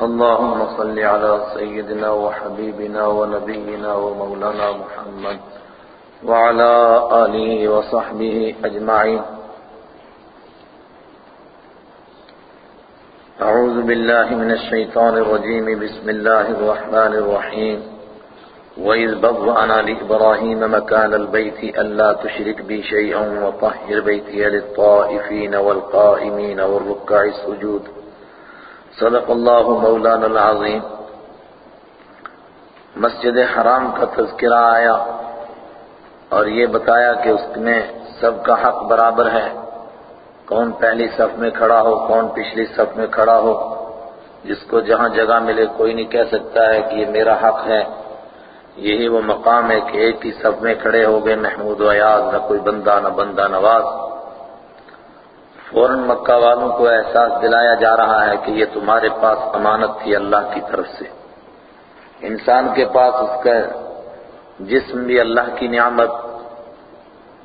اللهم صل على سيدنا وحبيبنا ونبينا ومولانا محمد وعلى آله وصحبه أجمعين. أعوذ بالله من الشيطان الرجيم. بسم الله الرحمن الرحيم. وإذ بضعنا لإبراهيم مكان البيت ألا تشرك بي شيئا وطهر بيتي للطائفين والقائمين والركع السجود. صدق اللہ مولانا العظیم۔ مسجد حرام کا تذکرہ آیا اور یہ بتایا کہ اس میں سب کا حق برابر ہے۔ کون پہلی صف میں کھڑا ہو، کون پچھلی صف میں کھڑا ہو۔ جس کو جہاں جگہ ملے کوئی نہیں کہہ سکتا ہے کہ یہ میرا حق ہے۔ یہی وہ مقام ہے کہ ایک ہی صف میں کھڑے ہو گئے، محمود و ایاز، نہ کوئی بندہ، نہ بندہ نواز۔ فوراً مکہ والوں کو احساس دلایا جا رہا ہے کہ یہ تمہارے پاس امانت تھی اللہ کی طرف سے۔ انسان کے پاس اس کا جسم بھی اللہ کی نعمت،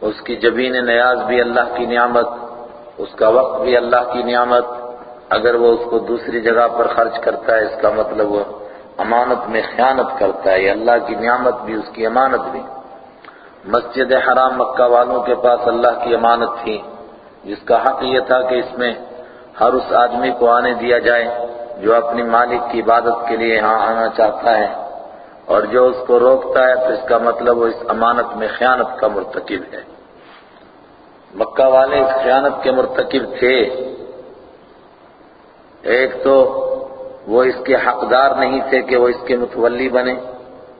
اس کی جبین نیاز بھی اللہ کی نعمت، اس کا وقت بھی اللہ کی نعمت۔ اگر وہ اس کو دوسری جگہ پر خرچ کرتا ہے، اس کا مطلب وہ امانت میں خیانت کرتا ہے، اللہ کی نعمت بھی، اس کی امانت بھی۔ مسجد حرام مکہ والوں کے پاس اللہ کی امانت تھی۔ جس کا حق یہ تھا کہ اس میں ہر اس آدمی کو آنے دیا جائے جو اپنی مالک کی عبادت کے لیے یہاں آنا چاہتا ہے اور جو اس کو روکتا ہے، تو اس کا مطلب وہ اس امانت میں خیانت کا مرتکب ہے۔ مکہ والے اس خیانت کے مرتکب تھے۔ ایک تو وہ اس کے حقدار نہیں تھے کہ وہ اس کے متولی بنے۔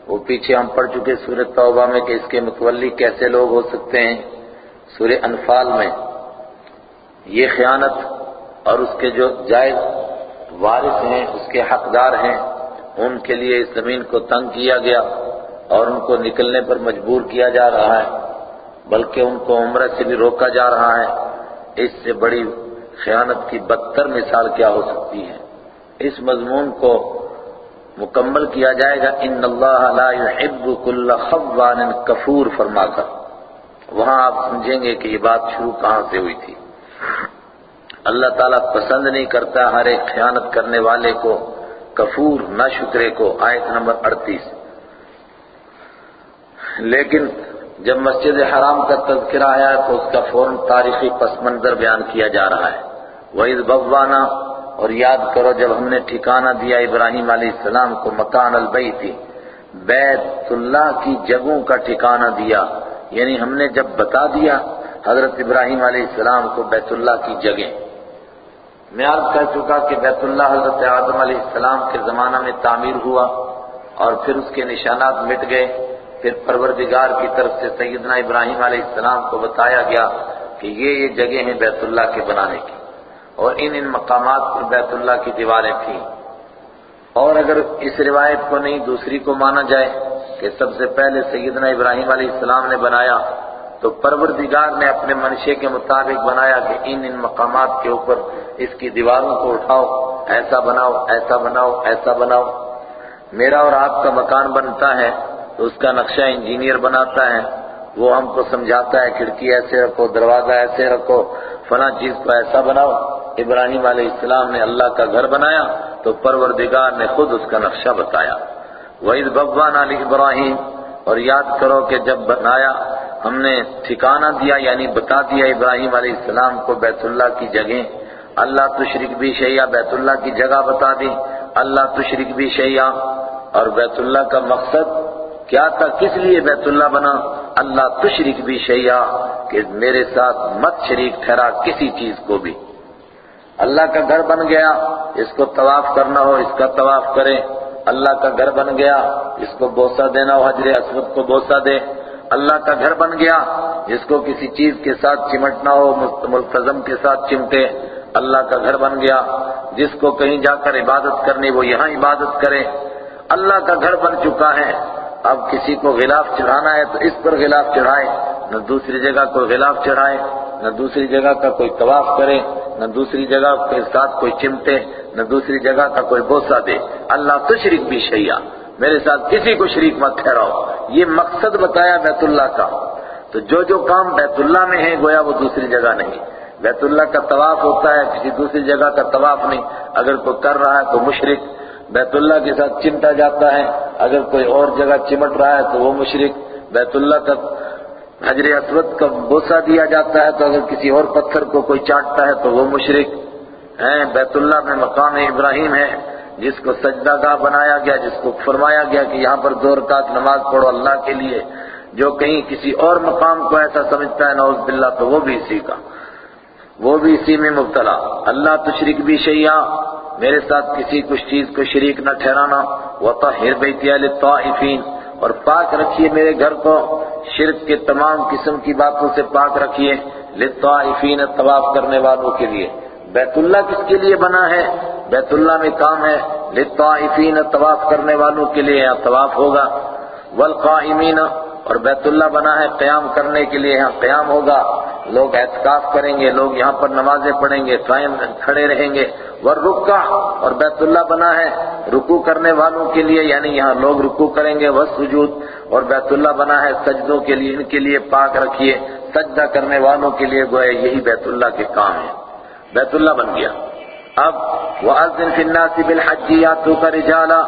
وہ پیچھے ہم پڑھ چکے سورہ توبہ میں کہ اس کے متولی کیسے لوگ ہو سکتے ہیں۔ سورہ انفال میں یہ خیانت اور اس کے جو جائز وارث ہیں، اس کے حقدار ہیں، ان کے لیے اس زمین کو تنگ کیا گیا اور ان کو نکلنے پر مجبور کیا جا رہا ہے، بلکہ ان کو عمرہ سے بھی روکا جا رہا ہے۔ اس سے بڑی خیانت کی بدتر مثال کیا ہو سکتی ہے؟ اس مضمون کو مکمل کیا جائے گا، ان اللہ لا يحب كل خوان کفور فرما کر وہاں آپ سمجھیں گے کہ یہ بات شروع کہاں سے ہوئی تھی؟ اللہ تعالیٰ پسند نہیں کرتا ہر ایک خیانت کرنے والے کو، کفور نہ شکرے کو، آیت نمبر اڑتیس۔ لیکن جب مسجد حرام کا تذکرہ آیا تو اس کا فوراً تاریخی پس منظر بیان کیا جا رہا ہے۔ وَإِذْ بَوَّانَا، اور یاد کرو جب ہم نے ٹھکانہ دیا ابراہیم علیہ السلام کو مکان البیتی بیت اللہ کی جگہوں کا ٹھکانہ دیا۔ یعنی ہم نے جب بتا دیا حضرت ابراہیم علیہ السلام کو بیت اللہ کی جگہ۔ میں عرض کر چکا کہ بیت اللہ حضرت آدم علیہ السلام کے زمانہ میں تعمیر ہوا اور پھر اس کے نشانات مٹ گئے۔ پھر پروردگار کی طرف سے سیدنا ابراہیم علیہ السلام کو بتایا گیا کہ یہ یہ جگہ ہیں بیت اللہ کے بنانے کی اور ان ان مقامات پر بیت اللہ کی دیواریں تھیں۔ اور اگر اس روایت کو نہیں، دوسری کو مانا جائے کہ سب سے پہلے سیدنا ابراہیم علیہ السلام نے بنایا تو پروردگار نے اپنے منشے کے مطابق بنایا کہ ان ان مقامات کے اوپر اس کی دیواروں کو اٹھاؤ، ایسا بناؤ ایسا بناؤ ایسا بناؤ۔ میرا اور آپ کا مکان بنتا ہے، تو اس کا نقشہ انجینئر بناتا ہے۔ وہ ہم کو سمجھاتا ہے، کھڑکی ایسے رکھو، دروازہ ایسے رکھو، فلاں چیز کو ایسا بناؤ۔ ابراہیم علیہ السلام نے اللہ کا گھر بنایا، تو پروردگار نے خود اس کا نقشہ بتایا۔ وَإِذْ بَوَّانَا لِإِبْرَاهِيمَ اور یاد کرو کہ جب بنایا ہم نے ٹھکانہ دیا یعنی بتا دیا ابراہیم علیہ السلام کو بیت اللہ کی جگہ اللہ تشرک بھی شیعہ بیت اللہ کی جگہ بتا دی اللہ تشرک بھی شیعہ۔ اور بیت اللہ کا مقصد کیا تھا؟ کس لیے بیت اللہ بنا؟ اللہ تشرک بھی شیعہ کہ میرے ساتھ مت شریک ٹھہرا کسی چیز کو بھی۔ اللہ کا گھر بن گیا، اس کو طواف کرنا ہو، اس کا طواف کرے اللہ کا گھر بن گیا، اس کو بوسہ دینا ہو حجر اسود کو بوسہ دے۔ اللہ کا گھر بن گیا، جس کو کسی چیز کے ساتھ چمٹنا ہو ملتظم کے ساتھ چمٹے، اللہ کا گھر بن گیا۔ جس کو کہیں جا کر عبادت کرنی وہ یہاں عبادت کرے۔ اللہ کا گھر بن چکا ہے۔ اب کسی کو غلاف چڑھانا ہے تو اس پر غلاف چڑھائے۔ نہ دوسری جگہ کوئی غلاف چڑھائے، نہ دوسری جگہ کا کوئی طواف کرے، نہ دوسری جگہ کے ساتھ کوئی چمٹے، نہ دوسری جگہ کا کوئی بوسہ دے۔ اللہ تشریک بھی شیعہ میرے ساتھ کسی کو شریک مت ٹھہراؤ۔ یہ مقصد بتایا بیت اللہ کا۔ تو جو جو کام بیت اللہ میں ہے گویا وہ دوسری جگہ نہیں۔ بیت اللہ کا طواف ہوتا ہے، کسی دوسری جگہ کا طواف نہیں۔ اگر کوئی کر رہا ہے تو مشرق بیت اللہ کے ساتھ چمٹا جاتا ہے۔ اگر کوئی اور جگہ چمٹ رہا ہے تو وہ مشرق بیت اللہ کا حجر اسود کا بوسہ دیا جاتا ہے۔ تو اگر کسی اور پتھر کو کوئی چاٹتا ہے تو وہ مشرق ہیں، بیت اللہ میں مقام ابراہیم ہے۔ جس کو سجدہ گاہ بنایا گیا، جس کو فرمایا گیا کہ یہاں پر دو رکعت نماز پڑھو اللہ کے لیے، جو کہیں کسی اور مقام کو ایسا سمجھتا ہے، نعوذ باللہ، تو وہ بھی اسی کا۔ وہ بھی اسی میں مبتلا۔ اللہ تشرک بھی شیعہ، میرے ساتھ کسی کچھ چیز کو شریک نہ ٹھہرانا۔ وَطَهِرْ بَيْتِيَ لِلطَّائِفِينَ اور پاک رکھیے میرے گھر کو۔ شرک کے تمام قسم کی باتوں سے پاک رکھیے للطائفین طواف کرنے والوں کے لیے۔ بیت اللہ کس کے لیے بنا ہے؟ بیت اللہ میں کام ہے، للطائفین طواف کرنے والوں کے لیے یہاں طواف ہوگا، والقائمین اور بیت اللہ بنا ہے قیام کرنے کے لیے یہاں قیام ہوگا۔ لوگ اعتکاف کریں گے، لوگ یہاں پر نمازیں پڑھیں گے، قائم کھڑے رہیں گے۔ والرکع اور بیت اللہ بنا ہے رکوع کرنے والوں کے لیے یعنی یہاں لوگ رکوع کریں گے، والسجود اور بیت اللہ بنا ہے سجدوں کے لیے، ان کے لیے پاک رکھیے۔ سجدہ کرنے والوں کے لیے گویا یہی بیت اللہ کے کام ہے بیت اللہ بن گیا۔ اب وَأَذِّن فِي النَّاسِ بِالْحَجِّ يَأْتُوكَ رِجَالًا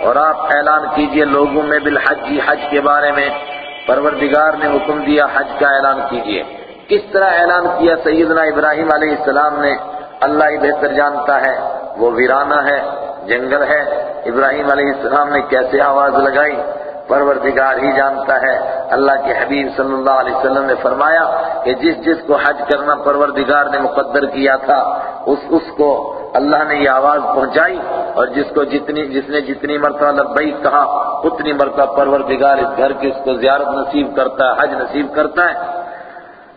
اور آپ اعلان کیجیے لوگوں میں بالحج حج کے بارے میں۔ پروردگار نے حکم دیا، حج کا اعلان کیجیے۔ کس طرح اعلان کیا؟ سیدنا ابراہیم علیہ السلام نے۔ اللہ ہی بہتر جانتا ہے۔ وہ ویرانہ ہے، جنگل ہے۔ ابراہیم علیہ السلام نے کیسے آواز لگائی؟ پروردگار ہی جانتا ہے۔ اللہ کے حبیب صلی اللہ علیہ وسلم نے فرمایا کہ جس جس کو حج کرنا پروردگار نے مقدر کیا تھا، اس اس کو اللہ نے یہ آواز پہنچائی اور جس کو جتنی جس نے جتنی مرتبہ لبیک کہا، اتنی مرتبہ پروردگار اس گھر کی اس کو زیارت نصیب کرتا ہے، حج نصیب کرتا ہے۔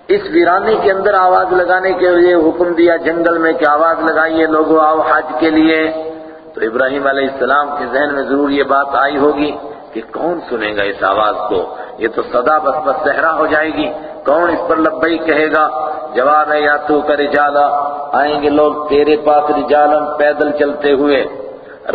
اس ویرانی کے اندر آواز لگانے کے لیے حکم دیا، جنگل میں کہ آواز لگائیے لوگوں آؤ حج کے لیے۔ تو ابراہیم علیہ السلام کے ذہن میں ضرور یہ بات آئی ہوگی کہ کون سنے گا اس آواز کو؟ یہ تو صدا بس بس صحرا ہو جائے گی۔ کون اس پر لبئی کہے گا؟ جواب ہے، یا تو کر رجالا آئیں گے لوگ تیرے پاس رجالم پیدل چلتے ہوئے۔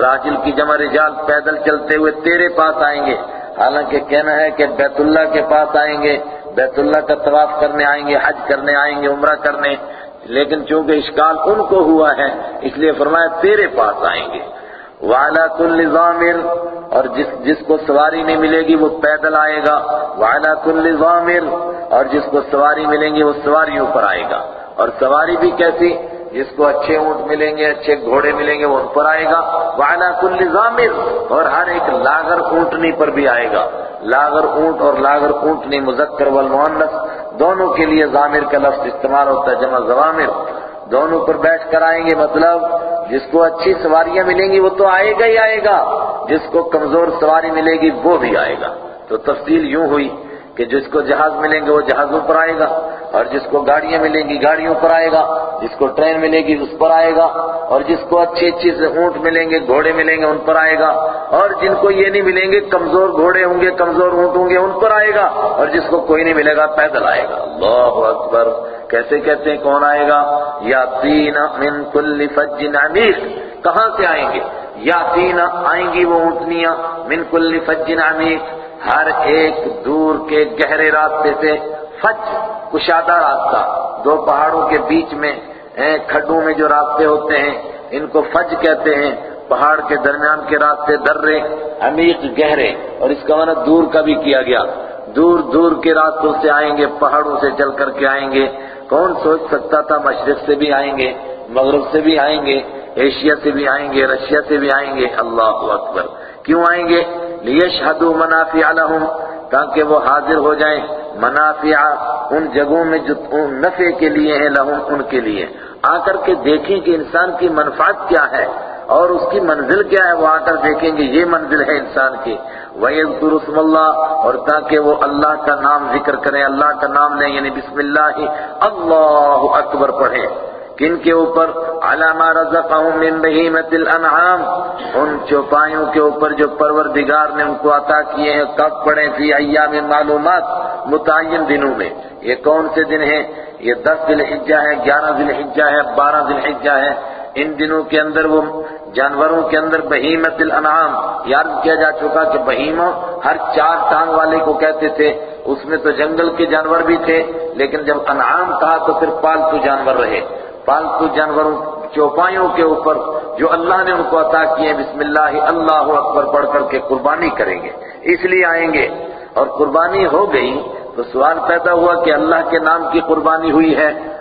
راجل کی جمع رجال پیدل چلتے ہوئے تیرے پاس آئیں گے۔ حالانکہ کہنا ہے کہ بیت اللہ کے پاس آئیں گے۔ بیت اللہ کا طواف کرنے آئیں گے، حج کرنے آئیں گے، عمرہ کرنے۔ لیکن چونکہ اشکال ان کو ہوا ہے، اس لیے فرمایا تیرے پاس آئیں گے۔ وعلا کل ضامر، اور جس جس کو سواری نہیں ملے گی وہ پیدل آئے گا۔ وعلا کل ضامر، اور جس کو سواری ملیں گی وہ سواریوں پر آئے گا۔ اور سواری بھی کیسی؟ جس کو اچھے اونٹ ملیں گے، اچھے گھوڑے ملیں گے، وہ ان پر آئے گا۔ وعلا کل ضامر، اور ہر ایک لاغر اونٹنی پر بھی آئے گا۔ لاغر اونٹ اور لاغر اونٹنی مذکر والمؤنث، دونوں کے لیے ضامر کا لفظ استعمال ہوتا ہے، جمع ضوامر۔ دونوں پر بیٹھ کر آئیں گے مطلب جس کو اچھی سواریاں ملیں گی وہ تو آئے گا ہی آئے گا، جس کو کمزور سواری ملے گی وہ بھی آئے گا۔ تو تفصیل یوں ہوئی کہ جس کو جہاز ملیں گے وہ جہازوں پر آئے گا اور جس کو گاڑیاں ملیں گی گاڑیوں پر آئے گا جس کو ٹرین ملے گی اس پر آئے گا اور جس کو اچھی اچھی سے اونٹ ملیں گے گھوڑے ملیں گے ان پر آئے گا اور جن کو یہ نہیں ملیں گے کمزور گھوڑے ہوں گے کمزور اونٹ ہوں گے ان پر آئے گا اور جس کو کوئی نہیں ملے گا پیدل آئے گا اللہ اکبر کیسے کہتے ہیں کون آئے گا یا تین من کل فج عمیق کہاں سے آئیں گے یا تین آئیں گی وہ اونٹنیاں من کل فج عمیق ہر ایک دور کے گہرے راستے سے فج، کشادہ راستہ، دو پہاڑوں کے بیچ میں کھڈوں میں جو راستے ہوتے ہیں، ان کو فج کہتے ہیں۔ پہاڑ کے درمیان کے راستے درے، عمیق گہرے، اور اس کا معنی دور کا بھی کیا گیا۔ دور دور کے راستوں سے آئیں گے، پہاڑوں سے چل کر کے آئیں گے۔ کون سوچ سکتا تھا مشرق سے بھی آئیں گے، مغرب سے بھی آئیں گے، ایشیا سے بھی آئیں گے، رشیا سے بھی آئیں گے؟ اللہ اکبر۔ کیوں آئیں گے؟ لیشہدوا منافع لهم تاکہ وہ حاضر ہو جائیں۔ منافع ان جگہوں میں جو نفع کے لیے ہیں لہم، ان کے لیے۔ آ کر کے دیکھیں کہ انسان کی منفعت کیا ہے اور اس کی منزل کیا ہے، وہ آ کر دیکھیں گے یہ منزل ہے انسان کی۔ وَيَذْكُرُ اسْمَ اللَّهِ، اور تاکہ وہ اللہ کا نام ذکر کریں اللہ کا نام لیں یعنی بسم اللہ اللہ اکبر پڑھیں۔ کن کے اوپر علامہ رزقہم من بہیمت الانعام ان چوپایوں کے اوپر جو پروردگار نے ان کو عطا کیے ہیں، کب پڑھیں فی ایام معلومات، متعین دنوں میں۔ یہ کون سے دن ہیں؟ یہ دس ذی الحجہ ہے گیارہ ذی الحجہ ہے بارہ ذی الحجہ ہے ان دنوں کے اندر وہ جانوروں کے اندر بہیمت الانعام، یاد کیا جا چکا کہ بہیموں ہر چار ٹانگ والے کو کہتے تھے، اس میں تو جنگل کے جانور بھی تھے، لیکن جب انعام کہا تو پھر پالتو جانور رہے۔ پالتو جانوروں، چوپایوں کے اوپر جو اللہ نے ان کو عطا کیے بسم اللہ اللہ اکبر پڑھ کر کے قربانی کریں گے۔ اس لیے آئیں گے۔ اور قربانی ہو گئی تو سوال پیدا ہوا کہ اللہ کے نام کی قربانی ہوئی ہے۔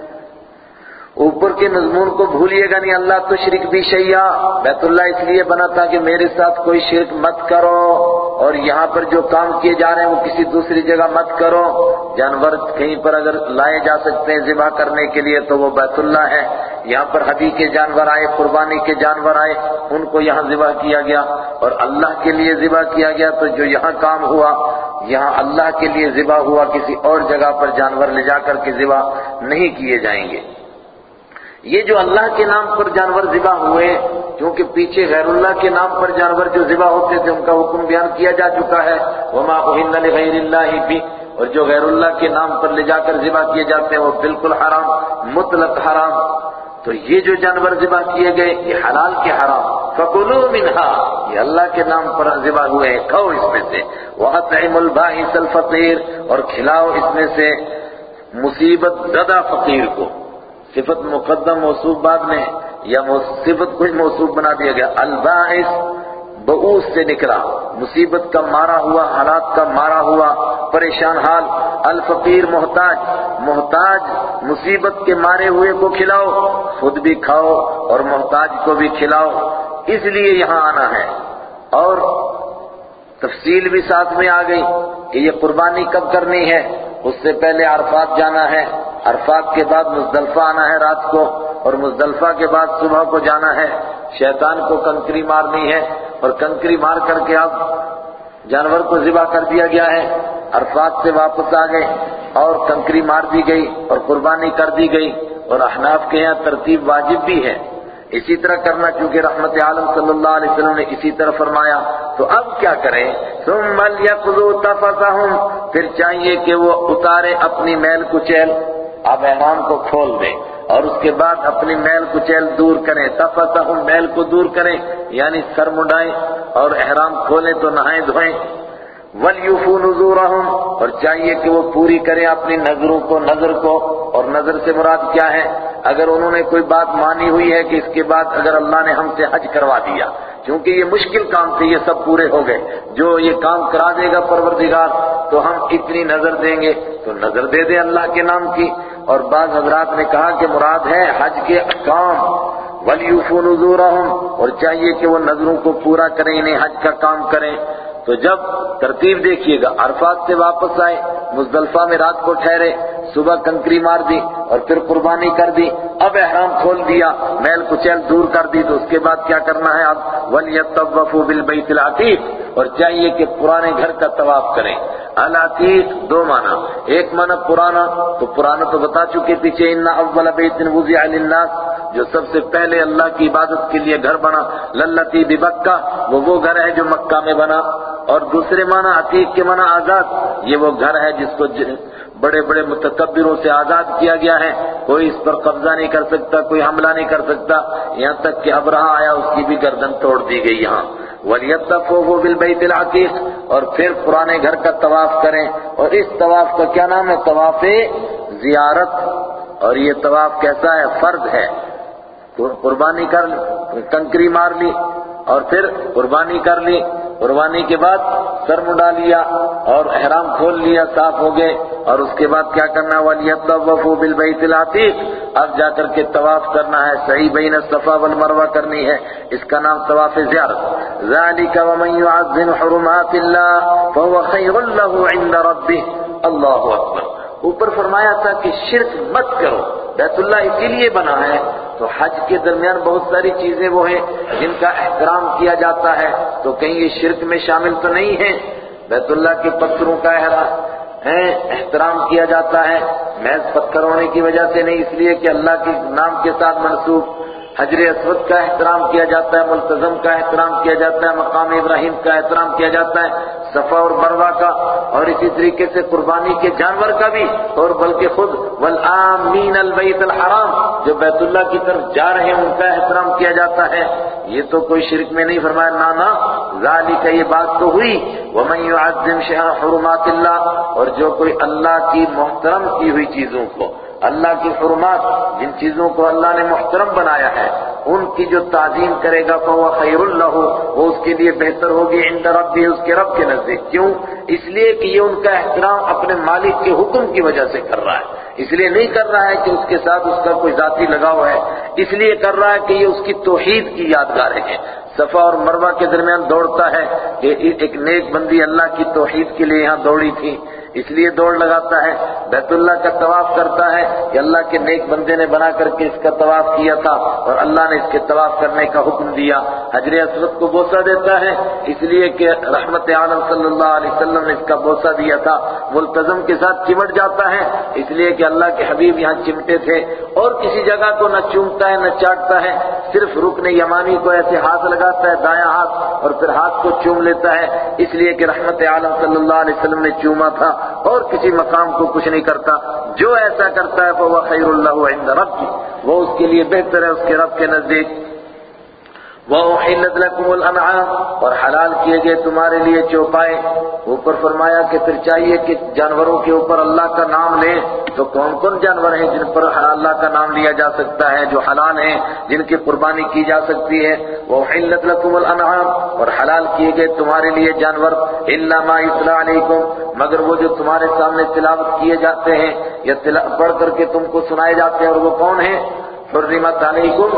اوپر کے مضمون کو بھولیے گا نہیں، اللہ تو شرک بھی شیا بیت اللہ اس لیے بنا تھا کہ میرے ساتھ کوئی شرک مت کرو اور یہاں پر جو کام کیے جا رہے ہیں وہ کسی دوسری جگہ مت کرو۔ جانور کہیں پر اگر لائے جا سکتے ہیں ذبح کرنے کے لیے تو وہ بیت اللہ ہے۔ یہاں پر حدی کے جانور آئے، قربانی کے جانور آئے، ان کو یہاں ذبح کیا گیا۔ اور اللہ کے لیے ذبح کیا گیا تو جو یہاں کام ہوا، یہاں اللہ کے لیے ذبح ہوا، کسی اور جگہ پر جانور لے جا کر کے ذبح نہیں کیے جائیں گے۔ یہ جو اللہ کے نام پر جانور ذبح ہوئے کیونکہ پیچھے غیر اللہ کے نام پر جانور جو ذبح ہوتے تھے، ان کا حکم بیان کیا جا چکا ہے۔ وما اہل لغیر اللہ بھی اور جو غیر اللہ کے نام پر لے جا کر ذبح کیے جاتے ہیں، وہ بالکل حرام، مطلق حرام۔ تو یہ جو جانور ذبح کیے گئے، یہ حلال کے حرام۔ فکلوا منہا یہ اللہ کے نام پر ذبح ہوئے ہیں کھاؤ اس میں سے۔ وَأَطْعِمُ الْبَائِسَ الْفَقِيرَ۔ اور کھلاؤ اس میں سے مصیبت زدہ فقیر کو۔ صفت مقدم موصوف بعد میں یا صفت کوئی موصوف بنا دیا گیا۔ الباعث بعوث سے نکلا۔ مصیبت کا مارا ہوا، حالات کا مارا ہوا، پریشان حال۔ الفقیر محتاج محتاج، مصیبت کے مارے ہوئے کو کھلاؤ، خود بھی کھاؤ اور محتاج کو بھی کھلاؤ۔ اس لیے یہاں آنا ہے۔ اور تفصیل بھی ساتھ میں آ گئی کہ یہ قربانی کب کرنی ہے۔ اس سے پہلے عرفات جانا ہے۔ عرفات کے بعد مزدلفہ آنا ہے رات کو اور مزدلفہ کے بعد صبح کو جانا ہے۔ شیطان کو کنکری مارنی ہے اور کنکری مار کر کے اب جانور کو ذبح کر دیا گیا ہے۔ عرفات سے واپس آ گئے اور کنکری مار دی گئی اور قربانی کر دی گئی اور احناف کے یہاں ترتیب واجب بھی ہے۔ اسی طرح کرنا چونکہ رحمت عالم صلی اللہ علیہ وسلم نے اسی طرح فرمایا، تو اب کیا کریں؟ ثم ليقضوا تفثهم پھر چاہیے کہ وہ اتارے اپنی میل کچیل اب احرام کو کھول دیں اور اس کے بعد اپنی میل کچیل دور کریں تفثهم میل کو دور کریں یعنی سر مڈائیں اور احرام کھولیں تو نہائیں دھوئیں۔ وَلْيُفُوا نُذُورَهُمْ اور چاہیے کہ وہ پوری کریں اپنی نظروں کو، نظر کو۔ اور نظر سے مراد کیا ہے؟ اگر انہوں نے کوئی بات مانی ہوئی ہے کہ اس کے بعد اگر اللہ نے ہم سے حج کروا دیا کیونکہ یہ مشکل کام تھے، یہ سب پورے ہو گئے جو یہ کام کرا دے گا پروردگار، تو ہم اتنی نظر دیں گے؟ تو نظر دے دیں اللہ کے نام کی۔ اور بعض حضرات نے کہا کہ مراد ہے حج کے احکام۔ ولیفون نُذُورَهُمْ اور چاہیے کہ وہ نظروں کو پورا کریں، انہیں حج کا کام کریں۔ تو جب ترتیب دیکھیے گا، عرفات سے واپس آئے، مزدلفہ میں رات کو ٹھہرے، صبح کنکری مار دی اور پھر قربانی کر دی، اب احرام کھول دیا، میل کچیل دور کر دی، تو اس کے بعد کیا کرنا ہے اب؟ وَلْيَتَّوَّفُوا بِالْبَيْتِ الْعَتِيقِ اور چاہیے کہ پرانے گھر کا طواف کریں۔ العتیق، دو معنی. ایک معنی پرانا، تو پرانا تو بتا چکے پیچھے، ان اول بیت وضع للناس جو سب سے پہلے اللہ کی عبادت کے لیے گھر بنا، للتی ببکہ وہ وہ گھر ہے جو مکہ میں بنا. اور دوسرے معنی، عتیق کے معنی آزاد، یہ وہ گھر ہے جس کو بڑے بڑے متکبروں سے آزاد کیا گیا ہے. کوئی اس پر قبضہ نہیں کر سکتا، کوئی حملہ نہیں کر سکتا. یہاں تک کہ ابراہ آیا، اس کی بھی گردن توڑ دی گئی یہاں. وَلْيَتَّفُوهُ بِالْبَيْتِ الْعَتِيقِ اور پھر پرانے گھر کا طواف کریں اور اس طواف کا کیا نام ہے؟ طواف زیارت۔ اور یہ طواف کیسا ہے؟ فرض ہے۔ قربانی کر لی کنکری مار لی اور پھر قربانی کر لی۔ قربانی کے بعد سر مڈا لیا اور احرام کھول لیا، صاف ہو گئے۔ اور اس کے بعد کیا کرنا؟ والی وَلْيَطَّوَّفُوا بِالْبَيْتِ الْعَتِيقِ۔ اب جا کر کے طواف کرنا ہے۔ صحیح بین الصفا والمروہ کرنی ہے۔ اس کا نام طواف زیارت۔ ذَلِكَ وَمَنْ يُعَظِّمْ حُرُمَاتِ اللَّهِ فَهُوَ خَيْرٌ لَهُ عِنْدَ رَبِّهِ۔ اللہ اکبر۔ اوپر فرمایا تھا کہ شرک مت کرو، بیت اللہ اسی لیے بنا ہے۔ تو حج کے درمیان بہت ساری چیزیں وہ ہیں جن کا احترام کیا جاتا ہے۔ تو کہیں یہ شرک میں شامل تو نہیں ہے بیت اللہ کے پتھروں کا احترام کیا جاتا ہے۔ محض پتھر ہونے کی وجہ سے نہیں، اس لیے کہ اللہ کے نام کے ساتھ منسوخ۔ حجر اسود کا احترام کیا جاتا ہے ملتظم کا احترام کیا جاتا ہے، مقام ابراہیم کا احترام کیا جاتا ہے، صفا اور مروہ کا، اور اسی طریقے سے قربانی کے جانور کا بھی، اور بلکہ خود والآمین البیت الحرام، جو بیت اللہ کی طرف جا رہے ہیں، ان کا احترام کیا جاتا ہے۔ یہ تو کوئی شرک میں نہیں فرمایا نانا ذالک یہ بات تو ہوئی۔ وَمَن يُعَذِّمْ شَهْرَ حُرُمَاتِ اللَّهِ اور جو کوئی اللہ کی محترم کی ہوئی چیزوں کو اللہ کی حرمات، جن چیزوں کو اللہ نے محترم بنایا ہے، ان کی جو تعظیم کرے گا تو وہ خیر اللہ وہ اس کے لیے بہتر ہوگی عند ربی، اس کے رب کے نزدیک۔ کیوں؟ اس لیے کہ یہ ان کا احترام اپنے مالک کے حکم کی وجہ سے کر رہا ہے۔ اس لیے نہیں کر رہا ہے کہ اس کے ساتھ اس کا کوئی ذاتی لگاؤ ہے۔ اس لیے کر رہا ہے کہ یہ اس کی توحید کی یادگار ہے۔ صفا اور مروہ کے درمیان دوڑتا ہے کہ ایک نیک بندی اللہ کی توحید کے لیے یہاں دوڑی تھی۔ اس لیے دوڑ لگاتا ہے، بیت اللہ کا طواف کرتا ہے کہ اللہ کے نیک بندے نے بنا کر کے اس کا طواف کیا تھا اور اللہ نے اس کے طواف کرنے کا حکم دیا۔ حجر اسود کو بوسہ دیتا ہے، اس لیے کہ رحمت عالم صلی اللہ علیہ وسلم نے اس کا بوسہ دیا تھا۔ ملتظم کے ساتھ چمٹ جاتا ہے، اس لیے کہ اللہ کے حبیب یہاں چمٹے تھے۔ اور کسی جگہ کو نہ چومتا ہے، نہ چاٹتا ہے، صرف رکن یمانی کو ایسے ہاتھ لگاتا ہے دایاں ہاتھ اور پھر ہاتھ کو چوم لیتا ہے۔ اس لیے کہ رحمت عالم صلی اللہ علیہ وسلم نے چوما تھا۔ اور کسی مقام کو کچھ نہیں کرتا۔ جو ایسا کرتا ہے وہ خیر اللہ عند رب کی وہ اس کے لیے بہتر ہے، اس کے رب کے نزدیک۔ وَأُحِلَّتْ لَكُمُ الْأَنْعَامُ اور حلال کیے گئے تمہارے لیے چوپائے۔ اوپر فرمایا کہ پھر چاہیے کہ جانوروں کے اوپر اللہ کا نام لیں۔ تو کون کون جانور ہیں جن پر اللہ کا نام لیا جا سکتا ہے جو حلال ہیں، جن کی قربانی کی جا سکتی ہے؟ وَأُحِلَّتْ لَكُمُ الْأَنْعَامُ اور حلال کیے گئے تمہارے لیے جانور۔ إِلَّا مَا يُتْلَى عَلَيْكُمْ، مگر وہ جو تمہارے سامنے تلاوت کیے جاتے ہیں یا پڑھ کر کے تم کو سنائے جاتے ہیں، اور وہ کون ہیں؟ حرمت علیکم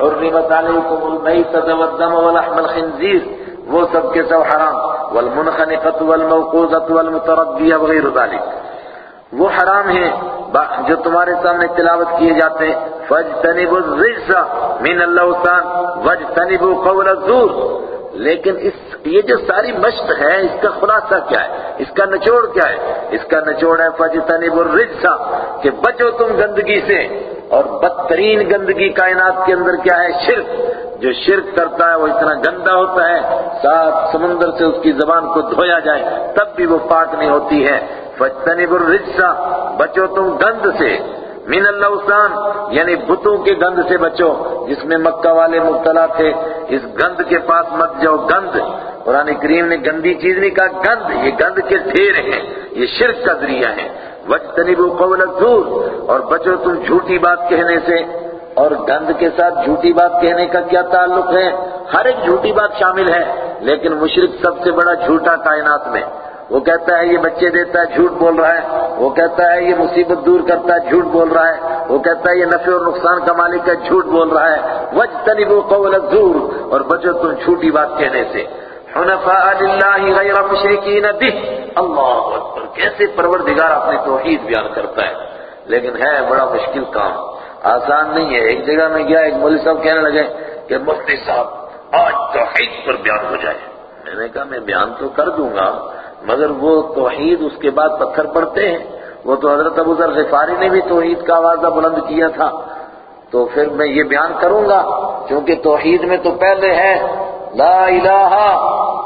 حرمت علیکم المیتۃ والدم ولحم الخنزیر، وہ سب کے سب حرام، والمنخنقۃ والموقوذۃ والمتردیہ وغیر ذلك وہ حرام ہیں جو تمہارے سامنے تلاوت کیے جاتے ہیں۔ فاجتنبوا الرجس من الاوثان واجتنبوا قول الزور۔ لیکن اس یہ جو ساری مشق ہے، اس کا خلاصہ کیا ہے؟ اس کا نچوڑ کیا ہے؟ اس کا نچوڑ ہے فاجتنبوا الرجس، کہ بچو تم گندگی سے۔ اور بدترین گندگی کائنات کے اندر کیا ہے؟ شرک۔ جو شرک کرتا ہے، وہ اتنا گندا ہوتا ہے، ساتھ سمندر سے اس کی زبان کو دھویا جائے، تب بھی وہ پاک نہیں ہوتی ہے۔ فَجْتَنِبُ الرِّجْسَ، بچو تم گند سے۔ من اللوثان یعنی بتوں کے گند سے بچو، جس میں مکہ والے مبتلا تھے، اس گند کے پاس مت جاؤ، گند۔ قرآن کریم نے گندی چیز نہیں کہا، گند۔ یہ گند کے ڈھیر ہیں، یہ شرک کا ذریعہ ہے وَجْتَنِبُوا قَوْلَ الزُّورِ، اور بچو تم جھوٹی بات کہنے سے۔ اور گند کے ساتھ جھوٹی بات کہنے کا کیا تعلق ہے؟ ہر ایک جھوٹی بات شامل ہے، لیکن مشرق سب سے بڑا جھوٹا کائنات میں۔ وہ کہتا ہے یہ بچے دیتا ہے جھوٹ بول رہا ہے۔ وہ کہتا ہے یہ مصیبت دور کرتا ہے، جھوٹ بول رہا ہے۔ وہ کہتا ہے یہ نفع اور نقصان کا مالک ہے، جھوٹ بول رہا ہے۔ وَجْتَنِبُوا قَوْلَ الزُّورِ۔ اور بچو تم جھوٹی بات کہنے سے۔ حنفاء للہ غیر مشرکین بہ اللہ اکبر، کیسے پروردگار اپنی توحید بیان کرتا ہے۔ لیکن ہے، بڑا مشکل کام۔ آسان نہیں ہے۔ ایک جگہ میں گیا، ایک مولوی صاحب کہنے لگے کہ مفتی صاحب، آج توحید پر بیان ہو جائے۔ میں نے کہا، میں بیان تو کر دوں گا۔ مگر وہ توحید اس کے بعد پتھر پڑتے ہیں۔ وہ تو حضرت ابو ذر غفاری نے بھی توحید کا آوازہ بلند کیا تھا۔ تو پھر میں یہ بیان کروں گا کیونکہ توحید میں تو پہلے ہے۔ لا الہ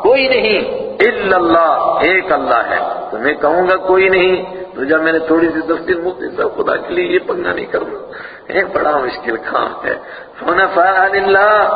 کوئی نہیں۔ الا اللہ، ایک اللہ ہے۔ تو میں کہوں گا کوئی نہیں۔ تو جب میں نے تھوڑی سی تفصیل مفتی صاحب، خدا کے لیے یہ پنگا نہیں کروں۔ گا بڑا مشکل کام ہے۔ حنفاء للہ۔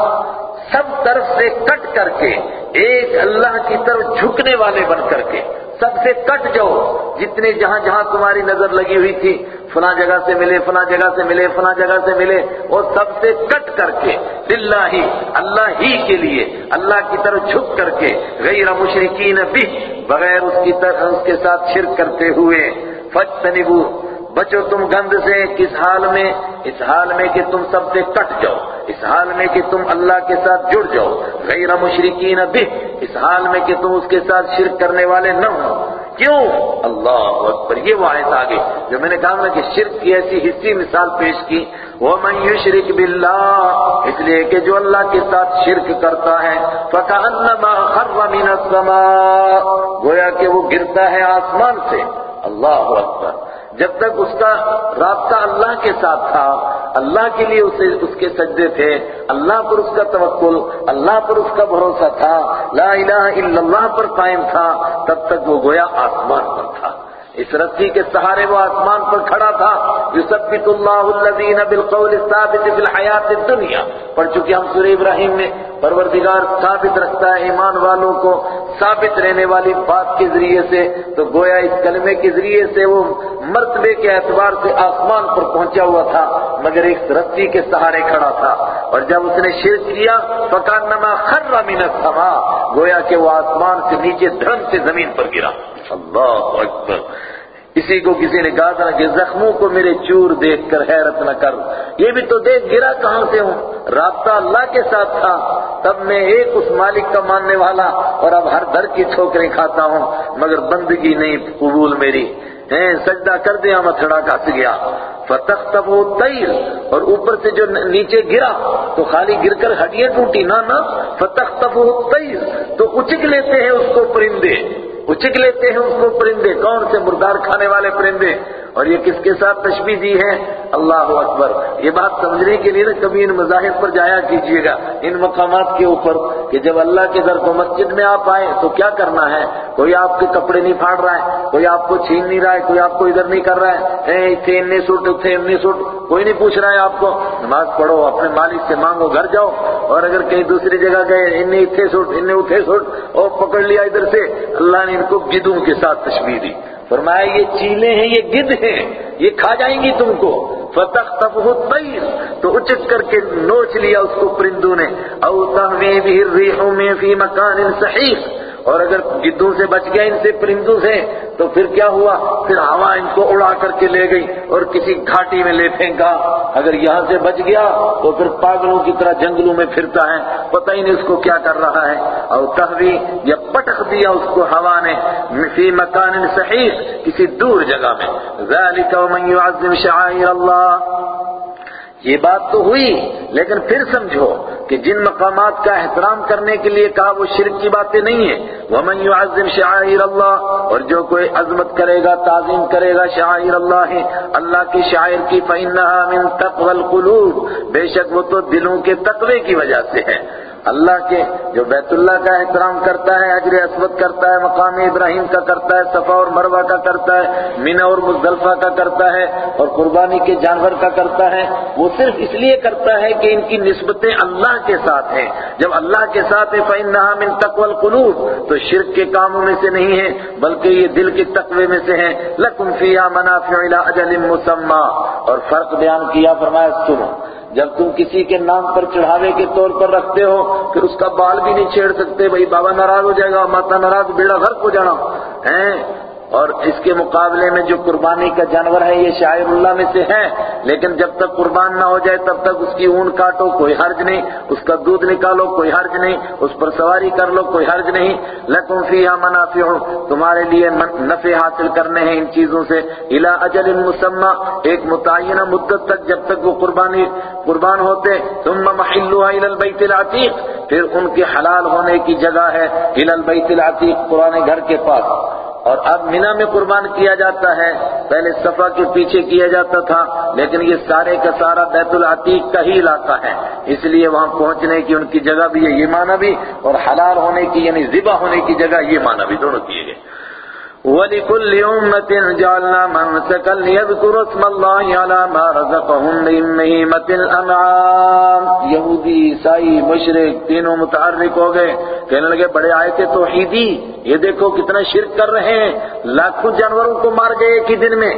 سب طرف سے کٹ کر کے، ایک اللہ کی طرف جھکنے والے بن کر کے۔ سب سے کٹ جاؤ، جتنے جہاں جہاں تمہاری نظر لگی ہوئی تھی۔ فلاں جگہ سے ملے، فلاں جگہ سے ملے، فلاں جگہ سے ملے۔ اور سب سے کٹ کر کے، للہ ہی اللہ ہی کے لیے، اللہ کی طرف جھک کر کے۔ غیر مشرقین بھی، بغیر اس کی طرف، اس کے ساتھ شرک کرتے ہوئے۔ فجتنبو بچو تم گند سے کس حال میں؟ اس حال میں کہ تم سب سے کٹ جاؤ۔ اس حال میں کہ تم اللہ کے ساتھ جڑ جاؤ۔ غیر مشرقین بھی اس حال میں کہ تم اس کے ساتھ شرک کرنے والے نہ ہو۔ کیوں؟ اللہ اکبر، یہ وہ آیت آگے۔ جو میں نے کہا نا کہ شرک کی ایسی حصی مثال پیش کی وہ من شرک باللہ اس لیے کہ جو اللہ کے ساتھ شرک کرتا ہے، فَكَأَنَّمَا خَرَّ مِنَ السَّمَاءِ، گویا کہ وہ گرتا ہے آسمان سے۔ اللہ اکبر۔ جب تک اس کا رابطہ اللہ کے ساتھ تھا، اللہ کے لیے اسے اس کے سجدے تھے، اللہ پر اس کا توکل، اللہ پر اس کا بھروسہ تھا، لا الہ الا اللہ پر قائم تھا، تب تک وہ گویا آسمان پر تھا۔ اس رسی کے سہارے وہ آسمان پر کھڑا تھا، یثبت اللہ الذین بالقول الثابت فی الحیات الدنیا۔ پڑھ چکے ہم سورہ ابراہیم میں، پروردگار ثابت رکھتا ہے ایمان والوں کو، ثابت رہنے والی بات کے ذریعے سے۔ تو گویا اس کلمے کے ذریعے سے وہ مرتبے کے اعتبار سے آسمان پر پہنچا ہوا تھا، مگر ایک رسی کے سہارے کھڑا تھا۔ اور جب اس نے شرک کیا فَكَانَّمَا خَرَّ مِنَ السَّمَاءِ۔ گویا کہ وہ آسمان سے نیچے دھرم سے زمین پر گرا۔ اللہ اکبر۔ اسی کو کسی نے کہا تھا کہ زخموں کو میرے چور دیکھ کر حیرت نہ کر۔ یہ بھی تو دیکھ گرا کہاں سے ہوں؟ رابطہ اللہ کے ساتھ تھا۔ تب میں ایک اس مالک کا ماننے والا اور اب ہر در کی ٹھوکریں کھاتا ہوں، مگر بندگی نہیں، قبول میری۔ ہیں، سجدہ کر دیا مسڑا کھس گیا۔ فتح تب وہ اور اوپر سے جو نیچے گرا، تو خالی گر کر ہڈیاں ٹوٹی۔ نہ نہ۔ فتح تب وہ تو اچک لیتے ہیں اس کو پرندے۔ اچک لیتے ہیں اس کو پرندے کون سے مردار کھانے والے پرندے؟ اور یہ کس کے ساتھ تشبیح دی ہے؟ اللہ اکبر۔ یہ بات سمجھنے کے لیے نا کبھی ان مذاہب پر جایا کیجیے گا۔ ان مقامات کے اوپر کہ جب اللہ کے در کو مسجد میں آپ آئے تو کیا کرنا ہے؟ کوئی آپ کے کپڑے نہیں پھاڑ رہا ہے، کوئی آپ کو چھین نہیں رہا ہے، کوئی آپ کو ادھر نہیں کر رہا ہے۔ اتنے اتنے سوٹ اتنے اتنے سوٹ کوئی نہیں پوچھ رہا ہے آپ کو۔ نماز پڑھو، اپنے مالک سے مانگو، گھر جاؤ۔ اور اگر کہیں دوسری جگہ گئے انہیں اتنے سوٹ انہیں اتنے سوٹ اور پکڑ لیا ادھر سے۔ اللہ نے ان کو گدوں کے ساتھ تشبیح دی۔ فرمایا، یہ چیلیں ہیں، یہ گد ہیں، یہ کھا جائیں گی تم کو۔ فتح تب تو اچک کر کے نوچ لیا اس کو پرندوں نے۔ او تحوی بھی الریحوں میں فی مکان صحیح اور اگر گدوں سے بچ گیا ان سے، پرندوں سے، تو پھر کیا ہوا؟ پھر ہوا ان کو اڑا کر کے لے گئی اور کسی گھاٹی میں لے پھینکا۔ اگر یہاں سے بچ گیا تو پھر پاگلوں کی طرح جنگلوں میں پھرتا ہے۔ پتہ ہی نہیں اس کو کیا کر رہا ہے۔ اور تحوی یا پٹخ دیا اس کو ہوا نے۔ فی مکان صحیح، کسی دور جگہ میں۔ ذالک ومن يعظم شعائر اللہ۔ یہ بات تو ہوئی، لیکن پھر سمجھو کہ جن مقامات کا احترام کرنے کے لیے کہا وہ شرک کی باتیں نہیں ہیں۔ وَمَن يُعَزِّمْ شَعَائِرَ اللَّهِ اور جو کوئی عظمت کرے گا، تعظیم کرے گا شعائر اللہ اللہ کی شاعر کی فَإِنَّهَا مِن تَقْوَى الْقُلُوبِ۔ بے شک وہ تو دلوں کے تقوی کی وجہ سے ہے۔ اللہ کے جو بیت اللہ کا احترام کرتا ہے، اجر اسود کرتا ہے، مقام ابراہیم کا کرتا ہے، صفا اور مروہ کا کرتا ہے مینا اور مزدلفہ کا کرتا ہے اور قربانی کے جانور کا کرتا ہے، وہ صرف اس لیے کرتا ہے کہ ان کی نسبتیں اللہ کے ساتھ ہیں۔ جب اللہ کے ساتھ ہے فَإِنَّهَا مِن تَقْوَى الْقُلُوبِ۔ تو شرک کے کاموں میں سے نہیں ہے بلکہ یہ دل کے تقوی میں سے ہیں۔ لَكُمْ فِيهَا مَنَافِعُ إِلَىٰ أَجَلٍ مُّسَمَّى۔ اور فرق بیان کیا، فرمایا، سنو۔ جب تم کسی کے نام پر چڑھاوے کے طور پر رکھتے ہو کہ اس کا بال بھی نہیں چھیڑ سکتے، بھائی بابا ناراض ہو جائے گا ماتا ناراض، بیڑا گھر کو جانا۔ ہیں اور اس کے مقابلے میں جو قربانی کا جانور ہے، یہ شاعر اللہ میں سے ہے لیکن جب تک قربان نہ ہو جائے، تب تک اس کی اون کاٹو، کوئی حرج نہیں۔ اس کا دودھ نکالو، کوئی حرج نہیں۔ اس پر سواری کر لو، کوئی حرج نہیں۔ لکم فیہا منافع۔ تمہارے لیے نفع حاصل کرنے ہیں ان چیزوں سے۔ الى اجل مسمى۔ ایک متعینہ مدت تک جب تک وہ قربانی، قربان ہوتے، ثم محلوها الى البیت العتیق پھر ان کے حلال ہونے کی جگہ ہے، الى البیت العتیق قرآن گھر کے پاس۔ اور اب مینا میں قربان کیا جاتا ہے۔ پہلے صفا کے پیچھے کیا جاتا تھا، لیکن یہ سارے کا سارا بیت العتیق کا ہی علاقہ ہے۔ اس لیے وہاں پہنچنے کی ان کی جگہ بھی ہے، یہ معنی بھی، اور حلال ہونے کی یعنی ذبح ہونے کی جگہ یہ معنی بھی دونوں کیے گئے۔ وَلِكُلِّ أُمَّةٍ جَعَلْنَا مَنْسَكًا لِيَذْكُرُوا اسْمَ اللَّهِ عَلَى مَا رَزَقَهُم مِّن بَهِيمَةِ الأنعام. یہودی عیسائی مشرق تینوں متحرک ہو گئے. کہنے لگے، بڑے آئے تھے توحیدی، یہ دیکھو کتنا شرک کر رہے ہیں. لاکھوں جانوروں کو مار گئے ایک ہی دن میں.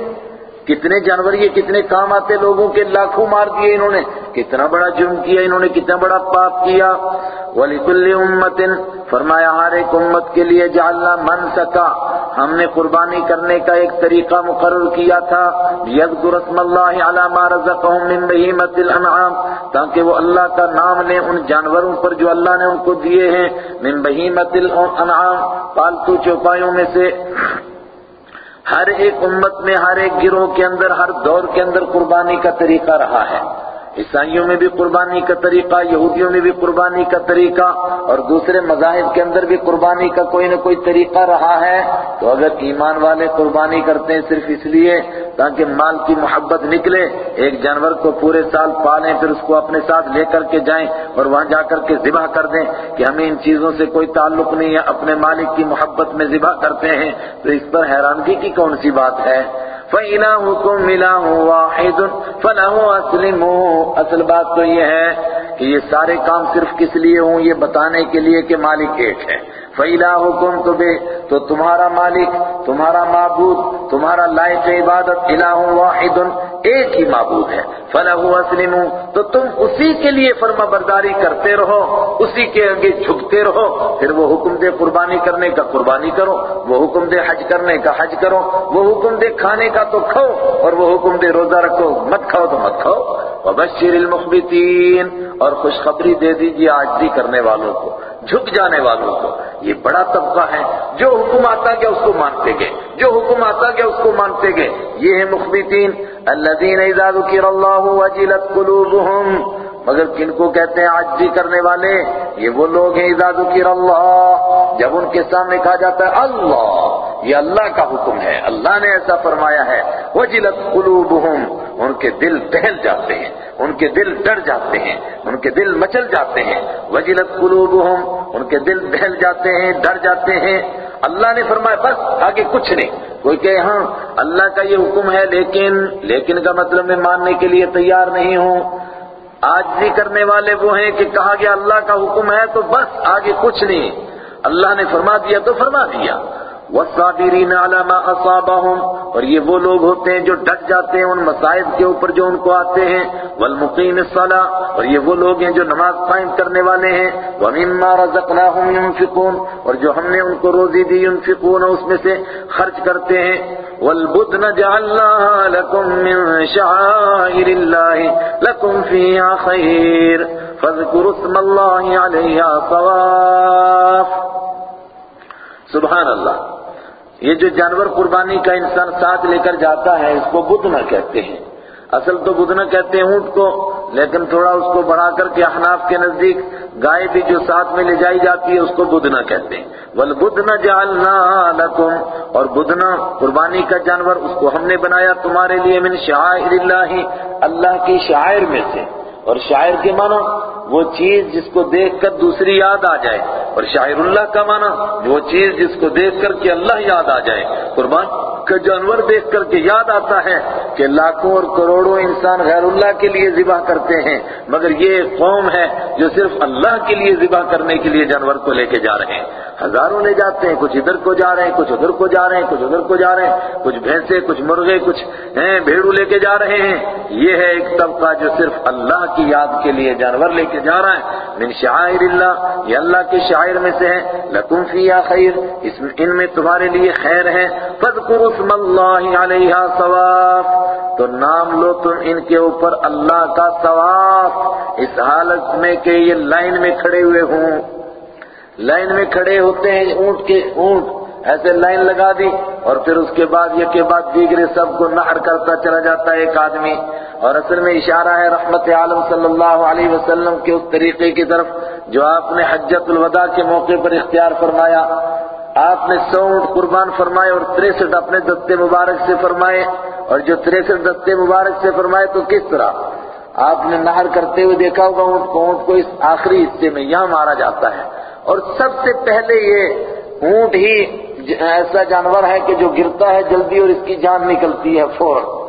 کتنے جانور یہ کتنے کام آتے لوگوں کے لاکھوں مار دیے انہوں نے، کتنا بڑا جرم کیا انہوں نے، کتنا بڑا پاپ کیا۔ وَلِكُلِّ أُمَّةٍ، فرمایا ہر ایک امت کے لیے، جعلنا من سکا ہم نے قربانی کرنے کا ایک طریقہ مقرر کیا تھا۔ يَذْكُرَ اسْمَ اللَّهِ عَلَى مَا رَزَقَهُم مِّن بَهِيمَةِ الْأَنْعَامِ۔ تاکہ وہ اللہ کا نام لیں ان جانوروں پر جو اللہ نے ان کو دیے ہیں۔ من بہیمت الانعام پالتو چوپایوں میں سے۔ ہر ایک امت میں، ہر ایک گروہ کے اندر، ہر دور کے اندر قربانی کا طریقہ رہا ہے۔ عیسائیوں میں بھی قربانی کا طریقہ، یہودیوں میں بھی قربانی کا طریقہ اور دوسرے مذاہب کے اندر بھی قربانی کا کوئی نہ کوئی طریقہ رہا ہے تو اگر ایمان والے قربانی کرتے ہیں صرف اس لیے تاکہ مال کی محبت نکلے، ایک جانور کو پورے سال پالیں، پھر اس کو اپنے ساتھ لے کر کے جائیں اور وہاں جا کر کے ذبح کر دیں کہ ہمیں ان چیزوں سے کوئی تعلق نہیں ہے، اپنے مالک کی محبت میں ذبح کرتے ہیں تو اس پر حیرانگی کی کون سی بات ہے؟ فَإِلَاهُكُمْ إِلَاهٌ وَاحِدٌ فَلَهُ أَسْلِمُوا اصل بات تو یہ ہے کہ یہ سارے کام صرف کس لیے ہوں؟ یہ بتانے کے لیے کہ مالک ایک ہے۔ فَإِلَاهُكُمْ تو بے، تو تمہارا مالک، تمہارا معبود، تمہارا لائق عبادت الہ واحد ایک ہی معبود ہے۔ فَلَهُ أَسْلِمُوا تو تم اسی کے لیے فرما برداری کرتے رہو، اسی کے آگے جھکتے رہو، پھر وہ حکم دے قربانی کرنے کا قربانی کرو، وہ حکم دے حج کرنے کا حج کرو، وہ حکم دے کھانے کا تو کھاؤ، اور وہ حکم دے روزہ رکھو، مت کھاؤ تو مت کھاؤ۔ وَبَشِّرِ الْمُخْبِتِينَ، اور خوشخبری دے دیجیے آج بھی کرنے والوں کو۔ جھک جانے والوں کو۔ یہ بڑا طبقہ ہے جو حکم آتا گیا اس کو مانتے گئے جو حکم آتا گیا اس کو مانتے گئے یہ ہے مخبتین۔ الذین اذا ذکر اللہ وجلت قلوبهم مگر کن کو کہتے ہیں آج بھی کرنے والے؟ یہ وہ لوگ ہیں اذا ذکر اللہ، جب ان کے سامنے کہا جاتا ہے اللہ، یہ اللہ کا حکم ہے، اللہ نے ایسا فرمایا ہے۔ وجلت قلوبهم ان کے دل دہل جاتے ہیں، ان کے دل ڈر جاتے ہیں، ان کے دل مچل جاتے ہیں۔ وجلت قلوبهم ان کے دل دہل جاتے ہیں، ڈر جاتے ہیں۔ اللہ نے فرمایا، بس آگے کچھ نہیں۔ کوئی کہ ہاں اللہ کا یہ حکم ہے، لیکن لیکن کا مطلب میں ماننے کے لیے تیار نہیں ہوں۔ آج بھی کرنے والے وہ ہیں کہ کہا گیا اللہ کا حکم ہے تو بس آگے کچھ نہیں۔ اللہ نے فرما دیا تو فرما دیا۔ والصابرین علی ما اصابهم اور یہ وہ لوگ ہوتے ہیں جو ڈٹ جاتے ہیں ان مصائب کے اوپر جو ان کو آتے ہیں، والمقیم الصلاة اور یہ وہ لوگ ہیں جو نماز قائم کرنے والے ہیں، ومما رزقناهم ينفقون، اور جو ہم نے ان کو روزی دی، ينفقون، اس میں سے خرچ کرتے ہیں۔ والبدن جعلناها لكم من شعائر الله، لكم فيها خير، فاذكروا اسم الله عليها صواف سبحان اللہ۔ یہ جو جانور قربانی کا انسان ساتھ لے کر جاتا ہے، اس کو بدنا کہتے ہیں۔ اصل تو بدنا کہتے ہیں اونٹ کو، لیکن تھوڑا اس کو بڑھا کر کے احناف کے نزدیک گائے بھی جو ساتھ میں لے جائی جاتی ہے، اس کو بدنا کہتے ہیں۔ والبدنا جعلنا لکم اور بدنا قربانی کا جانور اس کو ہم نے بنایا تمہارے لیے من شعائر اللہ اللہ کی شاعر میں سے۔ اور شاعر کے معنی وہ چیز جس کو دیکھ کر دوسری یاد آ جائے اور شاعر اللہ کا معنی وہ چیز جس کو دیکھ کر کے اللہ یاد آ جائے قربان کا جانور دیکھ کر کے یاد آتا ہے کہ لاکھوں اور کروڑوں انسان غیر اللہ کے لیے ذبح کرتے ہیں، مگر یہ ایک قوم ہے جو صرف اللہ کے لیے ذبح کرنے کے لیے جانور کو لے کے جا رہے ہیں۔ ہزاروں لے جاتے ہیں، کچھ ادھر کو جا رہے ہیں، کچھ ادھر کو جا رہے ہیں، کچھ ادھر کو جا رہے ہیں، کچھ بھینسے، کچھ مرغے، کچھ، ہیں، بھیڑو لے کے جا رہے ہیں۔ یہ ہے ایک طبقہ جو صرف اللہ کی یاد کے لیے جانور لے کے جا رہا ہے۔ من شعائر اللہ، یہ اللہ کے شاعر میں سے ہے لکم فیہا خیر، اس ان میں تمہارے لیے خیر ہے۔ فَذْكُرُ اسْمَ اللَّهِ عَلَيْهَا ثَوَافٍ تو نام لو تم ان کے اوپر اللہ کا ثواب اس حالت میں کہ یہ لائن میں کھڑے ہوئے ہوں۔ لائن میں کھڑے ہوتے ہیں، اونٹ کے اونٹ ایسے لائن لگا دی اور پھر اس کے بعد یہ کے بعد دیگرے سب کو نہر کرتا چلا جاتا ہے ایک آدمی۔ اور اصل میں اشارہ ہے رحمت عالم صلی اللہ علیہ وسلم کے اس طریقے کی طرف، جو آپ نے حجت الوداع کے موقع پر اختیار فرمایا۔ آپ نے سو اونٹ قربان فرمائے اور تریسٹھ اپنے دستے مبارک سے فرمائے۔ اور جو تریسٹھ دستے مبارک سے فرمائے تو کس طرح؟ آپ نے نہر کرتے ہوئے دیکھا ہوگا اونٹ کو اونٹ کو اس آخری حصے میں یہاں مارا جاتا ہے۔ اور سب سے پہلے یہ اونٹ ہی ایسا جانور ہے کہ جو گرتا ہے جلدی اور اس کی جان نکلتی ہے فوراً۔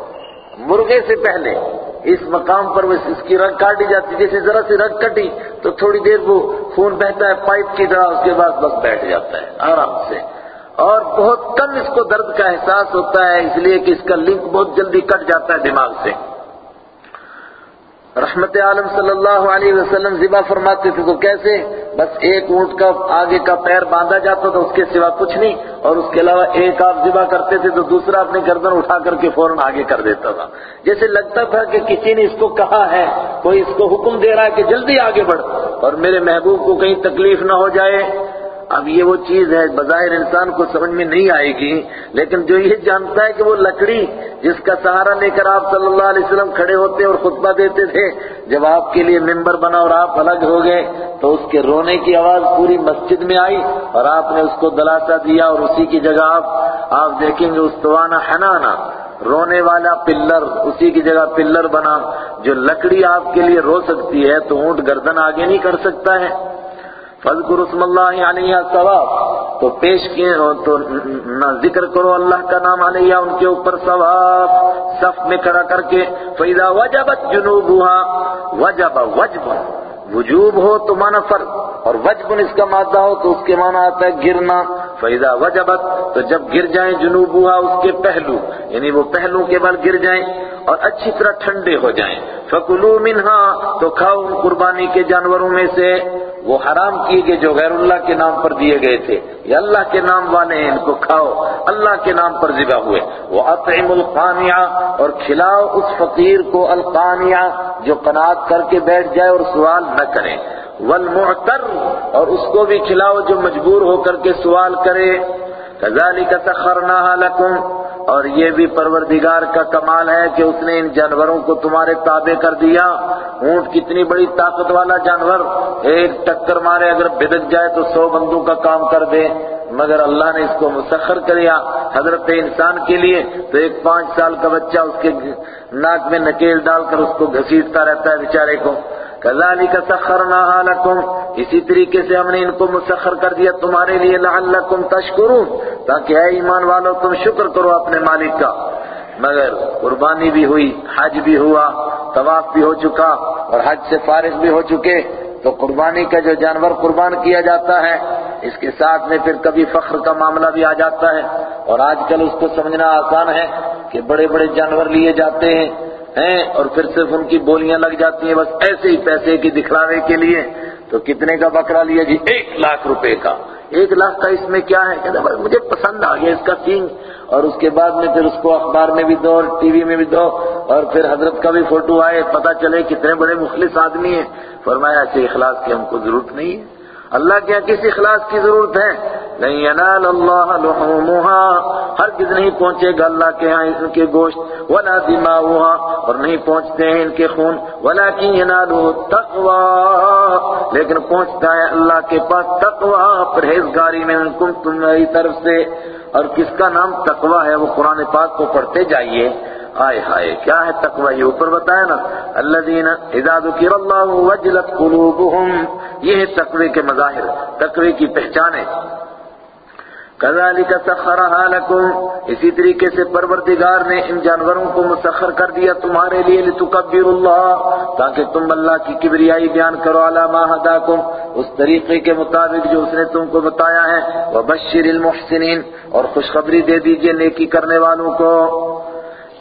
مرغے سے پہلے اس مقام پر وہ اس کی رگ کاٹی جاتی، جیسے ذرا سی رگ کٹی تو تھوڑی دیر وہ خون بہتا ہے، پائپ کی طرح اس کے بعد بس بیٹھ جاتا ہے آرام سے۔ اور بہت کم اس کو درد کا احساس ہوتا ہے، اس لیے کہ اس کا لنک بہت جلدی کٹ جاتا ہے دماغ سے۔ رحمت عالم صلی اللہ علیہ وسلم ذبح فرماتے تھے تو کیسے؟ بس ایک اونٹ کا آگے کا پیر باندھا جاتا تھا، اس کے سوا کچھ نہیں، اور اس کے علاوہ ایک آپ ذبح کرتے تھے تو دوسرا اپنی گردن اٹھا کر کے فوراً آگے کر دیتا تھا۔ جیسے لگتا تھا کہ کسی نے اس کو کہا ہے، کوئی اس کو حکم دے رہا ہے کہ جلدی آگے بڑھ۔ اور میرے محبوب کو کہیں تکلیف نہ ہو جائے اب یہ وہ چیز ہے بظاہر انسان کو سمجھ میں نہیں آئے گی، لیکن جو یہ جانتا ہے کہ وہ لکڑی جس کا سہارا لے کر آپ صلی اللہ علیہ وسلم کھڑے ہوتے اور خطبہ دیتے تھے، جب آپ کے لیے ممبر بنا اور آپ الگ ہو گئے، تو اس کے رونے کی آواز پوری مسجد میں آئی اور آپ نے اس کو دلاسا دیا اور اسی کی جگہ آپ آپ دیکھیں گے استوانا حنانا رونے والا پلر، اسی کی جگہ پلر بنا، جو لکڑی آپ کے لیے رو سکتی ہے تو اونٹ گردن آگے نہیں کر سکتا ہے۔ فضل اسم اللہ علیہ ثواب تو پیش کیے ہو تو نہ ذکر کرو اللہ کا نام علیہ، ان کے اوپر ثواب صف میں کھڑا کر کے فیضا وجبت جنوبها، وجب وجب، وجوب ہو تو مانا فرض، اور وجبن اس کا مادہ ہو تو اس کے معنی آتا ہے گرنا فیضا وجبت، تو جب گر جائیں جنوبها اس کے پہلو یعنی وہ پہلو کے بل گر جائیں اور اچھی طرح ٹھنڈے ہو جائیں فکلو منہا تو کھاؤ قربانی کے جانوروں میں سے وہ حرام کیے گئے جو غیر اللہ کے نام پر دیے گئے تھے۔ یہ اللہ کے نام والے ہیں، ان کو کھاؤ۔ اللہ کے نام پر ذبح ہوئے۔ وہ اطعم القانیہ اور کھلاؤ اس فقیر کو القانیہ جو قناعت کر کے بیٹھ جائے اور سوال نہ کرے۔ والمعتر، اور اس کو بھی کھلاؤ جو مجبور ہو کر کے سوال کرے۔ كذلك سخرناها لكم اور یہ بھی پروردگار کا کمال ہے کہ اس نے ان جانوروں کو تمہارے تابع کر دیا۔ اونٹ کتنی بڑی طاقت والا جانور۔ ایک ٹکر مارے اگر بدک جائے تو سو بندوں کا کام کر دے۔ مگر اللہ نے اس کو مسخر کریا حضرت انسان کے لیے۔ تو ایک پانچ سال کا بچہ اس کے ناک میں نکیل ڈال کر اس کو گھسیٹتا رہتا ہے بیچارے کو۔ كذلك سخرناها لكم اسی طریقے سے ہم نے ان کو مسخر کر دیا تمہارے لیے لعلکم تشکرون، تاکہ اے ایمان والو تم شکر کرو اپنے مالک کا۔ مگر قربانی بھی ہوئی، حج بھی ہوا، طواف بھی ہو چکا اور حج سے فارغ بھی ہو چکے۔ تو قربانی کا جو جانور قربان کیا جاتا ہے، اس کے ساتھ میں پھر کبھی فخر کا معاملہ بھی آ جاتا ہے۔ اور آج کل اس کو سمجھنا آسان ہے کہ بڑے بڑے جانور لیے جاتے ہیں۔ ہیں اور پھر صرف ان کی بولیاں لگ جاتی ہیں بس ایسے ہی پیسے کی دکھلاوے کے لیے۔ تو کتنے کا بکرا لیا جی؟ ایک لاکھ روپے کا۔ ایک لاکھ کا اس میں کیا ہے؟ کہتے بس مجھے پسند آ گیا اس کا سینگ اور اس کے بعد میں پھر اس کو اخبار میں بھی دو اور ٹی وی میں بھی دو۔ اور پھر حضرت کا بھی فوٹو آئے، پتہ چلے کتنے بڑے مخلص آدمی ہیں۔ فرمایا، ایسے اخلاص کی ہم کو ضرورت نہیں ہے۔ اللہ کے یہاں کس اخلاص کی ضرورت ہے؟ نہیں ینال اللہ لحومها. ہر کس نہیں پہنچے گا اللہ کے ہاں ان کے گوشت، ولا دماؤها اور نہیں پہنچتے ہیں ان کے خون ولكن ینالو تقوی لیکن پہنچتا ہے اللہ کے پاس تقوی پرہیزگاری میں ان تمہاری طرف سے. اور کس کا نام تقوی ہے؟ وہ قرآن پاک کو پڑھتے جائیے۔ آئے ہائے کیا ہے تقوی؟ یہ اوپر بتایا نا، الذین اذا ذکر اللہ وجلت قلوبهم یہ ہے تقوی کے مظاہر، تقوی کی پہچانیں كذلك سخرها لكم اسی طریقے سے پروردگار نے ان جانوروں کو مسخر کر دیا تمہارے لیے لتکبر اللہ، تاکہ تم اللہ کی کبریائی بیان کرو، علی ما ہداکم، اس طریقے کے مطابق جو اس نے تم کو بتایا ہے۔ وبشر المحسنین، اور خوشخبری دے دیجیے نیکی کرنے والوں کو۔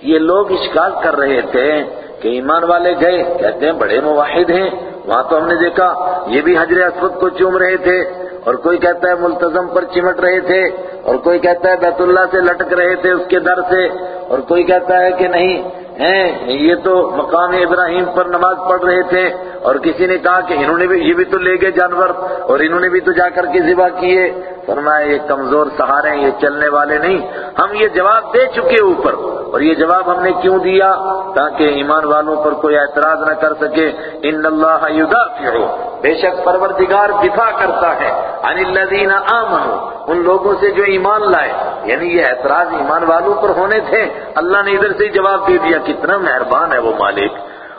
یہ لوگ اشکال کر رہے تھے کہ ایمان والے گئے، کہتے ہیں بڑے مواحد ہیں، وہاں تو ہم نے دیکھا، یہ بھی حجر اسود کو چوم رہے تھے، اور کوئی کہتا ہے ملتظم پر چمٹ رہے تھے، اور کوئی کہتا ہے بیت اللہ سے لٹک رہے تھے اس کے در سے، اور کوئی کہتا ہے کہ نہیں ہیں۔ یہ تو مقام ابراہیم پر نماز پڑھ رہے تھے۔ اور کسی نے کہا کہ انہوں نے بھی یہ بھی تو لے گئے جانور اور انہوں نے بھی تو جا کر کے ذبح کیے۔ فرمایا، یہ کمزور سہارے ہیں، یہ چلنے والے نہیں۔ ہم یہ جواب دے چکے اوپر۔ اور یہ جواب ہم نے کیوں دیا؟ تاکہ ایمان والوں پر کوئی اعتراض نہ کر سکے۔ ان اللہ یدافع۔ بے شک پروردگار دفاع کرتا ہے۔ عن الذین آمنوا۔ ان لوگوں سے جو ایمان لائے۔ یعنی یہ اعتراض ایمان والوں پر ہونے تھے۔ اللہ نے ادھر سے ہی جواب دے دیا۔ کتنا مہربان ہے وہ مالک۔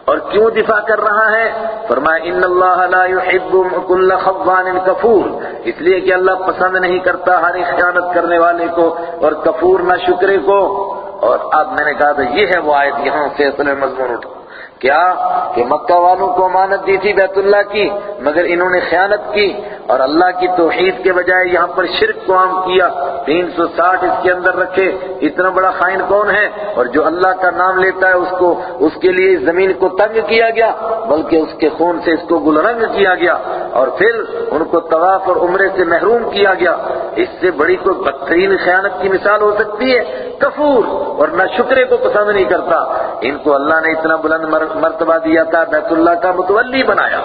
اور کیوں دفاع کر رہا ہے؟ فرمایا، ان اللہ لا يحب كل خوان کفور اس لیے کہ اللہ پسند نہیں کرتا ہر خیانت کرنے والے کو اور کفور نہ شکرے کو۔ اور اب میں نے کہا تھا، یہ ہے وہ آیت یہاں سے اصل مضمون۔ اٹھا کیا کہ مکہ والوں کو امانت دی تھی بیت اللہ کی، مگر انہوں نے خیانت کی اور اللہ کی توحید کے بجائے یہاں پر شرک کو عام کیا۔ تین سو ساٹھ اس کے اندر رکھے۔ اتنا بڑا خائن کون ہے؟ اور جو اللہ کا نام لیتا ہے، اس کو، اس کے لیے زمین کو تنگ کیا گیا، بلکہ اس کے خون سے اس کو گلرنگ کیا گیا۔ اور پھر ان کو طواف اور عمرے سے محروم کیا گیا۔ اس سے بڑی کوئی بدترین خیانت کی مثال ہو سکتی ہے۔ کفور اور نہ شکرے کو پسند نہیں کرتا۔ ان کو اللہ نے اتنا بلند مرتبہ دیا تھا، بیت اللہ کا متولی بنایا۔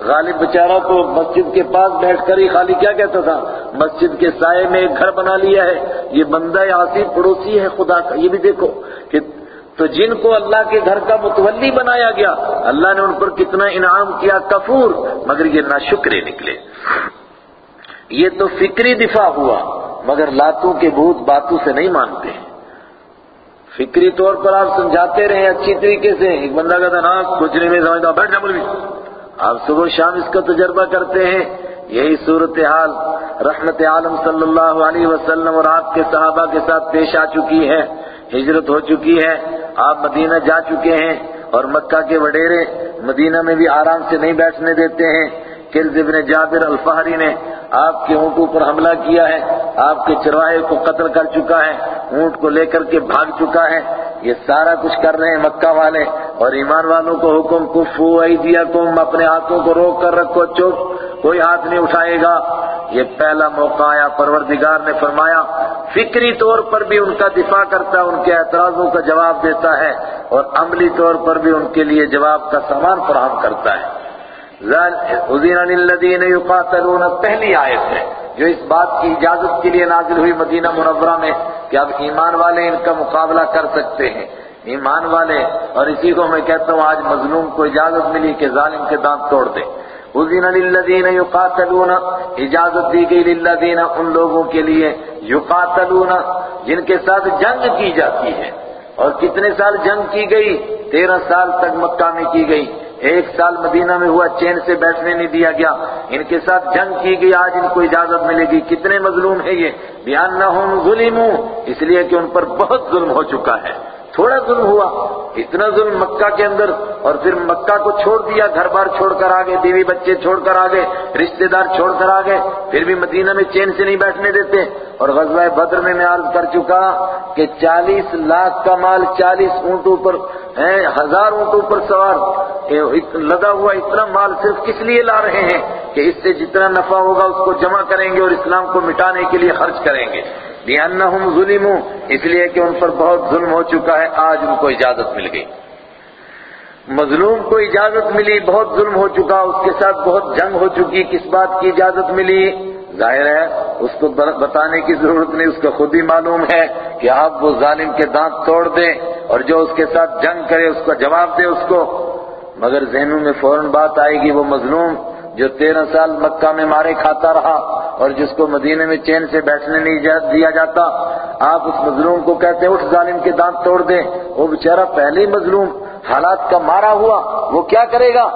غالب بیچارہ تو مسجد کے پاس بیٹھ کر ہی خالی کیا کہتا تھا؟ مسجد کے سائے میں ایک گھر بنا لیا ہے۔ یہ بندہ آسی پڑوسی ہے، خدا کا۔ یہ بھی دیکھو کہ تو جن کو اللہ کے گھر کا متولی بنایا گیا، اللہ نے ان پر کتنا انعام کیا، کفور، مگر یہ ناشکرے نکلے۔ یہ تو فکری دفاع ہوا، مگر لاتوں کے بھوت باتوں سے نہیں مانتے۔ ہیں فکری طور پر آپ سمجھاتے رہے اچھی طریقے سے۔ ایک بندہ کہتا نا کچھ نہیں میں سمجھتا بیٹھ جا مولوی۔ آپ صبح شام اس کا تجربہ کرتے ہیں۔ یہی صورتحال رحمت عالم صلی اللہ علیہ وسلم اور آپ کے صحابہ کے ساتھ پیش آ چکی ہے۔ ہجرت ہو چکی ہے۔ آپ مدینہ جا چکے ہیں اور مکہ کے وڈیرے مدینہ میں بھی آرام سے نہیں بیٹھنے دیتے ہیں۔ کرز ابن جابر الفہری نے آپ کے اونٹوں پر حملہ کیا ہے، آپ کے چرواہے کو قتل کر چکا ہے، اونٹ کو لے کر کے بھاگ چکا ہے۔ یہ سارا کچھ کر رہے ہیں مکہ والے۔ اور ایمان والوں کو حکم کفو دیا تم اپنے ہاتھوں کو روک کر رکھو، چپ، کوئی ہاتھ نہیں اٹھائے گا۔ یہ پہلا موقع آیا، پروردگار نے فرمایا، فکری طور پر بھی ان کا دفاع کرتا ہے ان کے اعتراضوں کا جواب دیتا ہے، اور عملی طور پر بھی ان کے لیے جواب کا سامان فراہم کرتا ہے۔ للذین یقاتلون پہلی آیت ہے، جو اس بات کی اجازت کے لیے نازل ہوئی مدینہ منورہ میں کہ اب ایمان والے ان کا مقابلہ کر سکتے ہیں۔ ایمان والے، اور اسی کو میں کہتا ہوں، آج مظلوم کو اجازت ملی کہ ظالم کے دانت توڑ دے۔ اذن للذین یقاتلون، اجازت دی گئی للذین ان لوگوں کے لیے۔ یقاتلون، جن کے ساتھ جنگ کی جاتی ہے۔ اور کتنے سال جنگ کی گئی؟ تیرہ سال تک مکہ میں کی گئی۔ ایک سال مدینہ میں ہوا، چین سے بیٹھنے نہیں دیا گیا۔ ان کے ساتھ جنگ کی گئی، آج ان کو اجازت ملے گی۔ کتنے مظلوم ہیں یہ؟ بیان نہ ظلموں اس لیے کہ ان پر بہت ظلم ہو چکا ہے۔ تھوڑا ظلم ہوا، اتنا ظلم مکہ کے اندر اور پھر مکہ کو چھوڑ دیا، گھر بار چھوڑ کر آگے بیوی بچے چھوڑ کر آگے رشتہ دار چھوڑ کر آگے پھر بھی مدینہ میں چین سے نہیں بیٹھنے دیتے۔ اور غزوہ بدر میں میں عرض کر چکا کہ چالیس لاکھ کا مال چالیس اونٹوں پر ہزار اونٹوں پر سوار۔ لگا ہوا، اتنا مال صرف کس لیے لا رہے ہیں؟ کہ اس سے جتنا نفع ہوگا اس کو جمع کریں گے اور اسلام کو مٹانے کے لیے خرچ کریں گے۔ لِأَنَّهُمْ ظُلِمُوا، اس لیے کہ ان پر بہت ظلم ہو چکا ہے، آج ان کو اجازت مل گئی۔ مظلوم کو اجازت ملی، بہت ظلم ہو چکا، اس کے ساتھ بہت جنگ ہو چکی، کس بات کی اجازت ملی؟ ظاہر ہے، اس کو بتانے کی ضرورت نہیں، اس کو خود ہی معلوم ہے کہ آپ وہ ظالم کے دانت توڑ دیں اور جو اس کے ساتھ جنگ کرے، اس کا جواب دے اس کو۔ مگر ذہنوں میں فوراً بات آئے گی، وہ مظلوم جو تیرہ سال مکہ میں مارے کھاتا رہا اور جس کو مدینے میں چین سے بیٹھنے نہیں دیا جاتا، آپ اس مظلوم کو کہتے ہیں اٹھ ظالم کے دانت توڑ دیں وہ بیچارہ پہلے ہی مظلوم، حالات کا مارا ہوا، وہ کیا کرے گا؟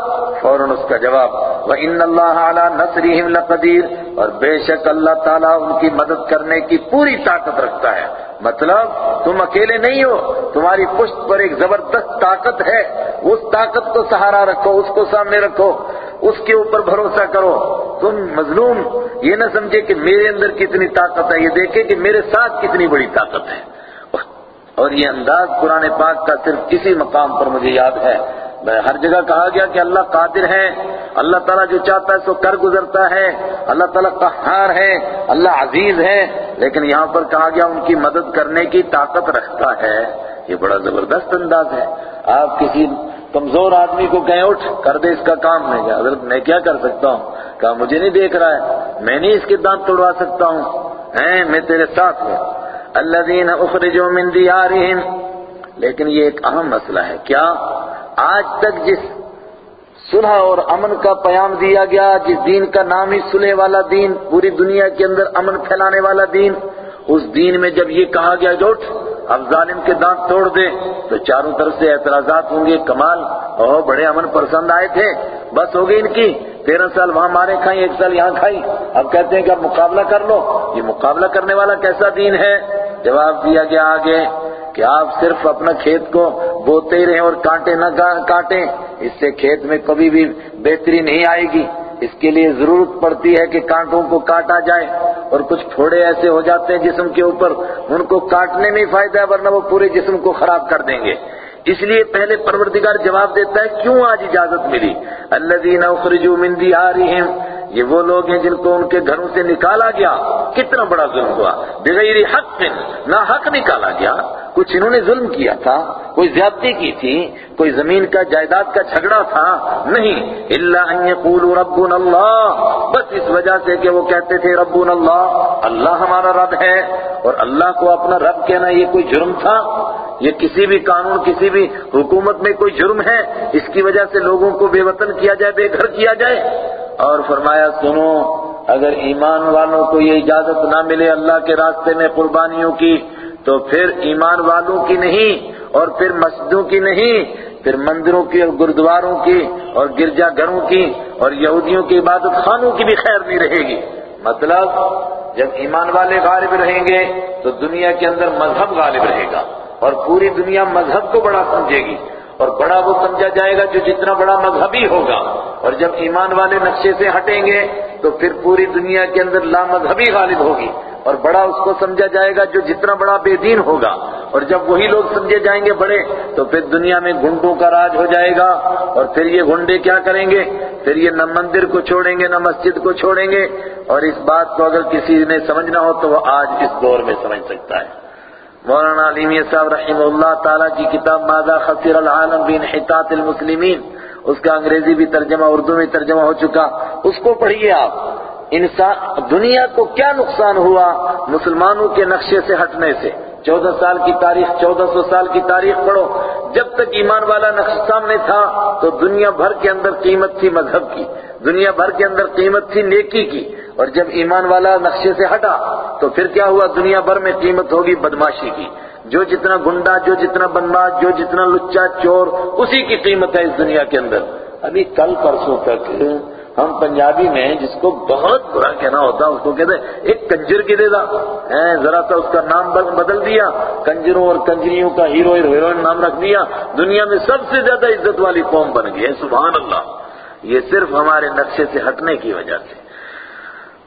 فوراً اس کا جواب، وَإِنَّ اللَّهَ عَلَى نَصْرِهِمْ لَقَدِيرٌ اور بے شک اللہ تعالیٰ ان کی مدد کرنے کی پوری طاقت رکھتا ہے۔ مطلب تم اکیلے نہیں ہو، تمہاری پشت پر ایک زبردست طاقت ہے۔ اس طاقت کو سہارا رکھو، اس کو سامنے رکھو۔ اس کے اوپر بھروسہ کرو۔ تم مظلوم، یہ نہ سمجھے کہ میرے اندر کتنی طاقت ہے، یہ دیکھیں کہ میرے ساتھ کتنی بڑی طاقت ہے۔ اور یہ انداز قرآن پاک کا صرف کسی مقام پر مجھے یاد ہے۔ ہر جگہ کہا گیا کہ اللہ قادر ہے، اللہ تعالیٰ جو چاہتا ہے سو کر گزرتا ہے۔ اللہ تعالیٰ قہار ہے، اللہ عزیز ہے۔ لیکن یہاں پر کہا گیا ان کی مدد کرنے کی طاقت رکھتا ہے۔ یہ بڑا زبردست انداز ہے۔ آپ کسی کمزور آدمی کو کہیں اٹھ، کر دے اس کا کام۔ میں کیا حضرت، میں کیا کر سکتا ہوں؟ کہا، مجھے نہیں دیکھ رہا ہے۔ میں نہیں اس کے دانت توڑوا سکتا ہوں۔ ہیں، میں تیرے ساتھ ہوں۔ الذین اخرجوا من دیارہم۔ لیکن یہ ایک اہم مسئلہ ہے۔ کیا آج تک جس صلح اور امن کا پیام دیا گیا، جس دین کا نام ہی صلح والا دین، پوری دنیا کے اندر امن پھیلانے والا دین، اس دین میں جب یہ کہا گیا جو اٹھ اب ظالم کے دانت توڑ دے تو چاروں طرف سے اعتراضات ہوں گے، کمال، اوہ، بڑے امن پسند آئے تھے، بس ہو گئی ان کی۔ تیرہ سال وہاں مارے کھائی ایک سال یہاں کھائی۔ اب کہتے ہیں کہ اب مقابلہ کر لو۔ یہ مقابلہ کرنے والا کیسا دین ہے؟ جواب دیا گیا آگے کہ آپ صرف اپنا کھیت کو بوتے ہی رہیں اور کانٹے نہ کاٹیں اس سے کھیت میں کبھی بھی بہتری نہیں آئے گی۔ اس کے لیے ضرورت پڑتی ہے کہ کانٹوں کو کاٹا جائے اور کچھ پھوڑے ایسے ہو جاتے ہیں جسم کے اوپر، ان کو کاٹنے میں ہی فائدہ ہے، ورنہ وہ پورے جسم کو خراب کر دیں گے۔ اس لیے پہلے پروردگار جواب دیتا ہے، کیوں آج اجازت ملی؟ الذین اخرجوا من دیارہم، یہ وہ لوگ ہیں جن کو ان کے گھروں سے نکالا گیا۔ کتنا بڑا ظلم ہوا۔ بغیر حق نہ حق نکالا گیا۔ کچھ انہوں نے ظلم کیا تھا، کوئی زیادتی کی تھی، کوئی زمین کا جائیداد کا جھگڑا تھا، نہیں۔ الا ان يقولوا ربنا اللہ، بس اس وجہ سے کہ وہ کہتے تھے ربنا اللہ اللہ ہمارا رب ہے، اور اللہ کو اپنا رب کہنا یہ کوئی جرم تھا؟ یہ کسی بھی قانون، کسی بھی حکومت میں کوئی جرم ہے؟ اس کی وجہ سے لوگوں کو بے وطن کیا جائے، بے گھر کیا جائے؟ اور فرمایا، سنو، اگر ایمان والوں کو یہ اجازت نہ ملے اللہ کے راستے میں قربانیوں کی تو پھر ایمان والوں کی نہیں اور پھر مسجدوں کی نہیں، پھر مندروں کی اور گردواروں کی اور گرجا گھروں کی اور یہودیوں کی عبادت خانوں کی بھی خیر نہیں رہے گی۔ مطلب جب ایمان والے غالب رہیں گے تو دنیا کے اندر مذہب غالب رہے گا اور پوری دنیا مذہب کو بڑا سمجھے گی اور بڑا وہ سمجھا جائے گا جو جتنا بڑا مذہبی ہوگا۔ اور جب ایمان والے نقشے سے ہٹیں گے تو پھر پوری دنیا کے اندر لا مذہبی غالب ہوگی۔ اور بڑا اس کو سمجھا جائے گا جو جتنا بڑا بے دین ہوگا۔ اور جب وہی لوگ سمجھے جائیں گے بڑے، تو پھر دنیا میں گنڈوں کا راج ہو جائے گا۔ اور پھر یہ گنڈے کیا کریں گے؟ پھر یہ نہ مندر کو چھوڑیں گے، نہ مسجد کو چھوڑیں گے۔ اور اس بات کو اگر کسی نے سمجھنا ہو تو وہ آج اس دور میں سمجھ سکتا ہے۔ مولانا علیمیہ صاحب رحمہ اللہ تعالیٰ کی کتاب ماذا خسر العالم بانحطاط المسلمین؟ اس کا انگریزی بھی ترجمہ، اردو میں ترجمہ ہو چکا۔ اس کو پڑھیے آپ۔ انسان دنیا کو کیا نقصان ہوا مسلمانوں کے نقشے سے ہٹنے سے؟ چودہ سال کی تاریخ، چودہ سو سال کی تاریخ پڑھو۔ جب تک ایمان والا نقش سامنے تھا تو دنیا بھر کے اندر قیمت تھی مذہب کی، دنیا بھر کے اندر قیمت تھی نیکی کی۔ اور جب ایمان والا نقشے سے ہٹا تو پھر کیا ہوا؟ دنیا بھر میں قیمت ہوگی بدماشی کی۔ جو جتنا گنڈا، جو جتنا بدماش، جو جتنا لچا چور، اسی کی قیمت ہے اس دنیا کے اندر۔ ابھی کل پرسوں تک ہم پنجابی میں جس کو بہت برا کہنا ہوتا، اس کو کہتے ہیں، ایک کنجر کی دے دا۔ ذرا سا اس کا نام بدل دیا۔ کنجروں اور کنجریوں کا ہیرو ہیروئن نام رکھ دیا۔ دنیا میں سب سے زیادہ عزت والی قوم بن گئی ہے۔ سبحان اللہ۔ یہ صرف ہمارے نقشے سے ہٹنے کی وجہ سے۔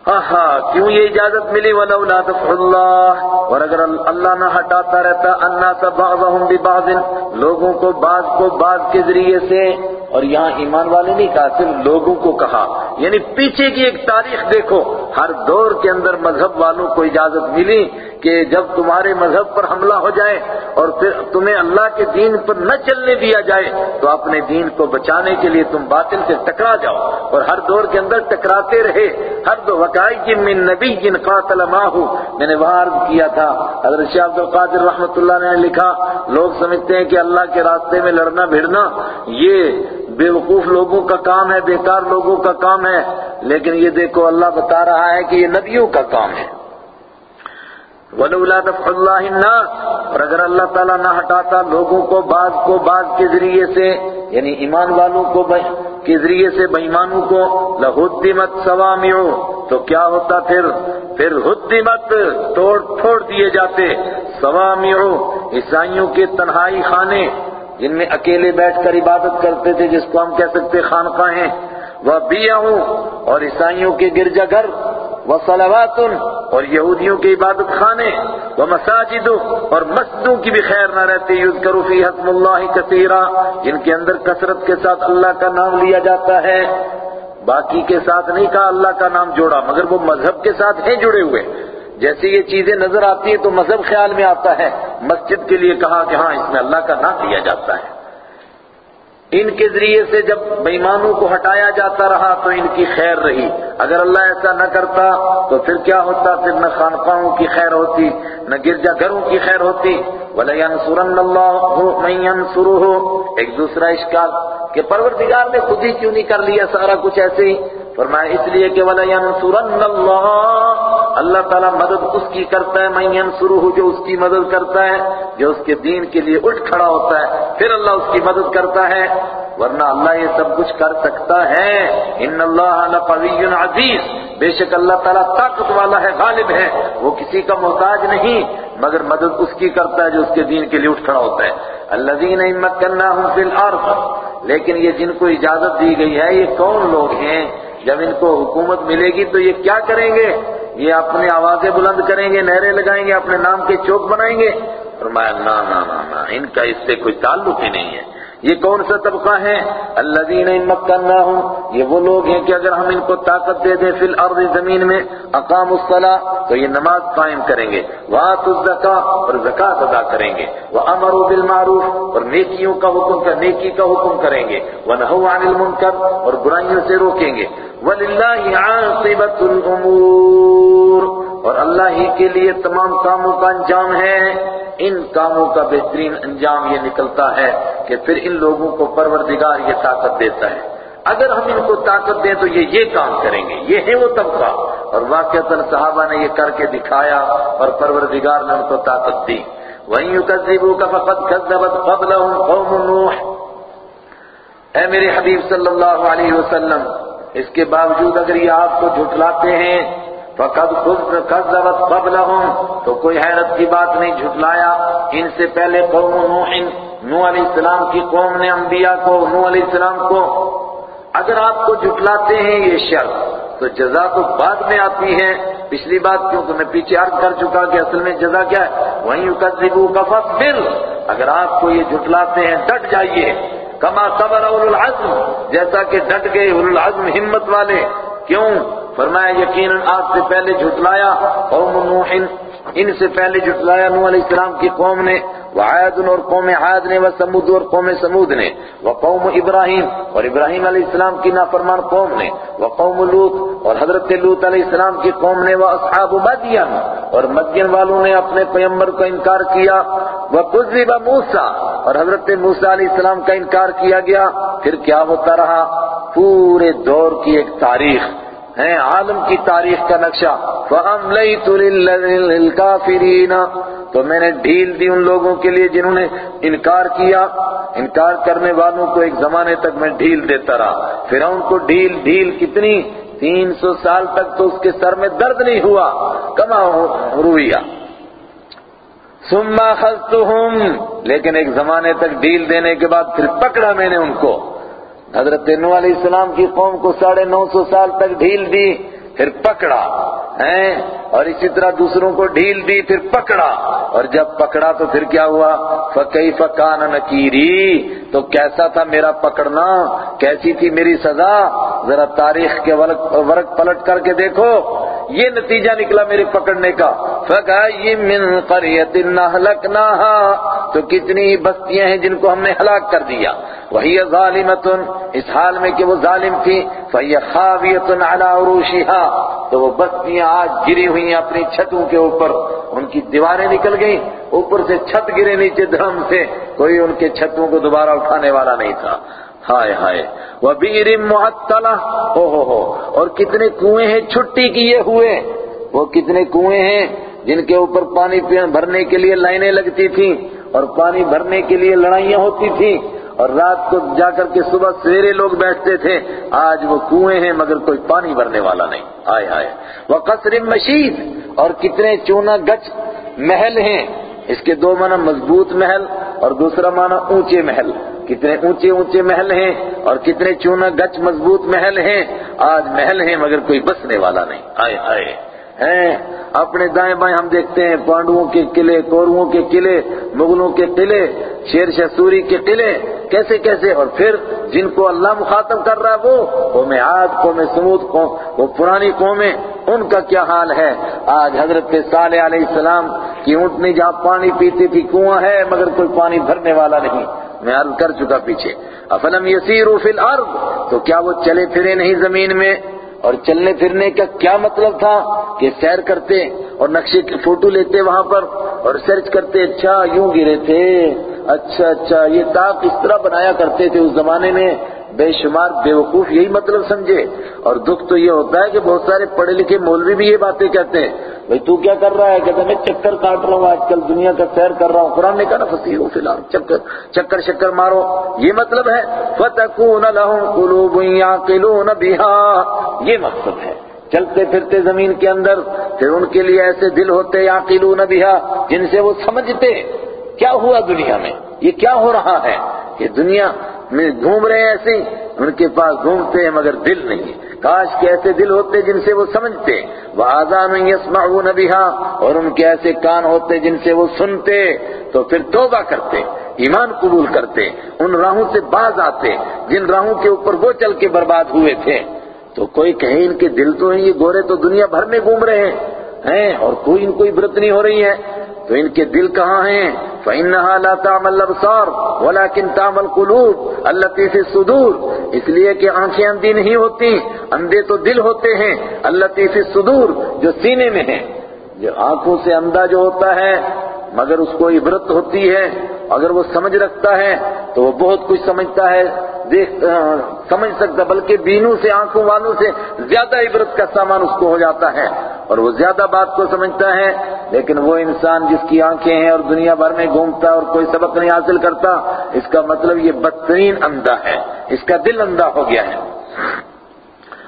ہاں کیوں یہ اجازت ملی؟ ولولا دفع اللہ اور اگر اللہ نہ ہٹاتا رہتا انا سب ببعض۔ لوگوں کو بعض کو بعض کے ذریعے سے اور یہاں ایمان والے نہیں کہا، صرف لوگوں کو کہا۔ یعنی پیچھے کی ایک تاریخ دیکھو، ہر دور کے اندر مذہب والوں کو اجازت ملی کہ جب تمہارے مذہب پر حملہ ہو جائے اور پھر تمہیں اللہ کے دین پر نہ چلنے دیا جائے، تو اپنے دین کو بچانے کے لیے تم باطل سے ٹکرا جاؤ۔ اور ہر دور کے اندر ٹکراتے رہے۔ ہر دو وقائی من نبی جن قاتل ماہو میں نے وہاں عرض کیا تھا، حضرت شاہ عبد القادر رحمۃ اللہ نے لکھا، لوگ سمجھتے ہیں کہ اللہ کے راستے میں لڑنا، بھیڑنا، یہ بے وقوف لوگوں کا کام ہے، بیکار لوگوں کا کام ہے، لیکن یہ دیکھو اللہ بتا رہا ہے کہ یہ نبیوں کا کام ہے۔ وَلَوْلَا دَفْعُ اللَّهِ النَّاسِ، اور اگر اللہ تعالیٰ نہ ہٹاتا لوگوں کو بعض کو بعض کے ذریعے سے یعنی ایمان والوں کو کے ذریعے سے بےمانوں کو لَهُدِّمَتْ سَوَامِعُ، تو کیا ہوتا پھر؟ پھر ہدمت توڑ پھوڑ دیے جاتے۔ سوامع، عیسائیوں کے تنہائی خانے۔ جن میں اکیلے بیٹھ کر عبادت کرتے تھے، جس کو ہم کہہ سکتے خانقاہیں وہ بیاں اور عیسائیوں کے گرجا گھر وہ صلواتن اور یہودیوں کے عبادت خانے، وہ مساجد اور مسجدوں کی بھی خیر نہ رہتی یوز کرو فی حکم اللہ کثیرا، جن کے اندر کثرت کے ساتھ اللہ کا نام لیا جاتا ہے۔ باقی کے ساتھ نہیں کہا اللہ کا نام جوڑا، مگر وہ مذہب کے ساتھ ہیں جڑے ہوئے۔ جیسے یہ چیزیں نظر آتی ہیں تو مذہب خیال میں آتا ہے مسجد کے لیے کہا کہ ہاں اس میں اللہ کا نام لیا جاتا ہے۔ ان کے ذریعے سے جب بےمانوں کو ہٹایا جاتا رہا تو ان کی خیر رہی۔ اگر اللہ ایسا نہ کرتا تو پھر کیا ہوتا؟ پھر نہ خانقاہوں کی خیر ہوتی، نہ گرجا گھروں کی خیر ہوتی۔ وَلَيَنْصُرَنَّ اللَّهُ مَنْ يَنْصُرُهُ۔ ایک دوسرا اشکال کہ پروردگار نے خود ہی کیوں نہیں کر لیا؟ سارا کچھ ایسے ہی۔ فرمایا اس لیے کہ وَلَيَنْصُرَنَّ اللَّهُ اللہ تعالیٰ مدد اس کی کرتا ہے مَنْ يَنْصُرُهُ جو اس کی مدد کرتا ہے، جو اس کے دین کے لیے اٹھ کھڑا ہوتا ہے، پھر اللہ اس کی مدد کرتا ہے۔ ورنہ اللہ یہ سب کچھ کر سکتا ہے۔ ان اللہ لقوی عزیز۔ بے شک اللہ تعالیٰ طاقت والا ہے، غالب ہے۔ وہ کسی کا محتاج نہیں، مگر مدد اس کی کرتا ہے جو اس کے دین کے لیے اٹھ کھڑا ہوتا ہے۔ الذین مکناہم فی الارض۔ لیکن یہ جن کو اجازت دی گئی ہے، یہ کون لوگ ہیں؟ جب ان کو حکومت ملے گی تو یہ کیا کریں گے؟ یہ اپنے آوازیں بلند کریں گے نہریں لگائیں گے، اپنے نام کے چوک بنائیں گے۔ فرمایا، نا نا نا نا، ان کا اس سے کوئی تعلق ہی نہیں ہے۔ یہ کون سا طبقہ ہے؟ الذین مکناہم، یہ وہ لوگ ہیں کہ اگر ہم ان کو طاقت دے دیں فی الارض زمین میں اقام الصلاة تو یہ نماز قائم کریں گے۔ وآتوا الزکاة اور زکاة ادا کریں گے۔ وامروا بالمعروف، اور نیکیوں کا حکم کر، نیکی کا حکم کریں گے۔ ونہوا عن المنکر، اور برائیوں سے روکیں گے۔ وللہ عاقبت الامور اور اللہ ہی کے لیے تمام کاموں کا انجام ہے۔ ان کاموں کا بہترین انجام یہ نکلتا ہے کہ پھر ان لوگوں کو پروردگار یہ طاقت دیتا ہے۔ اگر ہم ان کو طاقت دیں تو یہ یہ کام کریں گے، یہ ہے وہ طبقہ۔ اور واقعہ صحابہ نے یہ کر کے دکھایا اور پروردگار نے ان کو طاقت دی۔ وہیں يُكَذِّبُوكَ فَقَدْ كَذَّبَتْ قَبْلَهُمْ قَوْمُ نُوحٍ۔ اے میرے حبیب صلی اللہ علیہ وسلم، اس کے باوجود اگر یہ آپ کو جھٹلاتے ہیں فقد خود كذبت قبلهم تو کوئی حیرت کی بات نہیں جھٹلایا۔ ان سے پہلے قوم نوح نوح علیہ السلام کی قوم نے انبیاء کو، نوح علیہ السلام کو۔ اگر آپ کو جھٹلاتے ہیں یہ شرط تو جزا تو بعد میں آتی ہے۔ پچھلی بات کیونکہ میں پیچھے عرض کر چکا کہ اصل میں جزا کیا ہے؟ وہیں کذبو کا فصبر اگر آپ کو یہ جھٹلاتے ہیں، ڈٹ جائیے۔ کما صبر اول العزم۔ جیسا کہ ڈٹ گئے اول العزم ہمت والے۔ کیوں؟ فرمایا، یقیناً آپ سے پہلے جھٹلایا قوم نوح ان سے پہلے جھٹلایا نوح علیہ السلام کی قوم نے، وعاد اور قوم عاد نے وسمود اور قوم سمود نے، وقوم ابراہیم اور ابراہیم علیہ السلام کی نافرمان قوم نے، وقوم لوط اور حضرت لوط علیہ السلام کی قوم نے، واصحاب مدین اور مدین والوں نے اپنے پیمبر کو انکار کیا، وکذب موسیٰ اور حضرت موسیٰ علیہ السلام کا انکار کیا گیا، پھر کیا ہوتا رہا؟ پورے دور کی ایک تاریخ ہیں عالم کی تاریخ کا نقشہ۔ فَأَمْلَيْتُ لِلْكَافِرِينَ تو میں نے ڈھیل دی ان لوگوں کے لیے جنہوں نے انکار کیا۔ انکار کرنے والوں کو ایک زمانے تک میں ڈھیل دیتا رہا۔ پھر ان کو ڈھیل ڈھیل کتنی؟ تین سو سال تک تو اس کے سر میں درد نہیں ہوا۔ کما رویا۔ سما خستہم لیکن ایک زمانے تک ڈھیل دینے کے بعد پھر پکڑا میں نے ان کو۔ حضرت نو علیہ السلام کی قوم کو ساڑھے نو سو سال تک ڈھیل دی، پھر پکڑا، ہیں؟ اور اسی طرح دوسروں کو ڈھیل دی، پھر پکڑا۔ اور جب پکڑا تو پھر کیا ہوا؟ فقی فقان نکیری تو کیسا تھا میرا پکڑنا؟ کیسی تھی میری سزا؟ ذرا تاریخ کے ورق پلٹ کر کے دیکھو۔ یہ نتیجہ نکلا میرے پکڑنے کا۔ فَقَائِمْ مِنْ قَرْيَةٍ نَحْلَقْنَاهَا تو کتنی بستیاں ہیں جن کو ہم نے ہلاک کر دیا۔ وہی ظالمتن اس حال میں کہ وہ ظالم تھی۔ فَهِيَ خَاوِيَةٌ عَلَىٰ عُرُوشِهَا۔ تو وہ بستیاں آج گری ہوئی ہیں اپنی چھتوں کے اوپر۔ ان کی دیواریں نکل گئیں۔ اوپر سے چھت گرے نیچے دھرم سے۔ کوئی ان کے چھتوں کو دوبارہ اٹھانے والا نہیں تھا۔ ہائے ہائے۔ وہ بیر محتلا ہو ہو ہو۔ اور کتنے کنویں ہیں چھٹی کیے ہوئے۔ وہ کتنے کنویں ہیں جن کے اوپر پانی بھرنے کے لیے لائنیں لگتی تھیں اور پانی بھرنے کے لیے لڑائیاں ہوتی تھیں۔ اور رات کو جا کر کے صبح سویرے لوگ بیٹھتے تھے۔ آج وہ کنویں ہیں مگر کوئی پانی بھرنے والا نہیں۔ آئے آئے وہ قصر مشید اور کتنے چونا گچ محل ہیں۔ اس کے دو معنی مضبوط محل اور دوسرا معنی اونچے محل۔ کتنے اونچے اونچے محل ہیں اور کتنے چونا گچ مضبوط محل ہیں۔ آج محل ہیں مگر کوئی بسنے والا نہیں۔ آئے آئے۔ ہیں۔ اپنے دائیں بائیں ہم دیکھتے ہیں پانڈووں کے قلعے کورووں کے قلعے، مغلوں کے قلعے، شیر شاہ سوری کے قلعے، کیسے کیسے؟ اور پھر جن کو اللہ مخاطب کر رہا ہے، وہ قوم عاد، قوم سمود قوم وہ پرانی قومیں، ان کا کیا حال ہے؟ آج حضرت صالح علیہ السلام کی اونٹنی جہاں پانی پیتی تھی، کنواں ہے، مگر کوئی پانی بھرنے والا نہیں۔ میں عرض کر چکا پیچھے۔ افلم یسیروا فی الارض؟ تو کیا وہ چلے پھرے نہیں زمین میں؟ اور چلنے پھرنے کا کیا مطلب تھا کہ سیر کرتے اور نقشے کی فوٹو لیتے وہاں پر اور سرچ کرتے اچھا یوں گرے تھے اچھا اچھا یہ تاک اس طرح بنایا کرتے تھے اس زمانے میں بے شمار بے وقوف یہی مطلب سمجھے۔ اور دکھ تو یہ ہوتا ہے کہ بہت سارے پڑھے لکھے مولوی بھی یہ باتیں کہتے ہیں۔ بھئی تو کیا کر رہا ہے؟ کہتے میں چکر کاٹ رہا ہوں، آج کل دنیا کا سیر کر رہا ہوں۔ قرآن نے کہا نا فصیح فی الحال چکر چکر، شکر مارو۔ یہ مطلب ہے فَتَكُونَ لَهُمْ قُلُوبٌ يَعْقِلُونَ بِهَا یہ مقصد ہے۔ چلتے پھرتے زمین کے اندر، پھر ان کے لیے ایسے دل ہوتے یعقلون بها جن سے وہ سمجھتے، کیا ہوا دنیا میں؟ یہ کیا ہو رہا ہے؟ یہ دنیا میں گھوم رہے ہیں ایسے ان کے پاس گھومتے ہیں مگر دل نہیں کاش کے ایسے دل ہوتے جن سے وہ سمجھتے۔ وہ آزان يسمعون اور ان کے ایسے کان ہوتے جن سے وہ سنتے۔ تو پھر توبہ کرتے، ایمان قبول کرتے۔ ان راہوں سے باز آتے۔ جن راہوں کے اوپر وہ چل کے برباد ہوئے تھے۔ تو کوئی کہے ان کے دل تو ہیں، یہ گورے تو دنیا بھر میں گھوم رہے ہیں، اور کوئی ان کو عبرت نہیں ہو رہی ہے۔ تو ان کے دل کہاں ہیں؟ فَإِنَّهَا لَا تَعْمَلْ الْأَبْصَارُ وَلَكِنْ تَعْمَلْ الْقُلُوبُ الَّتِي فِي الصُّدُورِ اس لیے کہ آنکھیں اندھی نہیں ہوتی، اندھے تو دل ہوتے ہیں، الَّتِي فِي الصُّدُور جو سینے میں ہیں۔ جو آنکھوں سے اندھا جو ہوتا ہے، مگر اس کو عبرت ہوتی ہے، اگر وہ سمجھ رکھتا ہے تو وہ بہت کچھ سمجھتا ہے۔ دیکھ سمجھ سکتا، بلکہ بینوں سے، آنکھوں والوں سے زیادہ عبرت کا سامان اس کو ہو جاتا ہے۔ اور وہ زیادہ بات کو سمجھتا ہے۔ لیکن وہ انسان جس کی آنکھیں ہیں اور دنیا بھر میں گھومتا اور کوئی سبق نہیں حاصل کرتا، اس کا مطلب یہ بدترین اندھا ہے، اس کا دل اندھا ہو گیا ہے۔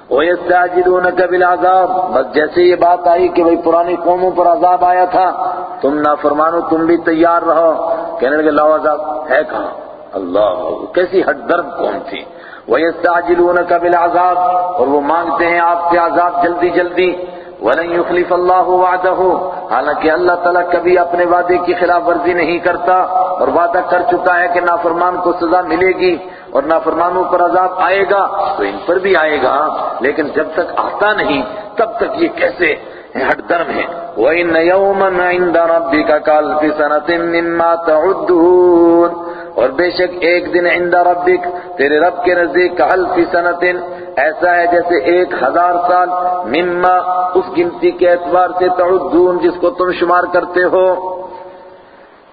وَيَسْتَعْجِلُونَكَ بِالْعَذَابِ۔ بس جیسے یہ بات آئی کہ بھئی پرانی قوموں پر عذاب آیا تھا، تم نہ فرمانو تم بھی تیار رہو۔ کہنے لگے، لاؤ عذاب ہے کہاں؟ اللہ، کیسی حد درد قوم تھی۔ وَيَسْتَعْجِلُونَكَ بِالْعَذَابِ۔ اور وہ مانگتے ہیں آپ سے عذاب جلدی جلدی۔ وَلَن يُخْلِفَ اللَّهُ وَعْدَهُ. حالانکہ اللہ تعالیٰ کبھی اپنے وعدے کی خلاف ورزی نہیں کرتا اور وعدہ کر چکا ہے کہ نافرمان کو سزا ملے گی اور نافرمانوں پر عذاب آئے گا تو ان پر بھی آئے گا، لیکن جب تک آتا نہیں، تب تک یہ کیسے ہٹ درم ہے وَإِنَّ يَوْمًا عِنْدَ رَبِّكَ كَالْفِ سَنَةٍ مِّمَّا تَعُدُّونَ۔ اور بے شک ایک دن عند ربک تیرے رب کے نزدیک کا الفی سنتن ایسا ہے جیسے ایک ہزار سال مما اس گنتی کے اعتبار سے تعدون جس کو تم شمار کرتے ہو۔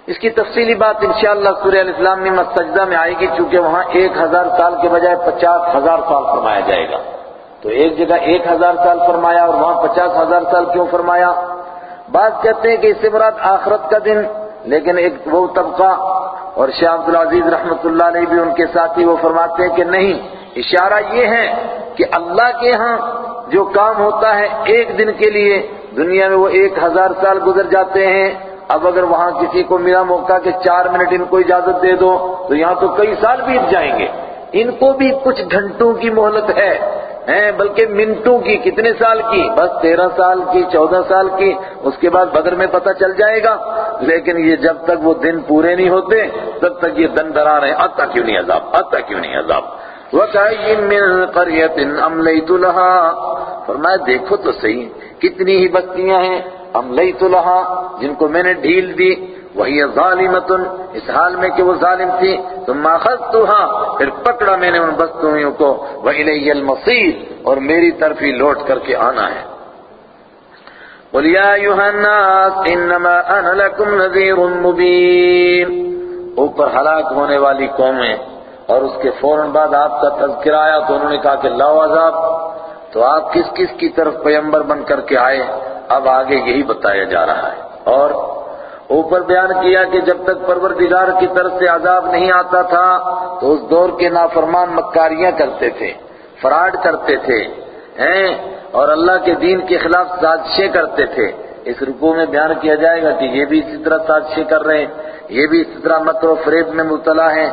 اس کی تفصیلی بات انشاءاللہ سورہ الاسلام میں مسجدہ میں آئے گی، چونکہ وہاں ایک ہزار سال کے بجائے پچاس ہزار سال فرمایا جائے گا۔ تو ایک جگہ ایک ہزار سال فرمایا اور وہاں پچاس ہزار سال کیوں فرمایا؟ بات کہتے ہیں کہ اس سے مراد آخرت کا دن، لیکن ایک وہ طبقہ اور شاہ عبد العزیز رحمۃ اللہ علیہ بھی ان کے ساتھی وہ فرماتے ہیں کہ نہیں، اشارہ یہ ہے کہ اللہ کے ہاں جو کام ہوتا ہے ایک دن کے لیے، دنیا میں وہ ایک ہزار سال گزر جاتے ہیں۔ اب اگر وہاں کسی کو ملا موقع کہ چار منٹ ان کو اجازت دے دو، تو یہاں تو کئی سال بیت جائیں گے۔ ان کو بھی کچھ گھنٹوں کی مہلت ہے۔ ہیں، بلکہ منٹوں کی، کتنے سال کی؟ بس تیرہ سال کی، چودہ سال کی، اس کے بعد بدر میں پتہ چل جائے گا۔ لیکن یہ جب تک وہ دن پورے نہیں ہوتے، تب تک یہ دن درا رہے آتا کیوں نہیں عذاب؟ آتا کیوں نہیں عذاب؟ وَكَأَيٍّ مِّن قَرْيَةٍ أَمْلَيْتُ لَهَا۔ فرمایا، دیکھو تو صحیح، کتنی ہی بستیاں ہیں، أَمْلَيْتُ لَهَا، جن کو میں نے ڈھیل دی۔ وہی ظالمت اس حال میں کہ وہ ظالم تھی، ثم اخذتها، پھر پکڑا میں نے ان بستیوں کو، وَإِلَيَّ الْمَصِيرُ، اور میری طرف ہی لوٹ کر کے آنا ہے۔ قُلْ يَا أَيُّهَا النَّاسُ، إِنَّمَا أَنَا لَكُمْ نَذِيرٌ مُبِينٌ۔ اوپر ہلاک ہونے والی قومیں، اور اس کے فوراً بعد آپ کا تذکرہ آیا تو انہوں نے کہا کہ لاؤ عذاب۔ تو آپ کس کس کی طرف پیمبر بن کر کے آئے، اب آگے یہی بتایا جا رہا ہے۔ اور اوپر بیان کیا کہ جب تک پروردگار کی طرف سے عذاب نہیں آتا تھا، تو اس دور کے نافرمان مکاریاں کرتے تھے، فراڈ کرتے تھے، ہیں، اور اللہ کے دین کے خلاف سازشیں کرتے تھے۔ اس رکوع میں بیان کیا جائے گا کہ یہ بھی اسی طرح سازشیں کر رہے ہیں، یہ بھی اسی طرح مکر و فریب میں مبتلا ہیں،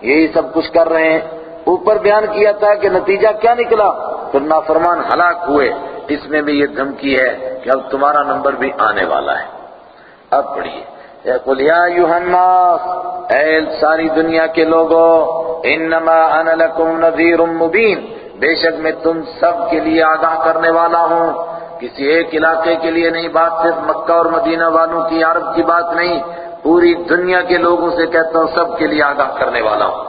یہی سب کچھ کر رہے ہیں۔ اوپر بیان کیا تھا کہ نتیجہ کیا نکلا؟ پھر نافرمان ہلاک ہوئے۔ اس میں بھی یہ دھمکی ہے کہ اب تمہارا نمبر بھی آنے والا ہے۔ اب پڑھیے۔ یا ایوہ الناس، اے ساری دنیا کے لوگوں انما انا لکم نذیر مبین۔ بے شک میں تم سب کے لیے آگاہ کرنے والا ہوں۔ کسی ایک علاقے کے لیے نہیں، بات صرف مکہ اور مدینہ والوں کی عرب کی بات نہیں، پوری دنیا کے لوگوں سے کہتا ہوں، سب کے لیے آگاہ کرنے والا ہوں۔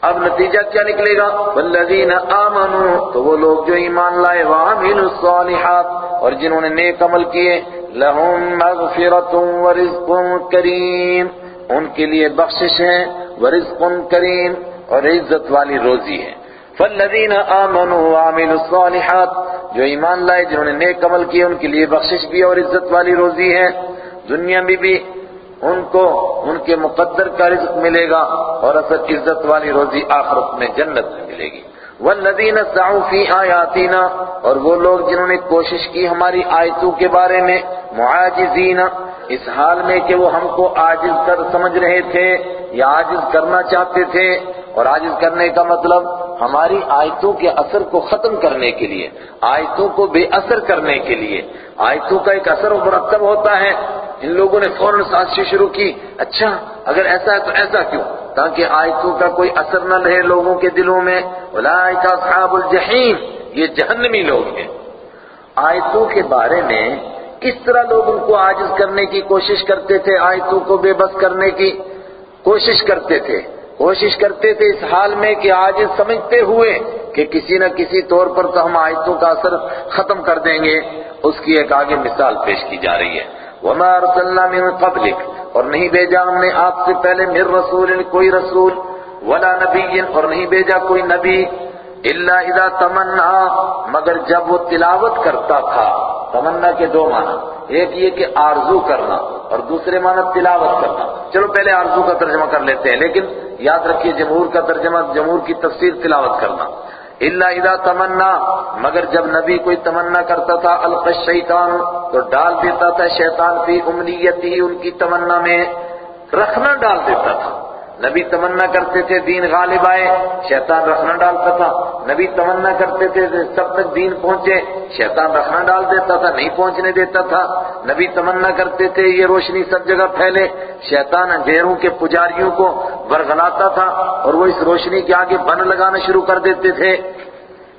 اب نتیجہ کیا نکلے گا؟ والذین آمنوا، تو وہ لوگ جو ایمان لائے، وعملوا الصالحات، اور جنہوں نے نیک عمل کیے لہم مغفرت ورزق کریم۔ ان کے لیے بخشش ہے ورزق کریم اور عزت والی روزی ہے۔ فالذین آمنوا وعملوا الصالحات، جو ایمان لائے، جنہوں نے نیک عمل کیے ان کے لیے بخشش بھی اور عزت والی روزی ہے۔ دنیا میں بھی ان کو، ان کے مقدر کا رزق ملے گا اور اصل عزت والی روزی آخرت میں جنت میں ملے گی۔ والذین سعوا فی آیاتنا، اور وہ لوگ جنہوں نے کوشش کی ہماری آیتوں کے بارے میں، معاجزین، اس حال میں کہ وہ ہم کو عاجز کر سمجھ رہے تھے یا عاجز کرنا چاہتے تھے، اور عاجز کرنے کا مطلب ہماری آیتوں کے اثر کو ختم کرنے کے لیے، آیتوں کو بے اثر کرنے کے لیے۔ آیتوں کا ایک اثر و مرتب ہوتا ہے۔ ان لوگوں نے فوراً سازشی شروع کی اچھا اگر ایسا ہے تو ایسا کیوں؟ تاکہ آیتوں کا کوئی اثر نہ رہے لوگوں کے دلوں میں۔ اولئک اصحاب الجحیم، یہ جہنمی لوگ ہیں۔ آیتوں کے بارے میں کس طرح لوگ ان کو عاجز کرنے کی کوشش کرتے تھے؟ آیتوں کو بے بس کرنے کی کوشش کرتے تھے۔ کوشش کرتے تھے اس حال میں کہ آج سمجھتے ہوئے کہ کسی نہ کسی طور پر تو ہم آیتوں کا اثر ختم کر دیں گے۔ اس کی ایک آگے مثال پیش کی جا رہی ہے۔ وما ارسلنا من قبلک اور نہیں بھیجا ہم نے آپ سے پہلے مر رسول، کوئی رسول، ولا نبی، اور نہیں بھیجا کوئی نبی، الا اذا تمنا، مگر جب وہ تلاوت کرتا تھا، تمنا کے دو معنی، ایک یہ کہ آرزو کرنا، اور دوسرے معنی تلاوت کرنا۔ چلو پہلے آرزو کا ترجمہ کر لیتے ہیں، لیکن یاد رکھیے جمہور کا ترجمہ، جمہور کی تفسیر تلاوت کرنا۔ الا اذا تمنا، مگر جب نبی کوئی تمنا کرتا تھا الق الشیطان، تو ڈال دیتا تھا شیطان فی امنیتی ان کی تمنا میں، رکھنا ڈال دیتا تھا۔ نبی تمنا کرتے تھے دین غالب آئے، شیطان رکھنا ڈالتا تھا۔ نبی تمنا کرتے تھے سب تک دین پہنچے، شیطان رکھنا ڈال دیتا تھا، نہیں پہنچنے دیتا تھا۔ نبی تمنا کرتے تھے یہ روشنی سب جگہ پھیلے، شیطان انجیروں کے پجاریوں کو ورغلاتا تھا اور وہ اس روشنی کے آگے بن لگانا شروع کر دیتے تھے۔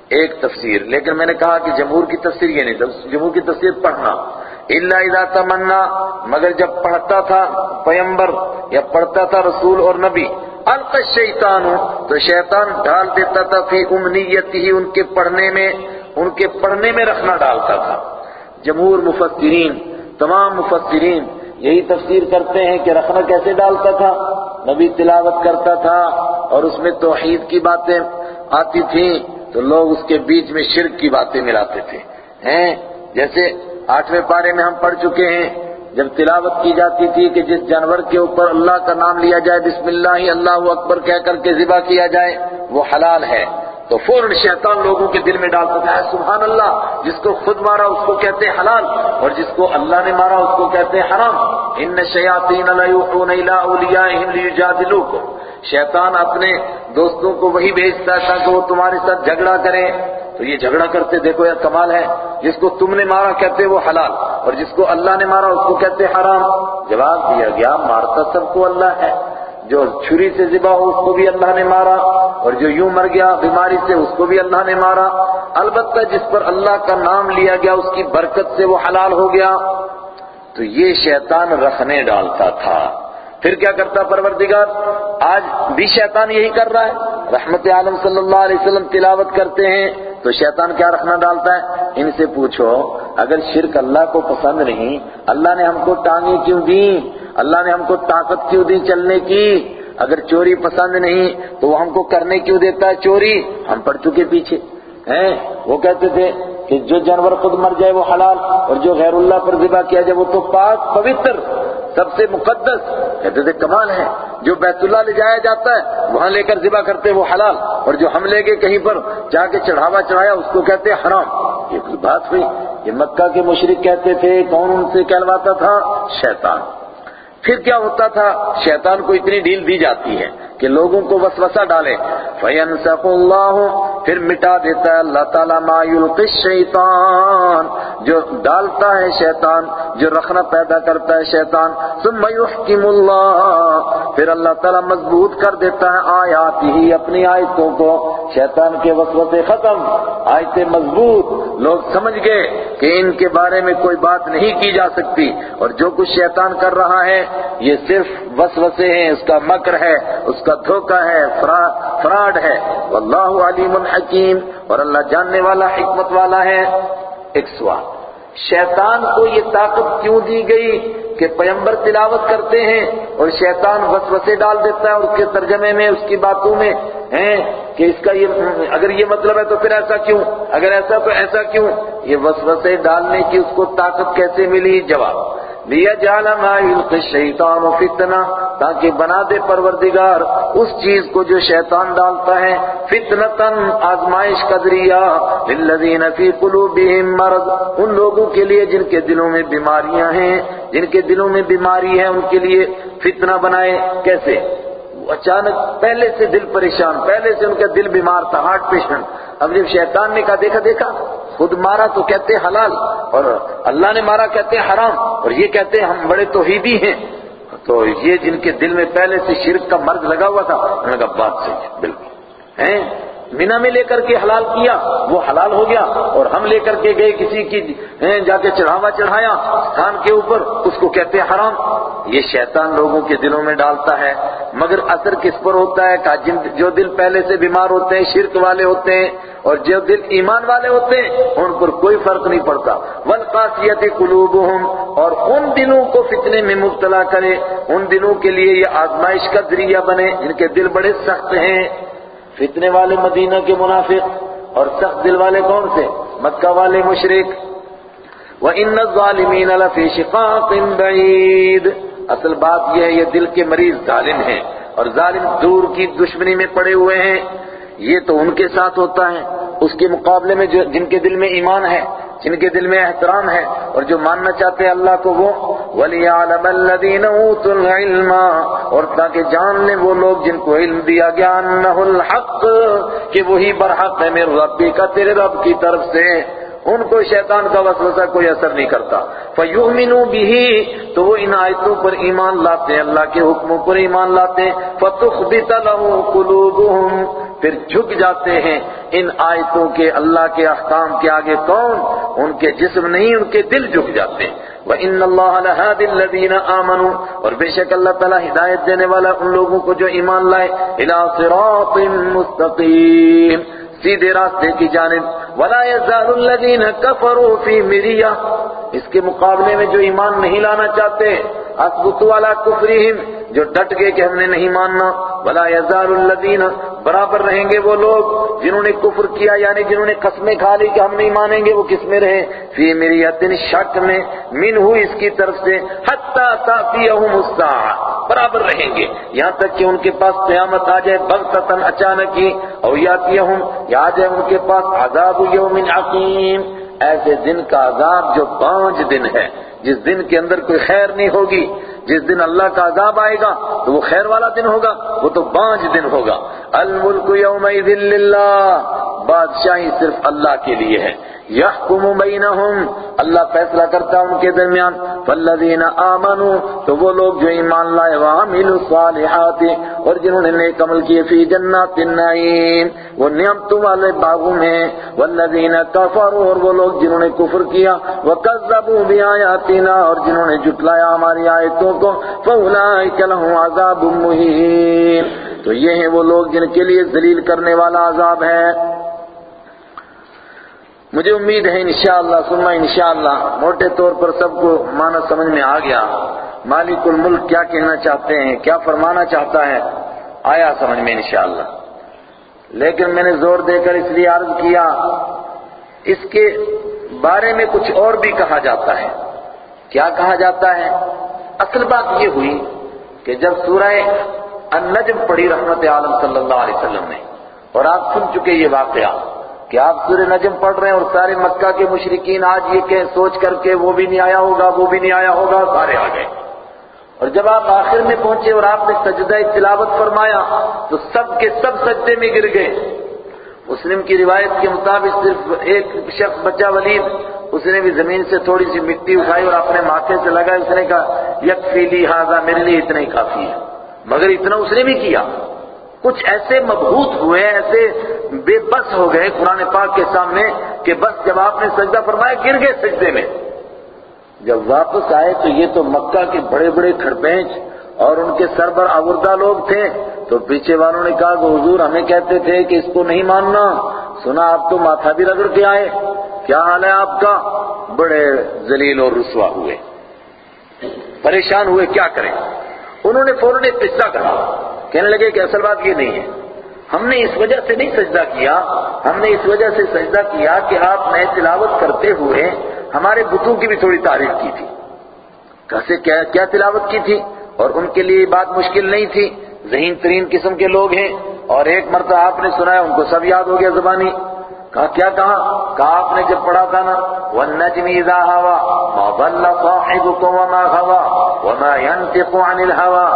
ایک تفسیر، لیکن میں نے کہا کہ جمہور کی تفسیر یہ نہیں، جمہور کی تفسیر پڑھنا۔ اللہ اذا تمنا مگر جب پڑھتا تھا پیمبر یا پڑھتا تھا رسول اور نبی الق الشیطان، تو شیطان ڈال دیتا تھا فی امنیتی ہی ان کے پڑھنے میں، ان کے پڑھنے میں رکھنا ڈالتا تھا۔ جمہور مفسرین، تمام مفسرین یہی تفسیر کرتے ہیں کہ رکھنا کیسے ڈالتا تھا؟ نبی تلاوت کرتا تھا اور اس میں توحید کی باتیں آتی تھیں، تو لوگ اس کے بیچ میں شرک کی باتیں ملاتے تھے۔ ہیں، جیسے آٹھویں پارے میں ہم پڑھ چکے ہیں، جب تلاوت کی جاتی تھی کہ جس جانور کے اوپر اللہ کا نام لیا جائے، بسم اللہ ہی اللہ اکبر کہہ کر کے ذبح کیا جائے، وہ حلال ہے۔ تو فوراً شیطان لوگوں کے دل میں ڈالتا تھا سبحان اللہ، جس کو خود مارا اس کو کہتے ہیں حلال، اور جس کو اللہ نے مارا اس کو کہتے ہیں حرام۔ ان شیاطین لا اولیاءہم لیجادلوکم۔ شیطان اپنے دوستوں کو وہی بھیجتا تھا کہ وہ تمہارے ساتھ جھگڑا کریں۔ تو یہ جھگڑا کرتے دیکھو یا کمال ہے۔ جس کو تم نے مارا کہتے وہ حلال، اور جس کو اللہ نے مارا اس کو کہتے حرام۔ جواب دیا گیا، مارتا سب کو اللہ ہے۔ جو چھری سے ذبح ہو اس کو بھی اللہ نے مارا، اور جو یوں مر گیا، بیماری سے اس کو بھی اللہ نے مارا۔ البتہ جس پر اللہ کا نام لیا گیا، اس کی برکت سے وہ حلال ہو گیا۔ تو یہ شیطان رکھنے ڈالتا تھا۔ پھر کیا کرتا پروردگار؟ آج بھی شیطان یہی کر رہا ہے۔ رحمت عالم صلی اللہ علیہ وسلم تلاوت کرتے ہیں تو شیطان کیا رکھنا ڈالتا ہے؟ ان سے پوچھو، اگر شرک اللہ کو پسند نہیں، اللہ نے ہم کو ٹانگیں کیوں دی اللہ نے ہم کو طاقت کیوں دی چلنے کی؟ اگر چوری پسند نہیں، تو وہ ہم کو کرنے کیوں دیتا ہے چوری؟ ہم پڑ چکے پیچھے۔ ہیں؟ وہ کہتے تھے کہ جو جانور خود مر جائے وہ حلال، اور جو غیر اللہ پر ذبح کیا جائے وہ تو پاک، پوتر۔ سب سے مقدس کہتے تھے کمال ہے جو بیت اللہ لے جایا جاتا ہے، وہاں لے کر ذبح کرتے وہ حلال، اور جو ہم لے کے کہیں پر، جا کے چڑھاوا چڑھایا، اس کو کہتے حرام۔ یہ کوئی بات ہوئی۔ یہ مکہ کے مشرق کہتے تھے، کون ان سے کہلواتا تھا؟ شیطان۔ پھر کیا ہوتا تھا؟ شیطان کو اتنی ڈیل دی جاتی ہے۔ کہ لوگوں کو وسوسہ ڈالے۔ فَيَنْسَقُ اللَّهُ، پھر مٹا دیتا ہے اللہ تعالیٰ مَا يُلْقِ الشَّيْطَانِ جو ڈالتا ہے شیطان، جو رکھنا پیدا کرتا ہے شیطان۔ ثُمَّ يُحْكِمُ اللَّهُ، پھر اللہ تعالیٰ مضبوط کر دیتا ہے آیات ہی، اپنی آیتوں کو۔ شیطان کے وسوسے ختم، آیتیں مضبوط۔ لوگ سمجھ گئے کہ ان کے بارے میں کوئی بات نہیں کی جا سکتی۔ اور جو کچھ شیطان کر رہا ہے، یہ صرف وسوسے ہیں، اس کا مکر ہے، اس کا دھوکہ ہے فراڈ ہے۔ واللہ علیم حکیم۔ اور اللہ جاننے والا، حکمت والا ہے۔ ایک سوال شیطان کو یہ طاقت کیوں دی گئی کہ پیمبر تلاوت کرتے ہیں اور شیطان وسوسے ڈال دیتا ہے اس کے ترجمے میں، اس کی باتوں میں ہیں کہ اس کا یہ، اگر یہ مطلب ہے تو پھر ایسا کیوں؟ اگر ایسا تو ایسا کیوں؟ یہ وسوسے ڈالنے کی اس کو طاقت کیسے ملی؟ جواب۔ لیا جالا يلقي الشیطان فتنہ تاکہ بنا دے پروردگار اس چیز کو جو شیطان ڈالتا ہے فتنتن آزمائش کا ذریعہ للذین فی قلوبہم مرض۔ ان لوگوں کے لیے جن کے دلوں میں بیماریاں ہیں، جن کے دلوں میں بیماری ہے، ان کے لیے فتنہ بنائے۔ کیسے؟ اچانک پہلے سے دل پریشان، پہلے سے ان کا دل بیمار تھا، ہارٹ پیشنٹ۔ اب جب شیطان نے کہا، دیکھا دیکھا، خود مارا تو کہتے حلال، اور اللہ نے مارا کہتے حرام، اور یہ کہتے ہم بڑے توحیدی ہیں۔ تو یہ جن کے دل میں پہلے سے شرک کا مرض لگا ہوا تھا، انہوں نے کہا، بات صحیح ہے، بالکل۔ ہیں؟ مینا میں لے کر کے حلال کیا، وہ حلال ہو گیا اور ہم لے کر کے گئے کسی کی جا کے چڑھاوا چڑھایا، خان کے اوپر، اس کو کہتے ہیں حرام۔ یہ شیطان لوگوں کے دلوں میں ڈالتا ہے۔ مگر اثر کس پر ہوتا ہے؟ جن، جو دل پہلے سے بیمار ہوتے ہیں، شرک والے ہوتے ہیں، اور جو دل ایمان والے ہوتے ہیں، ان پر کوئی فرق نہیں پڑتا۔ والقاسیت قلوبهم، اور ان دلوں کو فتنے میں مبتلا کرے ان دلوں کے لیے یہ آزمائش کا ذریعہ بنے۔ جن کے دل بڑے سخت ہیں۔ فتنے والے مدینہ کے منافق اور سخت دل والے کون سے؟ مکہ والے مشرق وَإِنَّ الظَّالِمِينَ لَفِي شِقَاقٍ بَعِيدٍ۔ اصل بات یہ ہے، یہ دل کے مریض ظالم ہیں اور ظالم دور کی دشمنی میں پڑے ہوئے ہیں۔ یہ تو ان کے ساتھ ہوتا ہے، اس کے مقابلے میں جن کے دل میں ایمان ہے جن کے دل میں احترام ہے اور جو ماننا چاہتے ہیں اللہ کو وہ، وَلِيَعْلَمَ الَّذِينَ أُوتُوا الْعِلْمَ، اور تاکہ جان لیں وہ لوگ جن کو علم دیا گیا انہو الحق، کہ وہی برحق ہے میرے ربی کا، تیرے رب کی طرف سے۔ ان کو شیطان کا وسوسہ کوئی اثر نہیں کرتا۔ فَيُؤْمِنُوا بِهِ، تو وہ ان آیتوں پر ایمان لاتے ہیں، اللہ کے حکموں پر ایمان لاتے ہیں۔ فَتُخْبِتَ لَهُ قُلُوبُهُمْ پھر جھک جاتے ہیں۔ ان آیتوں کے اللہ کے احکام کے آگے کون؟ ان کے جسم نہیں، ان کے دل جھک جاتے ہیں۔ وَإِنَّ اللَّهَ لَهَادِ الَّذِينَ آمَنُوا۔ اور بے شک اللہ تعالیٰ ہدایت دینے والا ان لوگوں کو جو ایمان لائے۔ الى صراط مستقیم سیدھے راستے کی جانب وَلَا يَزَالُ الَّذِينَ كَفَرُوا فِي مِرِيَةٍ اس کے مقابلے میں جو ایمان نہیں لانا چاہتے اثبتوا علی کفرہم جو ڈٹ گئے کہ ہم نے نہیں ماننا۔ ولا یزال الذین برابر رہیں گے وہ لوگ جنہوں نے کفر کیا یعنی جنہوں نے قسمیں کھا لی کہ ہم نہیں مانیں گے، وہ کس میں رہے فی مریتن شک میں من ہو اس کی طرف سے۔ حتی تاتیہم الساعہ برابر رہیں گے۔ یہاں تک کہ ان کے پاس قیامت آ جائے بغتتن اچانک ہی، او یاتیہم، یا آ جائے ان کے پاس عذاب یوم عقیم، ایسے دن کا عذاب جو پانچ دن ہے۔ جس دن کے اندر کوئی خیر نہیں ہوگی، جس دن اللہ کا عذاب آئے گا، تو وہ خیر والا دن ہوگا، وہ تو پانچ دن ہوگا۔ الملک یومئذ للہ، بادشاہی صرف اللہ کے لیے ہے۔ یحکم بینہم۔ اللہ فیصلہ کرتا ان کے درمیان۔ فالذین آمنوا، تو وہ لوگ جو ایمان لائے، وعملوا الصالحات، اور جنہوں نے نیک عمل کیے، فی جنات النعیم۔ وہ نعمتوں والے باغوں میں والذین کفروا، اور وہ لوگ جنہوں نے کفر کیا۔ وکذبوا بآیاتنا، اور جنہوں نے جھٹلایا ہماری آیتوں کو۔ فاولئک لهم عذاب مہین۔ تو یہ ہیں وہ لوگ جن کے لیے ذلیل کرنے والا عذاب ہے۔ مجھے امید ہے انشاءاللہ سننا انشاءاللہ، موٹے طور پر سب کو معنی سمجھ میں آ گیا۔ مالک الملک کیا کہنا چاہتے ہیں، کیا فرمانا چاہتا ہے؟ آیا سمجھ میں انشاءاللہ۔ لیکن میں نے زور دے کر اس لیے عرض کیا، اس کے بارے میں کچھ اور بھی کہا جاتا ہے۔ کیا کہا جاتا ہے؟ اصل بات یہ ہوئی کہ جب سورہ النجم پڑھی رحمت عالم صلی اللہ علیہ وسلم نے، اور آپ سن چکے یہ واقعہ کہ آپ سورہ نجم پڑھ رہے ہیں اور سارے مکہ کے مشرقین آج یہ کہ سوچ کر کے وہ بھی نہیں آیا ہوگا، وہ بھی نہیں آیا ہوگا، سارے آ گئے۔ اور جب آپ آخر میں پہنچے اور آپ نے سجدہ تلاوت فرمایا تو سب کے سب سجدے میں گر گئے۔ مسلم کی روایت کے مطابق صرف ایک شخص بچہ ولید، اس نے بھی زمین سے تھوڑی سی مٹی اٹھائی اور اپنے ماتھے سے لگائی اس نے کہا یک فیلی ہاضا میرے لیے اتنا ہی کافی ہے۔ مگر اتنا اس نے بھی کیا۔ کچھ ایسے مبہوت ہوئے، ایسے بے بس ہو گئے قرآن پاک کے سامنے کہ بس جب آپ نے سجدہ فرمایا گر گئے سجدے میں۔ جب واپس آئے تو یہ تو مکہ کے بڑے بڑے کھڑپینچ اور ان کے سربر آوردہ لوگ تھے۔ تو پیچھے والوں نے کہا کہ حضور ہمیں کہتے تھے کہ اس کو نہیں ماننا۔ سنا آپ تو ماتھا بھی رگڑ کے آئے۔ کیا حال ہے آپ کا؟ بڑے ذلیل اور رسوا ہوئے۔ پریشان ہوئے، کیا کریں؟ انہوں نے فوراً ایک قصہ کہا کہنے لگے کہ اصل بات یہ نہیں ہے۔ ہم نے اس وجہ سے نہیں سجدہ کیا، ہم نے اس وجہ سے سجدہ کیا کہ آپ نئے تلاوت کرتے ہوئے ہمارے بتوں کی بھی تھوڑی تعریف کی تھی۔ کیسے کیا تلاوت کی تھی؟ اور ان کے لیے بات مشکل نہیں تھی۔ ذہین ترین قسم کے لوگ ہیں۔ اور ایک مرتبہ آپ نے سنا ہے، ان کو سب یاد ہو گیا زبانی۔ کہا، کیا کہا؟ کہا، آپ نے جب پڑھا تھا نا، وَالنَّجْمِ إِذَا هَوَى، مَا ضَلَّ صَاحِبُكُمْ وَمَا غَوَى، وَمَا يَنْتِقُ عَنِ الْهَوَى،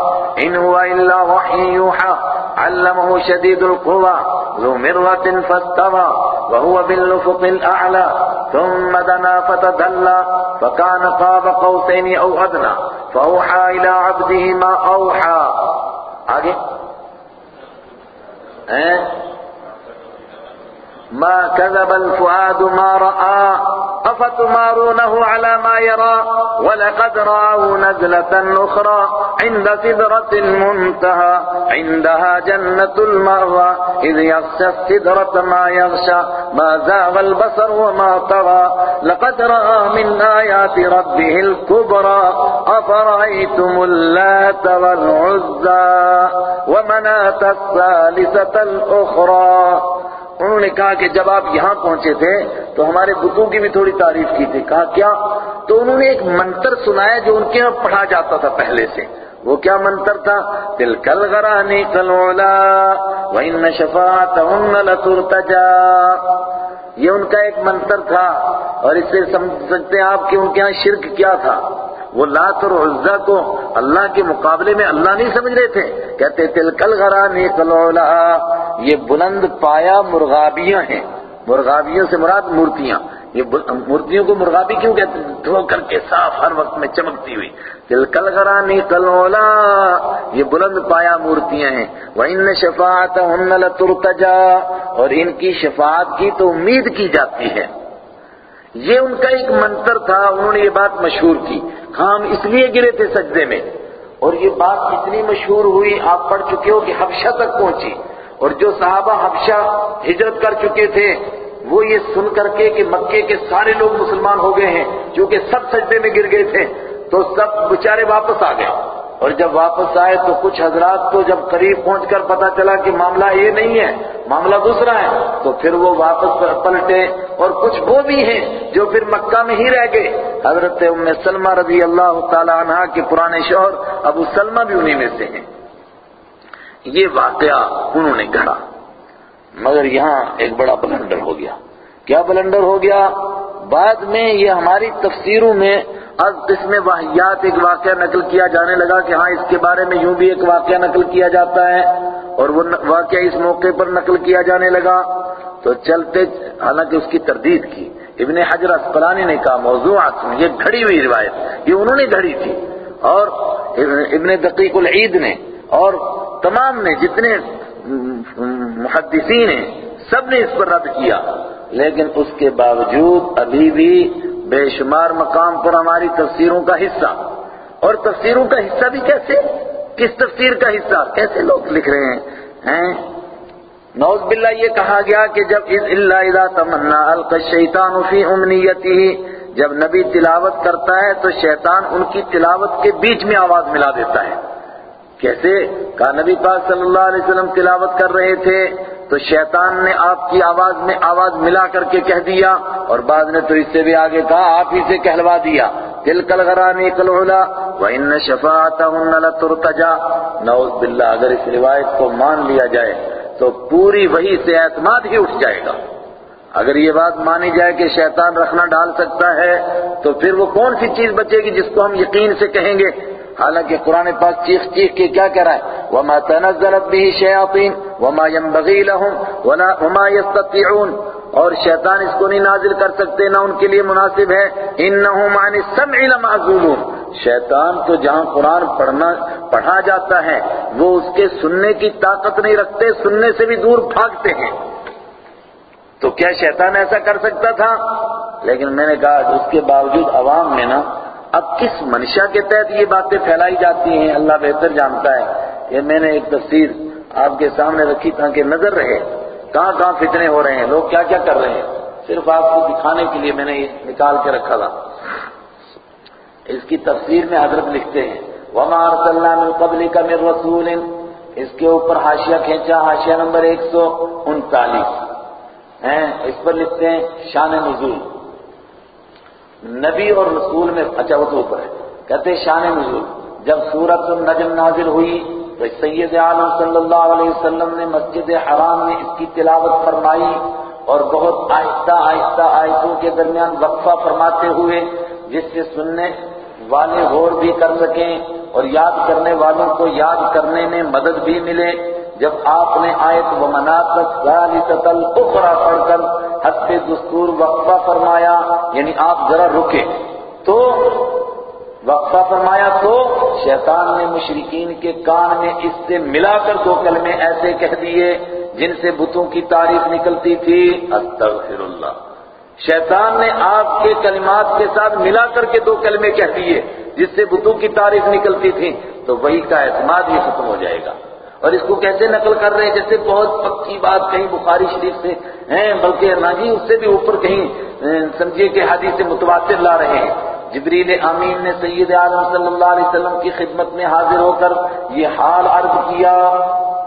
إِنْ هُوَ إِلَّا وَحْيٌ يُوحَى، عَلَّمَهُ شَدِيدُ الْقُوَى، ذُو مِرَّةٍ فَاسْتَوَى، وَهُوَ بِالْأُفُقِ الْأَعْلَى، ثُمَّ دَنَا فَتَدَلَّى، فَكَانَ قَابَ قَوْسَيْنِ أَوْ أَدْنَى، فَأَوْحَى إِلَى عَبْدِهِ مَا أَوْحَى۔ آگے۔ ما كذب الفؤاد ما رأى أفتمارونه على ما يرى؟ ولقد رآه نزلة أخرى عند سدرة المنتهى عندها جنة المأوى إذ يغشى السدرة ما يغشى ما زاغ البصر وما طغى. لقد رأى من آيات ربه الكبرى أفرأيتم اللات والعزى ومناة الثالثة الأخرى؟ انہوں نے کہا کہ جب آپ یہاں پہنچے تھے تو ہمارے بتوں کی بھی تھوڑی تعریف کی تھی۔ کہا، کیا؟ تو انہوں نے ایک منتر سنایا جو ان کے یہاں پڑھا جاتا تھا پہلے سے۔ وہ کیا منتر تھا؟ تل کل غرانی کلولا وَإِنَّ شَفَاعَتَهُنَّ لَتُرْتَجَا یہ ان کا ایک منتر تھا اور اس سے سمجھ سکتے ہیں آپ کہ ان کے یہاں شرک کیا تھا۔ وہ لات اور عزہ کو اللہ کے مقابلے میں اللہ نہیں سمجھ رہے تھے۔ کہتے تل کل غرانی کلولا یہ بلند پایا مرغابیاں ہیں۔ مرغابیوں سے مراد مورتیاں۔ یہ مورتیوں کو مرغابی کیوں کہتے ہیں؟ دھو کر کے صاف ہر وقت میں چمکتی ہوئی۔ تل کل غرانی کلولا یہ بلند پایا مورتیاں ہیں۔ وَإِنَّ شَفَاعَتَهُنَّ لَتُرْتَجَا اور ان کی شفاعت کی تو امید کی جاتی ہے۔ یہ ان کا ایک منتر تھا، انہوں نے یہ بات مشہور کی۔ ہم اس لیے گرے تھے سجدے میں۔ اور یہ بات اتنی مشہور ہوئی، آپ پڑھ چکے ہو کہ حبشہ تک پہنچی۔ اور جو صحابہ حبشہ ہجرت کر چکے تھے، وہ یہ سن کر کے کہ مکے کے سارے لوگ مسلمان ہو گئے ہیں کیونکہ سب سجدے میں گر گئے تھے، تو سب بچارے واپس آ گئے۔ اور جب واپس آئے تو کچھ حضرات کو جب قریب پہنچ کر پتا چلا کہ معاملہ یہ نہیں ہے، معاملہ دوسرا ہے، تو پھر وہ واپس پلٹے اور کچھ وہ بھی ہیں جو پھر مکہ میں ہی رہ گئے۔ حضرت ام سلمہ رضی اللہ تعالی عنہ کے پرانے شوہر ابو سلمہ بھی انہی میں سے ہیں۔ یہ واقعہ انہوں نے گھڑا۔ مگر یہاں ایک بڑا بلنڈر ہو گیا۔ کیا بلنڈر ہو گیا؟ بعد میں یہ ہماری تفسیروں میں اب اس واحیات ایک واقعہ نقل کیا جانے لگا کہ ہاں اس کے بارے میں یوں بھی ایک واقعہ نقل کیا جاتا ہے اور وہ واقعہ اس موقع پر نقل کیا جانے لگا۔ تو چلتے، حالانکہ اس کی تردید کی۔ ابن حجر اسقلانی نے کہا موضوع یہ گھڑی ہوئی روایت، یہ انہوں نے گھڑی تھی۔ اور ابن دقیق العید نے، اور تمام نے جتنے محدثین ہیں، سب نے اس پر رد کیا۔ لیکن اس کے باوجود ابھی بھی بے شمار مقام پر ہماری تفسیروں کا حصہ۔ اور تفسیروں کا حصہ بھی کیسے؟ کس تفسیر کا حصہ؟ کیسے لوگ لکھ رہے ہیں؟ نوز باللہ، یہ کہا گیا کہ جب اللہ اذا تمنا الق الشیطان فی امنیتی جب نبی تلاوت کرتا ہے تو شیطان ان کی تلاوت کے بیچ میں آواز ملا دیتا ہے۔ کیسے کہا نبی پاک صلی اللہ علیہ وسلم تلاوت کر رہے تھے، تو شیطان نے آپ کی آواز میں آواز ملا کر کے کہہ دیا، اور بعد نے تو اس سے بھی آگے کہا، آپ ہی سے کہلوا دیا۔ دل کل غرانی کلولا وَإِنَّ شَفَاعَتَهُنَّ لَتُرْتَجَا۔ نعوذ باللہ، اگر اس روایت کو مان لیا جائے، تو پوری وہی سے اعتماد ہی اٹھ جائے گا۔ اگر یہ بات مانی جائے کہ شیطان رکھنا ڈال سکتا ہے، تو پھر وہ کون سی چیز بچے گی جس کو ہم یقین سے کہیں گے؟ حالانکہ قرآن پاک چیخ چیخ کے کیا کہہ رہا ہے؟ وَمَا تَنَزَّلَتْ بِهِ شَيَاطِينَ وَمَا يَنبَغِي لَهُمْ وَمَا يَسْتَطِيعُونَ۔ اور شیطان اس کو نہیں نازل کر سکتے، نہ ان کے لیے مناسب ہے۔ اِنَّهُمْ عَنِ السَّمْعِ لَمَعْزُولُونَ۔ شیطان تو جہاں قرآن پڑھنا، پڑھا جاتا ہے، وہ اس کے سننے کی طاقت نہیں رکھتے، سننے سے بھی دور بھاگتے ہیں۔ تو کیا شیطان ایسا کر سکتا تھا؟ لیکن میں نے کہا، اس کے باوجود عوام میں نا اب کس منشا کے تحت یہ باتیں پھیلائی جاتی ہیں اللہ بہتر جانتا ہے یہ میں نے ایک تفسیر آپ کے سامنے رکھی تاکہ نظر رہے کہاں کہاں فتنے ہو رہے ہیں، لوگ کیا کیا کر رہے ہیں؟ صرف آپ کو دکھانے کے لیے میں نے یہ نکال کے رکھا تھا۔ اس کی تفسیر میں حضرت لکھتے ہیں، وَمَا أَرْسَلْنَا مِن قَبْلِكَ مِن رَسُولٍ۔ اس کے اوپر حاشیہ کھینچا، حاشیہ نمبر ایک سو انتالیس۔ ہیں، اس پر لکھتے ہیں، شان نزول۔ نبی اور رسول میں اچھا وہ تو اوپر ہے کہتے شان نزول جب سورت النجم نازل ہوئی، تو سید عالم صلی اللہ علیہ وسلم نے مسجد حرام میں اس کی تلاوت فرمائی اور بہت آہستہ آہستہ آیتوں کے درمیان وقفہ فرماتے ہوئے، جس سے سننے والے غور بھی کر سکیں اور یاد کرنے والوں کو یاد کرنے میں مدد بھی ملے۔ جب آپ نے آیت و مناسب ثالثت الاخرى پڑھ کر حد دستور وقفہ فرمایا یعنی آپ ذرا رکے۔ تو وقفہ فرمایا تو شیطان نے مشرقین کے کان میں اس سے ملا کر دو کلمے ایسے کہہ دیے جن سے بتوں کی تعریف نکلتی تھی استغفر اللہ شیطان نے آپ کے کلمات کے ساتھ ملا کر کے دو کلمے کہہ دیے جس سے بتوں کی تعریف نکلتی تھی، تو وہی کا اعتماد ہی ختم ہو جائے گا۔ اور اس کو کیسے نقل کر رہے ہیں؟ جیسے بہت پکی بات کہیں بخاری شریف سے ہیں، بلکہ نہ جی اس سے بھی اوپر کہیں سمجھیے کہ حدیث سے متواتر لا رہے ہیں۔ جبریل امین نے سید عالم صلی اللہ علیہ وسلم کی خدمت میں حاضر ہو کر یہ حال عرض کیا۔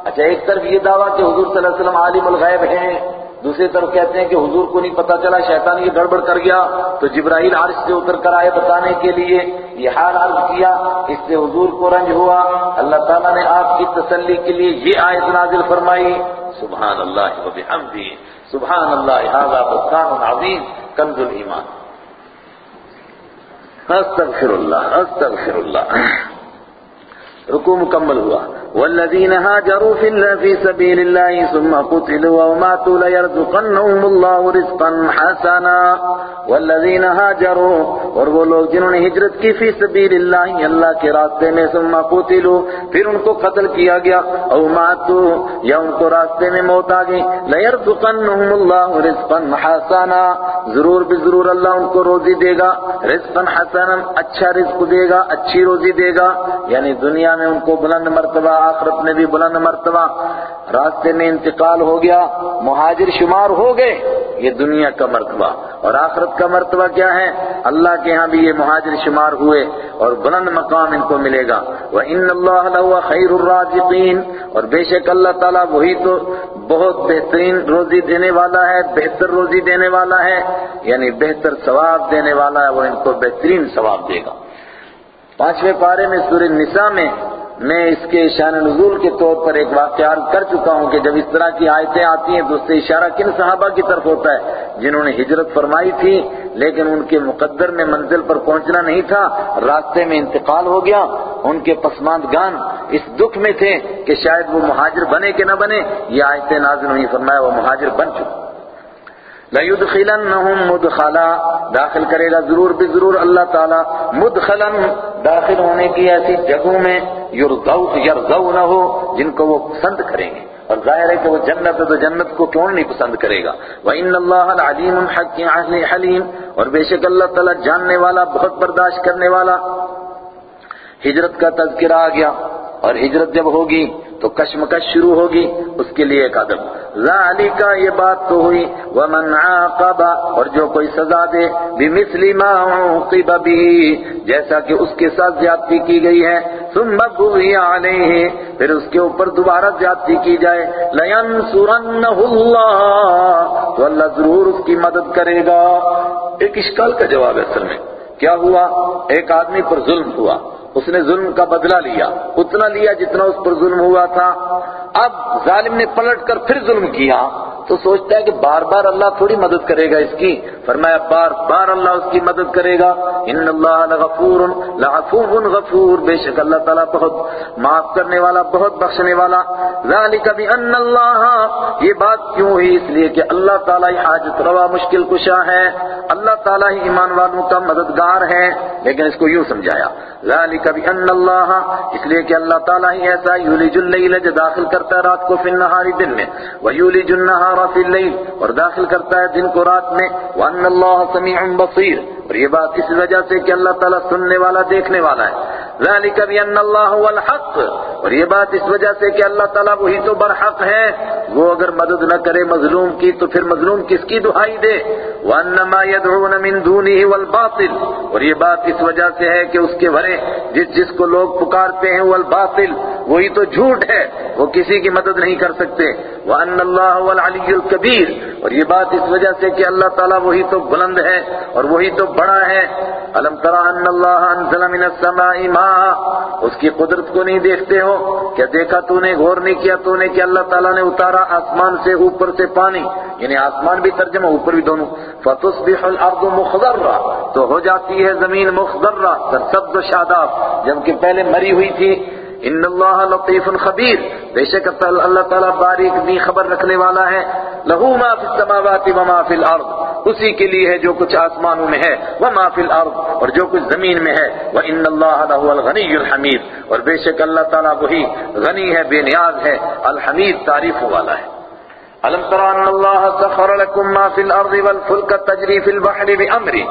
اچھا ایک طرف یہ دعویٰ کہ حضور صلی اللہ علیہ وسلم عالم الغیب ہیں۔ دوسری طرف کہتے ہیں کہ حضور کو نہیں پتا چلا، شیطان یہ گڑبڑ کر گیا۔ تو جبرائیل عرش سے اتر کر آئے بتانے کے لیے یہ حال عرض کیا، اس سے حضور کو رنج ہوا۔ اللہ تعالیٰ نے آپ کی تسلی کے لیے یہ آیت نازل فرمائی سبحان اللہ و بحمدی سبحان اللہ هذا بستان عظیم، کنز الایمان۔ استغفر اللہ استغفر اللہ۔ رکو مکمل ہوا۔ والذين هاجروا في الله في سبيل الله ثم قتلوا وماتوا ليرزقنهم الله رزقا حسنا. والذين هاجروا اور وہ لوگ جنہوں نے ہجرت کی فی سبیل اللہ اللہ کے راستے میں، ثم قتلوا، پھر ان کو قتل کیا گیا، او ماتوا، یا ان کو راستے میں موت آ گئی. ليرزقنهم الله رزقا حسنا. ضرور بھی ضرور اللہ ان کو روزی دے گا، رزقا حسنا اچھا رزق دے گا، اچھی روزی دے گا. یعنی دنیا میں ان کو بلند مرتبہ آخرت میں بھی بلند مرتبہ راستے میں انتقال ہو گیا، مہاجر شمار ہو گئے، یہ دنیا کا مرتبہ۔ اور آخرت کا مرتبہ کیا ہے؟ اللہ کے ہاں بھی یہ مہاجر شمار ہوئے اور بلند مقام ان کو ملے گا۔ وَإِنَّ اللَّهَ لَهُوَ خَيْرُ الرَّازِقِينَ۔ اور بے شک اللہ تعالیٰ وہی تو بہت بہترین روزی دینے والا ہے، بہتر روزی دینے والا ہے یعنی بہتر ثواب دینے والا ہے، وہ ان کو بہترین ثواب دے گا۔ پانچویں پارے میں سورہ نساء میں میں اس کے شان نزول کے طور پر ایک واقعہ کر چکا ہوں کہ جب اس طرح کی آیتیں آتی ہیں تو اس سے اشارہ کن صحابہ کی طرف ہوتا ہے جنہوں نے ہجرت فرمائی تھی، لیکن ان کے مقدر میں منزل پر پہنچنا نہیں تھا، راستے میں انتقال ہو گیا، ان کے پسماندگان اس دکھ میں تھے کہ شاید وہ مہاجر بنے کہ نہ بنے، یہ آیتیں نازل ہوئی فرمایا وہ مہاجر بن چکے۔ لَيُدْخِلَنَّهُمْ مُدْخَلًا۔ داخل کرے گا ضرور بھی ضرور اللہ تعالی۔ مدخلا داخل ہونے کی ایسی جگہوں میں یرضونہ جن کو وہ پسند کریں گے۔ اور ظاہر ہے کہ وہ جنت ہے تو جنت کو کون نہیں پسند کرے گا؟ وَإِنَّ اللَّهَ الْعَلِيمُ الْحَكِيمُ حَلِيمٌ۔ اور بے شک اللہ تعالی جاننے والا، بہت برداشت کرنے والا۔ ہجرت کا تذکرہ آ گیا۔ اور ہجرت جب ہوگی تو کشمکش شروع ہوگی، اس کے لیے ایک ادب ذالک یہ بات تو ہوئی، ومن عاقب، اور جو کوئی سزا دے، بمثل ما عوقب به، جیسا کہ اس کے ساتھ زیادتی کی گئی ہے، ثم بغي علیہ پھر اس کے اوپر دوبارہ زیادتی کی جائے۔ لینصرنہ اللہ تو اللہ ضرور اس کی مدد کرے گا۔ ایک اشکال کا جواب ہے اصل میں۔ کیا ہوا؟ ایک آدمی پر ظلم ہوا۔ اس نے ظلم کا بدلہ لیا، اتنا لیا جتنا اس پر ظلم ہوا تھا۔ اب ظالم نے پلٹ کر پھر ظلم کیا۔ تو سوچتا ہے کہ بار بار اللہ تھوڑی مدد کرے گا اس کی۔ فرمایا، بار بار اللہ اس کی مدد کرے گا۔ ان اللہ لغفور، لعفو غفور۔ بے شک اللہ تعالیٰ بہت معاف کرنے والا، بہت بخشنے والا۔ ذالک بان اللہ، یہ بات کیوں ہوئی؟ اس لیے کہ اللہ تعالیٰ ہی حاجت روا، مشکل کشا ہے۔ اللہ تعالیٰ ہی ایمان والوں کا مددگار ہے۔ لیکن اس کو یوں سمجھایا، ذالک بان اللہ، اس لیے کہ اللہ تعالیٰ ہی ایسا یولج اللیل جو داخل کرتا ہے رات کو، فی النہار دن میں۔ ویولج النہار فی اللیل اور داخل کرتا ہے دن کو رات میں وان اللہ سمیع بصیر اور یہ بات اس وجہ سے کہ اللہ تعالیٰ سننے والا، دیکھنے والا ہے۔ ذالک بان اللہ هو الحق. اور یہ بات اس وجہ سے کہ اللہ تعالیٰ وہی تو برحق ہے، وہ اگر مدد نہ کرے مظلوم کی تو پھر مظلوم کس کی دہائی دے؟ وانما يدعون من دونه والباطل. اور یہ بات اس وجہ سے ہے کہ اس کے بھرے جس جس کو لوگ پکارتے ہیں والباطل، وہی تو جھوٹ ہے، وہ کسی کی مدد نہیں کر سکتے۔ وان اللہ هو العلی الکبیر اور یہ بات اس وجہ سے کہ اللہ تعالیٰ وہی تو بلند ہے اور وہی تو بڑا ہے۔ علم ترى ان اللہ انزل من السماء ماء اس کی قدرت کو نہیں دیکھتے ہو کیا دیکھا تو نے، غور نہیں کیا تو نے کہ اللہ تعالیٰ نے اتارا آسمان سے اوپر سے پانی یعنی آسمان بھی ترجمہ، اوپر بھی دونوں۔ فتصبح الارض مخضرا تو ہو جاتی ہے زمین مخضرا سرسبز و شاداب، جبکہ پہلے مری ہوئی تھی۔ ان اللہ لطیف خبیر بے شک اللہ تعالیٰ باریک بھی خبر رکھنے والا ہے۔ لہو ما فی السماوات و ما فی الارض. اسی کے لیے ہے جو کچھ آسمانوں میں ہے۔ وہ ما فی الارض اور جو کچھ زمین میں ہے۔ وہ ان اللہ لہو الغنی الحمید اور بے شک اللہ تعالیٰ وہی غنی ہے، بے نیاز ہے، الحمید تعریف والا ہے۔ الم تر ان اللہ سخر لكم ما فی الارض والفلک تجری فی البحر بامری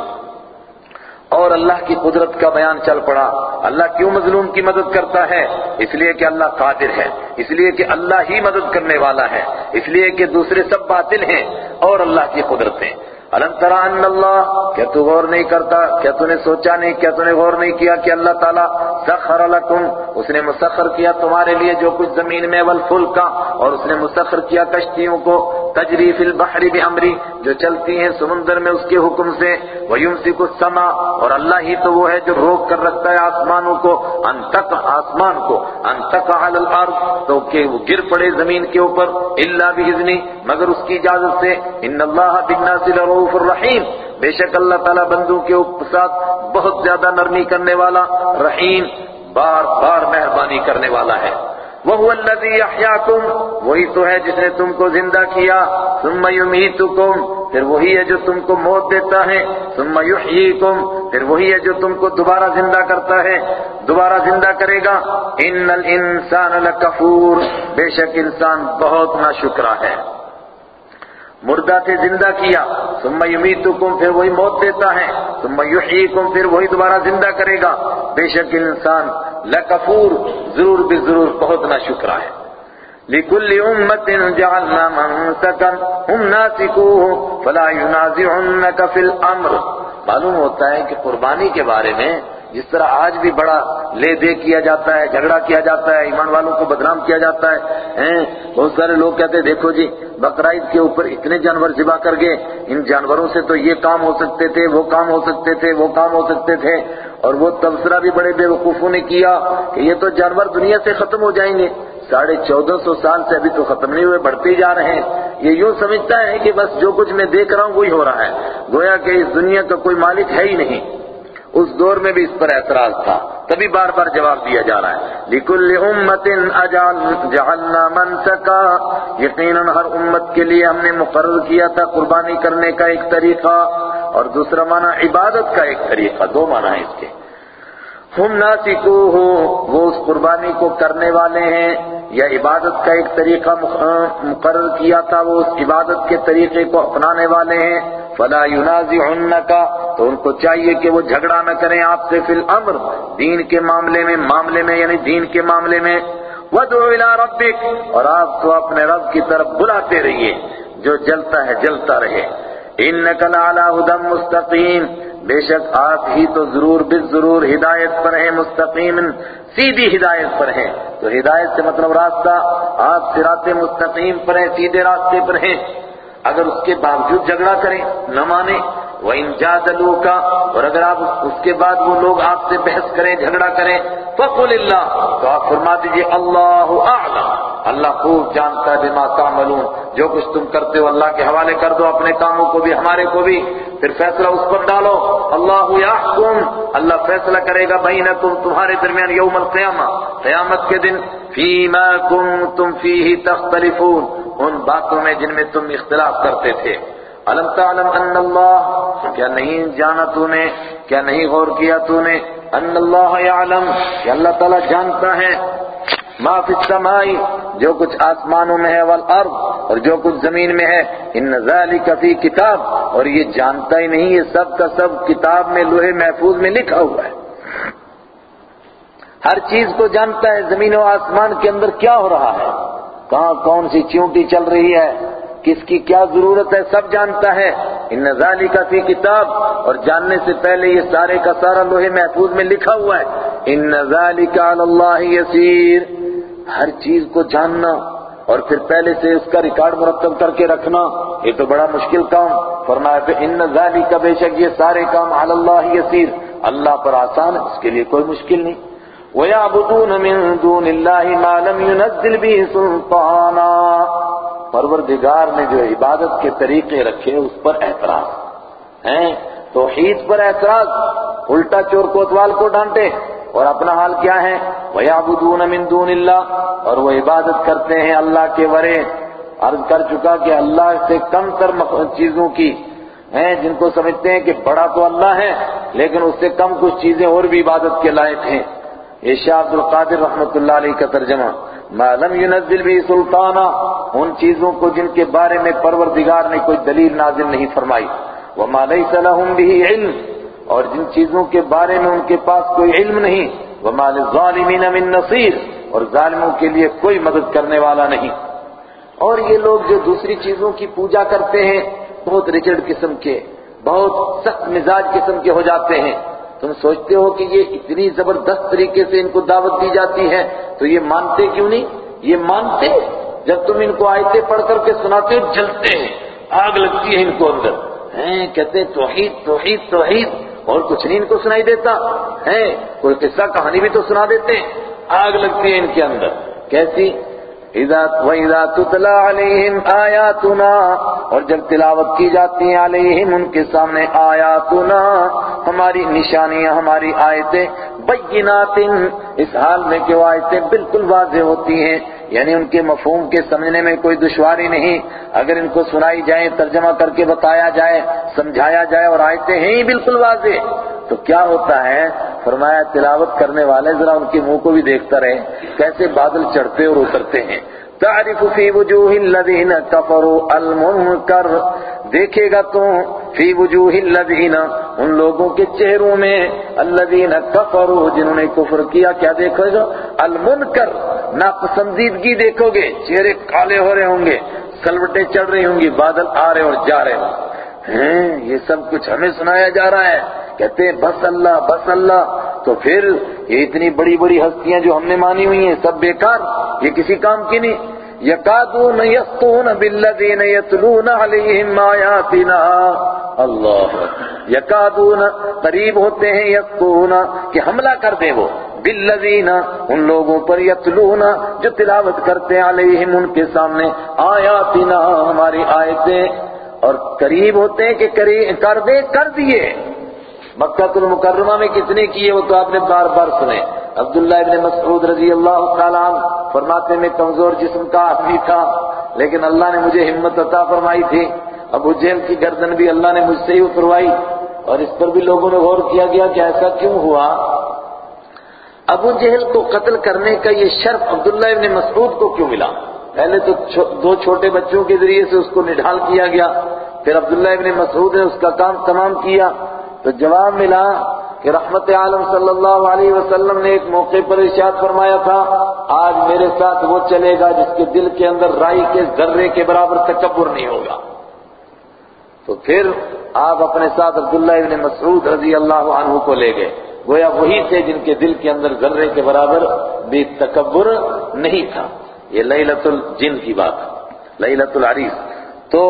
اور اللہ کی قدرت کا بیان چل پڑا۔ اللہ کیوں مظلوم کی مدد کرتا ہے؟ اس لیے کہ اللہ قادر ہے۔ اس لیے کہ اللہ ہی مدد کرنے والا ہے۔ اس لیے کہ دوسرے سب باطل ہیں اور اللہ کی قدرت ہے ترى ان اللہ، کیا تو غور نہیں کرتا؟ کیا تو نے سوچا نہیں؟ کیا تو نے غور نہیں کیا کہ اللہ تعالیٰ سخر لکم، اس نے مسخر کیا تمہارے لیے جو کچھ زمین میں والفلک کا اور اس نے مسخر کیا کشتیوں کو؟ تجری فی البحر بامری، جو چلتی ہیں سمندر میں اس کے حکم سے ویمسک السما اور اللہ ہی تو وہ ہے جو روک کر رکھتا ہے آسمانوں کو انتق آسمان کو انتق علی الارض تو کہ وہ گر پڑے زمین کے اوپر الا باذنی مگر اس کی اجازت سے ان اللہ بالناس لرؤوف الرحیم بے شک اللہ تعالیٰ بندوں کے ساتھ بہت زیادہ نرمی کرنے والا، رحیم، بار بار مہربانی کرنے والا ہے۔ وہ الذی احیاکم وہی تو ہے جس نے تم کو زندہ کیا، ثم یمیتکم، پھر وہی ہے جو تم کو موت دیتا ہے، ثم یحییکم، پھر وہی ہے جو تم کو دوبارہ زندہ کرتا ہے، دوبارہ زندہ کرے گا۔ ان الانسان لکفور، بے شک انسان بہت ناشکرہ ہے۔ مردہ سے زندہ کیا، ثم یمیتکم، پھر وہی موت دیتا ہے، ثم یحییکم، پھر وہی دوبارہ زندہ کرے گا۔ بے شک انسان لکفور ضرور بھی ضرور بہت نہ شکرہ ہے۔ لِكُلِّ أُمَّةٍ جَعَلْنَا مَنْسَكًا هُمْ نَاسِكُوهُ فَلَا يُنَازِعُنَّكَ فِي الْأَمْرِ معلوم ہوتا ہے کہ قربانی کے بارے میں جس طرح آج بھی بڑا لے دے کیا جاتا ہے، جھگڑا کیا جاتا ہے، ایمان والوں کو بدنام کیا جاتا ہے بہت سارے لوگ کہتے ہیں، دیکھو جی بقرعید کے اوپر اتنے جانور ذبح کر گئے، ان جانوروں سے تو یہ کام ہو سکتے تھے، وہ کام ہو سکتے تھے، وہ کام ہو سکتے تھے۔ اور وہ تبصرہ بھی بڑے بے وقوفوں نے کیا کہ یہ تو جانور دنیا سے ختم ہو جائیں گے۔ ساڑھے چودہ سو سال سے ابھی تو ختم نہیں ہوئے، بڑھتے جا رہے ہیں۔ یہ یوں سمجھتا ہے کہ بس جو کچھ میں دیکھ رہا ہوں وہی ہو رہا ہے۔ گویا کہ اس دنیا کا کوئی مالک ہے ہی نہیں۔ اس دور میں بھی اس پر اعتراض تھا۔ تبھی بار بار جواب دیا جا رہا ہے۔ لِكُلِّ أُمَّةٍ جَعَلْنَا مَنْسَكًا یقیناً ہر امت کے لیے ہم نے مقرر کیا تھا قربانی کرنے کا ایک طریقہ۔ اور دوسرا معنی عبادت کا ایک طریقہ، دو معنی ہے اس کے۔ ہم ناسکو ہو وہ اس قربانی کو کرنے والے ہیں، یا عبادت کا ایک طریقہ مقرر کیا تھا، وہ اس عبادت کے طریقے کو اپنانے والے ہیں۔ فلا ينازعنك تو ان کو چاہیے کہ وہ جھگڑا نہ کریں آپ سے فی الامر دین کے معاملے میں معاملے میں یعنی دین کے معاملے میں۔ وَدْعُ إِلَىٰ رَبِّكَ اور آپ کو اپنے رب کی طرف بلاتے رہیے، جو جلتا ہے، جلتا رہے۔ إِنَّكَ لَعَلَىٰ هُدًى مستقیم۔ بے شک آپ ہی تو ضرور بالضرور ضرور ہدایت پر ہیں، مستقیم سیدھی ہدایت پر ہیں۔ تو ہدایت سے مطلب راستہ، آپ صراط مستقیم پر ہیں، سیدھے راستے پر ہیں۔ اگر اس کے باوجود جھگڑا کریں، نہ مانے وَإِن جَادَلُوكَ، اور اگر آپ اس کے بعد وہ لوگ آپ سے بحث کریں، جھگڑا کریں، فَقُلِ اللَّهُ، تو آپ فرما دیجیے اللہ اعلم اللہ خوب جانتا ہے بما تعملون۔ جو کچھ تم کرتے ہو اللہ کے حوالے کر دو، اپنے کاموں کو بھی، ہمارے کو بھی۔ پھر فیصلہ اس پر ڈالو۔ اللہ یحکم اللہ فیصلہ کرے گا بینکم تمہارے درمیان یوم القیامہ، قیامت کے دن۔ فیما کنتم فیہ تختلفون۔ ان باتوں میں جن میں تم اختلاف کرتے تھے۔ علم تعلم ان اللہ، کیا نہیں جانا تو نے؟ کیا نہیں غور کیا تو نے؟ ان اللہ یعلم کہ اللہ تعالیٰ جانتا ہے؟ ما فی السماء جو کچھ آسمانوں میں ہے، والارض، اور جو کچھ زمین میں ہے۔ ان ذالک فی کتاب، اور یہ جانتا ہی نہیں، یہ سب کا سب کتاب میں لوہے محفوظ میں لکھا ہوا ہے۔ ہر چیز کو جانتا ہے، زمین و آسمان کے اندر کیا ہو رہا ہے؟ کہاں کون سی چونٹی چل رہی ہے؟ کس کی کیا ضرورت ہے؟ سب جانتا ہے۔ ان نظالی کا فی کتاب۔ اور جاننے سے پہلے یہ سارے کا سارا لوہے محفوظ میں لکھا ہوا ہے۔ ان نظالی کا اللہ یسیر۔ ہر چیز کو جاننا اور پھر پہلے سے اس کا ریکارڈ مرتب کر کے رکھنا، یہ تو بڑا مشکل کام۔ فرمایا کہ ان ذالک کا بے شک یہ سارے کام اللہ یسیر۔ اللہ پر آسان ہے، اس کے لیے کوئی مشکل نہیں۔ وَيَعْبُدُونَ مِن دُونِ اللَّهِ مَا لَمْ يُنَزِّلْ بِهِ سُلْطَانًا۔ پروردگار نے جو عبادت کے طریقے رکھے، اس پر اعتراض۔ ہیں؟ توحید پر اعتراض۔ الٹا چور کوتوال کو ڈانٹے۔ اور اپنا حال کیا ہے؟ وَيَعْبُدُونَ مِن دُونِ اللَّهِ۔ اور وہ عبادت کرتے ہیں اللہ کے ورے۔ عرض کر چکا کہ اللہ سے کم تر چیزوں کی۔ ہیں؟ جن کو سمجھتے ہیں کہ بڑا تو اللہ ہے، لیکن اس سے کم کچھ چیزیں اور بھی عبادت کے لائق ہیں۔ یہ شاہ عبد القادر رحمۃ اللہ علیہ کا ترجمہ، ما لم ينزل بھی سلطانہ ان چیزوں کو جن کے بارے میں پروردگار نے کوئی دلیل نازل نہیں فرمائی۔ وما ليس لهم به علم اور جن چیزوں کے بارے میں ان کے پاس کوئی علم نہیں۔ وما للظالمین من نصیر اور ظالموں کے لیے کوئی مدد کرنے والا نہیں۔ اور یہ لوگ جو دوسری چیزوں کی پوجا کرتے ہیں، بہت ریجڈ قسم کے، بہت سخت مزاج قسم کے ہو جاتے ہیں۔ تم سوچتے ہو کہ یہ اتنی زبردست طریقے سے ان کو دعوت دی جاتی ہے، تو یہ مانتے کیوں نہیں؟ یہ مانتے جب تم ان کو آیتیں پڑھ کر کے سناتے ہو جلتے ہیں، آگ لگتی ہے ان کو اندر۔ ہیں، کہتے ہیں توحید توحید توحید، اور کچھ نہیں ان کو سنائی دیتا۔ ہے کوئی قصہ، کہانی بھی تو سنا دیتے ہیں، آگ لگتی ہے ان کے اندر۔ کیسی؟ وَإِذَا تُتْلَى عَلَيْهِمْ آيَاتُنَا، اور جب تلاوت کی جاتی ہیں علیہم، ان کے سامنے آیاتنا، ہماری نشانیاں، ہماری آیتیں بینات اس حال میں کہ وہ آیتیں بالکل واضح ہوتی ہیں۔ یعنی ان کے مفہوم کے سمجھنے میں کوئی دشواری نہیں۔ اگر ان کو سنائی جائے، ترجمہ کر کے بتایا جائے، سمجھایا جائے اور آیتیں ہیں ہی بالکل واضح، تو کیا ہوتا ہے؟ فرمایا، تلاوت کرنے والے ذرا ان کے منہ کو بھی دیکھتا رہے، کیسے بادل چڑھتے اور اترتے ہیں۔ تعرف فی وجوہ الذین کفروا المنکر، دیکھے گا تو فی وجوہ الذین، ان لوگوں کے چہروں میں الذین کفروا، جنہوں نے کفر کیا کیا دیکھو گا المنکر، ناپسندیدگی دیکھو گے، چہرے کالے ہو رہے ہوں گے، سلوٹیں چڑھ رہی ہوں گی، بادل آ رہے اور جا رہے ہوں۔ ہیں، یہ سب کچھ ہمیں سنایا جا رہا ہے۔ کہتے ہیں، بس اللہ بس اللہ۔ تو پھر یہ اتنی بڑی بڑی ہستیاں جو ہم نے مانی ہوئی ہیں، سب بیکار، یہ کسی کام کی نہیں۔ یقادون یسطون بالذین یتلون علیہم آیاتنا. اللہ یقادون قریب ہوتے ہیں یسطون کہ حملہ کر دیں وہ. بالذین ان لوگوں پر یتلون جو تلاوت کرتے ہیں علیہم ان کے سامنے آیاتنا، ہماری آیتیں. اور قریب ہوتے ہیں کہ کر دے کر دیے. مکہ المکرمہ میں کتنے کیے وہ تو آپ نے بار بار سنے۔ عبداللہ ابن مسعود رضی اللہ تعالیٰ فرماتے میں کمزور جسم کا آدمی تھا، لیکن اللہ نے مجھے ہمت عطا فرمائی تھی۔ ابو جیل کی گردن بھی اللہ نے مجھ سے ہی اتروائی۔ اور اس پر بھی لوگوں نے غور کیا گیا کہ ایسا کیوں ہوا۔ ابو جہل کو قتل کرنے کا یہ شرف عبداللہ ابن مسعود کو کیوں ملا؟ پہلے تو دو چھوٹے بچوں کے ذریعے سے اس کو نڈھال کیا گیا۔ پھر عبداللہ ابن مسعود نے اس کا کام تمام کیا۔ تو جواب ملا کہ رحمت عالم صلی اللہ علیہ وسلم نے ایک موقع پر ارشاد فرمایا تھا، آج میرے ساتھ وہ چلے گا جس کے دل کے اندر رائی کے ذرے کے برابر تکبر نہیں ہوگا۔ تو پھر آپ اپنے ساتھ عبداللہ ابن مسعود رضی اللہ عنہ کو لے گئے۔ گویا وہی تھے جن کے دل کے اندر ذرے کے برابر بھی تکبر نہیں تھا۔ یہ لیلت الجن کی بات لیلت العریس تو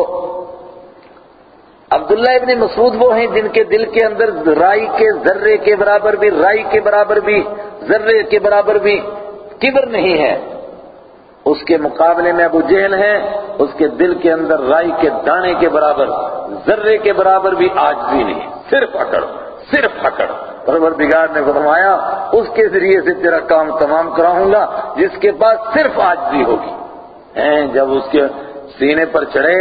عبداللہ ابن مسعود وہ ہیں جن کے دل کے اندر رائی کے ذرے کے برابر بھی، رائی کے برابر بھی، ذرے کے برابر بھی کبر نہیں ہے۔ اس کے مقابلے میں ابو جہل ہے اس کے دل کے اندر رائی کے دانے کے برابر، ذرے کے برابر بھی آج بھی نہیں۔ صرف اکڑ صرف اکڑ پروردگار نے فرمایا، اس کے ذریعے سے تیرا کام تمام کراؤں گا، جس کے پاس صرف آج بھی ہوگی جب اس کے سینے پر چڑھے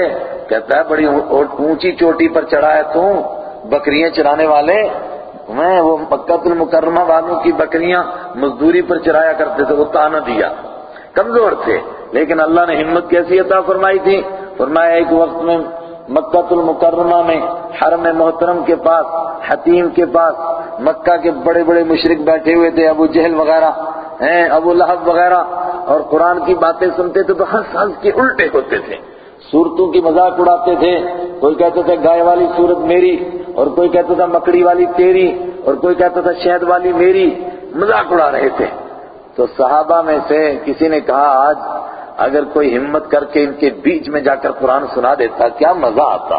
کہتا ہے، بڑی اونچی چوٹی پر چڑھا ہے تو بکریاں چرانے والے میں وہ مکہ المکرمہ والوں کی بکریاں مزدوری پر چرایا کرتے تھے، وہ تانا دیا. کمزور تھے، لیکن اللہ نے ہمت کیسی عطا فرمائی تھی؟ فرمایا، ایک وقت میں مکہ المکرمہ میں حرم محترم کے پاس، حتیم کے پاس مکہ کے بڑے بڑے مشرق بیٹھے ہوئے تھے، ابو جہل وغیرہ، ہیں، ابو لہب وغیرہ، اور قرآن کی باتیں سنتے تھے تو ہنس ہنس کے الٹے ہوتے تھے۔ صورتوں کی مذاق اڑاتے تھے۔ کوئی کہتا تھا گائے والی صورت میری، اور کوئی کہتا تھا مکڑی والی تیری، اور کوئی کہتا تھا شہد والی میری۔ مذاق اڑا رہے تھے۔ تو صحابہ میں سے کسی نے کہا، آج اگر کوئی ہمت کر کے ان کے بیچ میں جا کر قرآن سنا دیتا، کیا مزہ آتا؟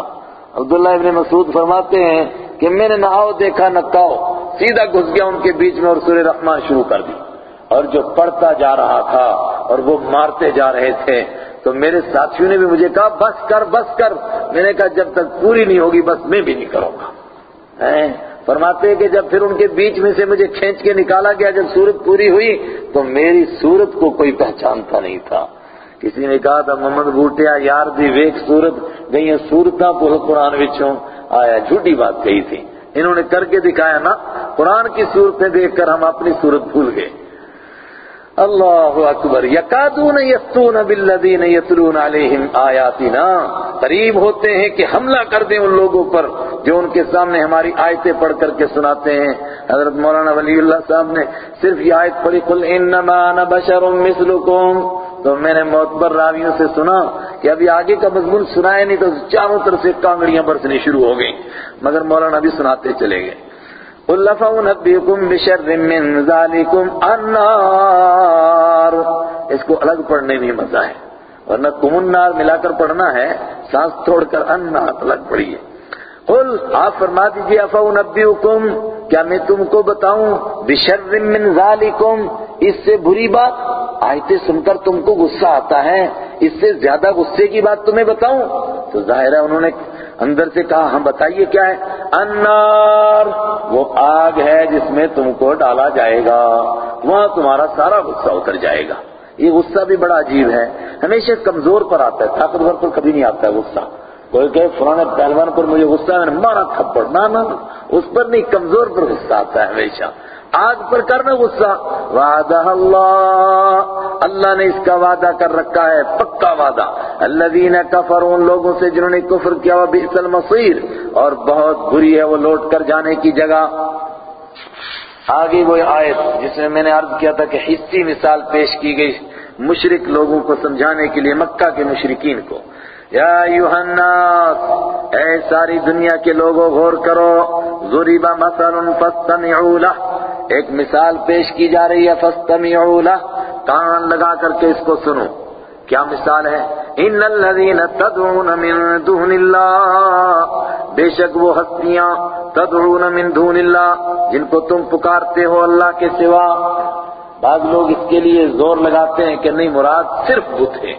عبداللہ ابن مسعود فرماتے ہیں کہ میں نے نہاؤ دیکھا، نہ کاؤ سیدھا گھس گیا ان کے بیچ میں اور سورہ رحمان شروع کر دی۔ اور جو پڑھتا جا رہا تھا اور وہ مارتے جا رہے تھے تو میرے ساتھیوں نے بھی مجھے کہا، بس کر بس کر۔ میں نے کہا، جب تک پوری نہیں ہوگی، بس میں بھی نہیں کروں گا۔ فرماتے ہیں کہ جب پھر ان کے بیچ میں سے مجھے کھینچ کے نکالا گیا، جب صورت پوری ہوئی، تو میری صورت کو کوئی پہچانتا نہیں تھا۔ کسی نے کہا تھا، محمد بوٹیا یار دی ویک صورت گئی صورتاں پورے قرآن وچوں۔ آیا، جھوٹی بات کہی تھی۔ انہوں نے کر کے دکھایا نا، قرآن کی صورتیں دیکھ کر ہم اپنی صورت بھول گئے۔ اللہ اکبر یقادون یستون بالذین یتلون علیہم آیاتنا۔ قریب ہوتے ہیں کہ حملہ کر دیں ان لوگوں پر جو ان کے سامنے ہماری آیتیں پڑھ کر کے سناتے ہیں۔ حضرت مولانا ولی اللہ صاحب نے صرف یہ آیت پڑھی، قل انما انا بشر مثلکم۔ تو میں نے معتبر راویوں سے سنا کہ ابھی آگے کا مضمون سنایا نہیں تو چاروں طرف سے کانگڑیاں برسنی شروع ہو گئیں۔ مگر مولانا بھی سناتے چلے گئے۔ قل فَأُنَبِّئُكُمْ بِشَرٍ مِّن ذَلِكُمْ اس کو الگ پڑھنے میں مزہ ہے۔ ورنہ کم النار ملا کر پڑھنا ہے، سانس توڑ کر النار الگ پڑھیے قل، آپ فرما دیجیے، افَأُنَبِّئُكُمْ؟ کیا میں تم کو بتاؤں؟ بِشَرٍ مِّن ذَلِكُمْ۔ اس سے بری بات؟ آیتیں سن کر تم کو غصہ آتا ہے۔ اس سے زیادہ غصے کی بات تمہیں بتاؤں؟ تو ظاہر ہے انہوں نے اندر سے کہا ہم بتائیے کیا ہے؟ انار وہ آگ ہے جس میں تم کو ڈالا جائے گا، وہاں تمہارا سارا غصہ اتر جائے گا۔ یہ غصہ بھی بڑا عجیب ہے۔ ہمیشہ کمزور پر آتا ہے، طاقتور پر کبھی نہیں آتا ہے غصہ۔ کوئی کہ فلاں پہلوان پر مجھے غصہ ہے مارا تھپڑ۔ نہ، اس پر نہیں، کمزور پر غصہ آتا ہے ہمیشہ۔ آگ پر کرنا غصہ۔ وعدہ اللہ۔ اللہ نے اس کا وعدہ کر رکھا ہے، پکا وعدہ۔ الذین کفروا، ان لوگوں سے جنہوں نے کفر کیا، وہ بئس المصیر۔ اور بہت بری ہے وہ لوٹ کر جانے کی جگہ۔ آگے وہ آیت جس میں میں نے عرض کیا تھا کہ حصی مثال پیش کی گئی مشرق لوگوں کو سمجھانے کے لیے، مکہ کے مشرقین کو۔ یا الناس، اے ساری دنیا کے لوگوں، غور کرو۔ ضرب مثل فاستمعوا له۔ ایک مثال پیش کی جا رہی ہے، فاستمعوا له، کان لگا کر کے اس کو سنو۔ کیا مثال ہے؟ ان الذين تدعون من دون الله بے شک وہ ہستیاں تدعون من دون الله جن کو تم پکارتے ہو اللہ کے سوا۔ بعض لوگ اس کے لیے زور لگاتے ہیں کہ نہیں، مراد صرف بت ہے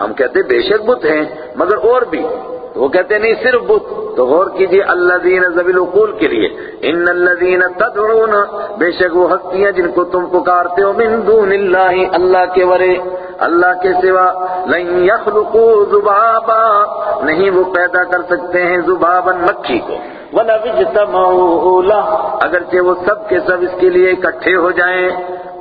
ہم کہتے بے شک بت ہیں، مگر اور بھی۔ وہ کہتے نہیں، صرف بت۔ تو غور کیجیے اللہ دین زبیل القول کے لیے۔ ان الذین تدعون، بے شک وہ ہستیاں جن کو تم پکارتے ہو، من دون اللہ اللہ کے ورے، اللہ کے سوا۔ لن یخلقوا ذبابا، نہیں، وہ پیدا کر سکتے ہیں ذبابا مکھی کو۔ ولا اجتمعوا له، اگرچہ وہ سب کے سب اس کے لیے اکٹھے ہو جائیں۔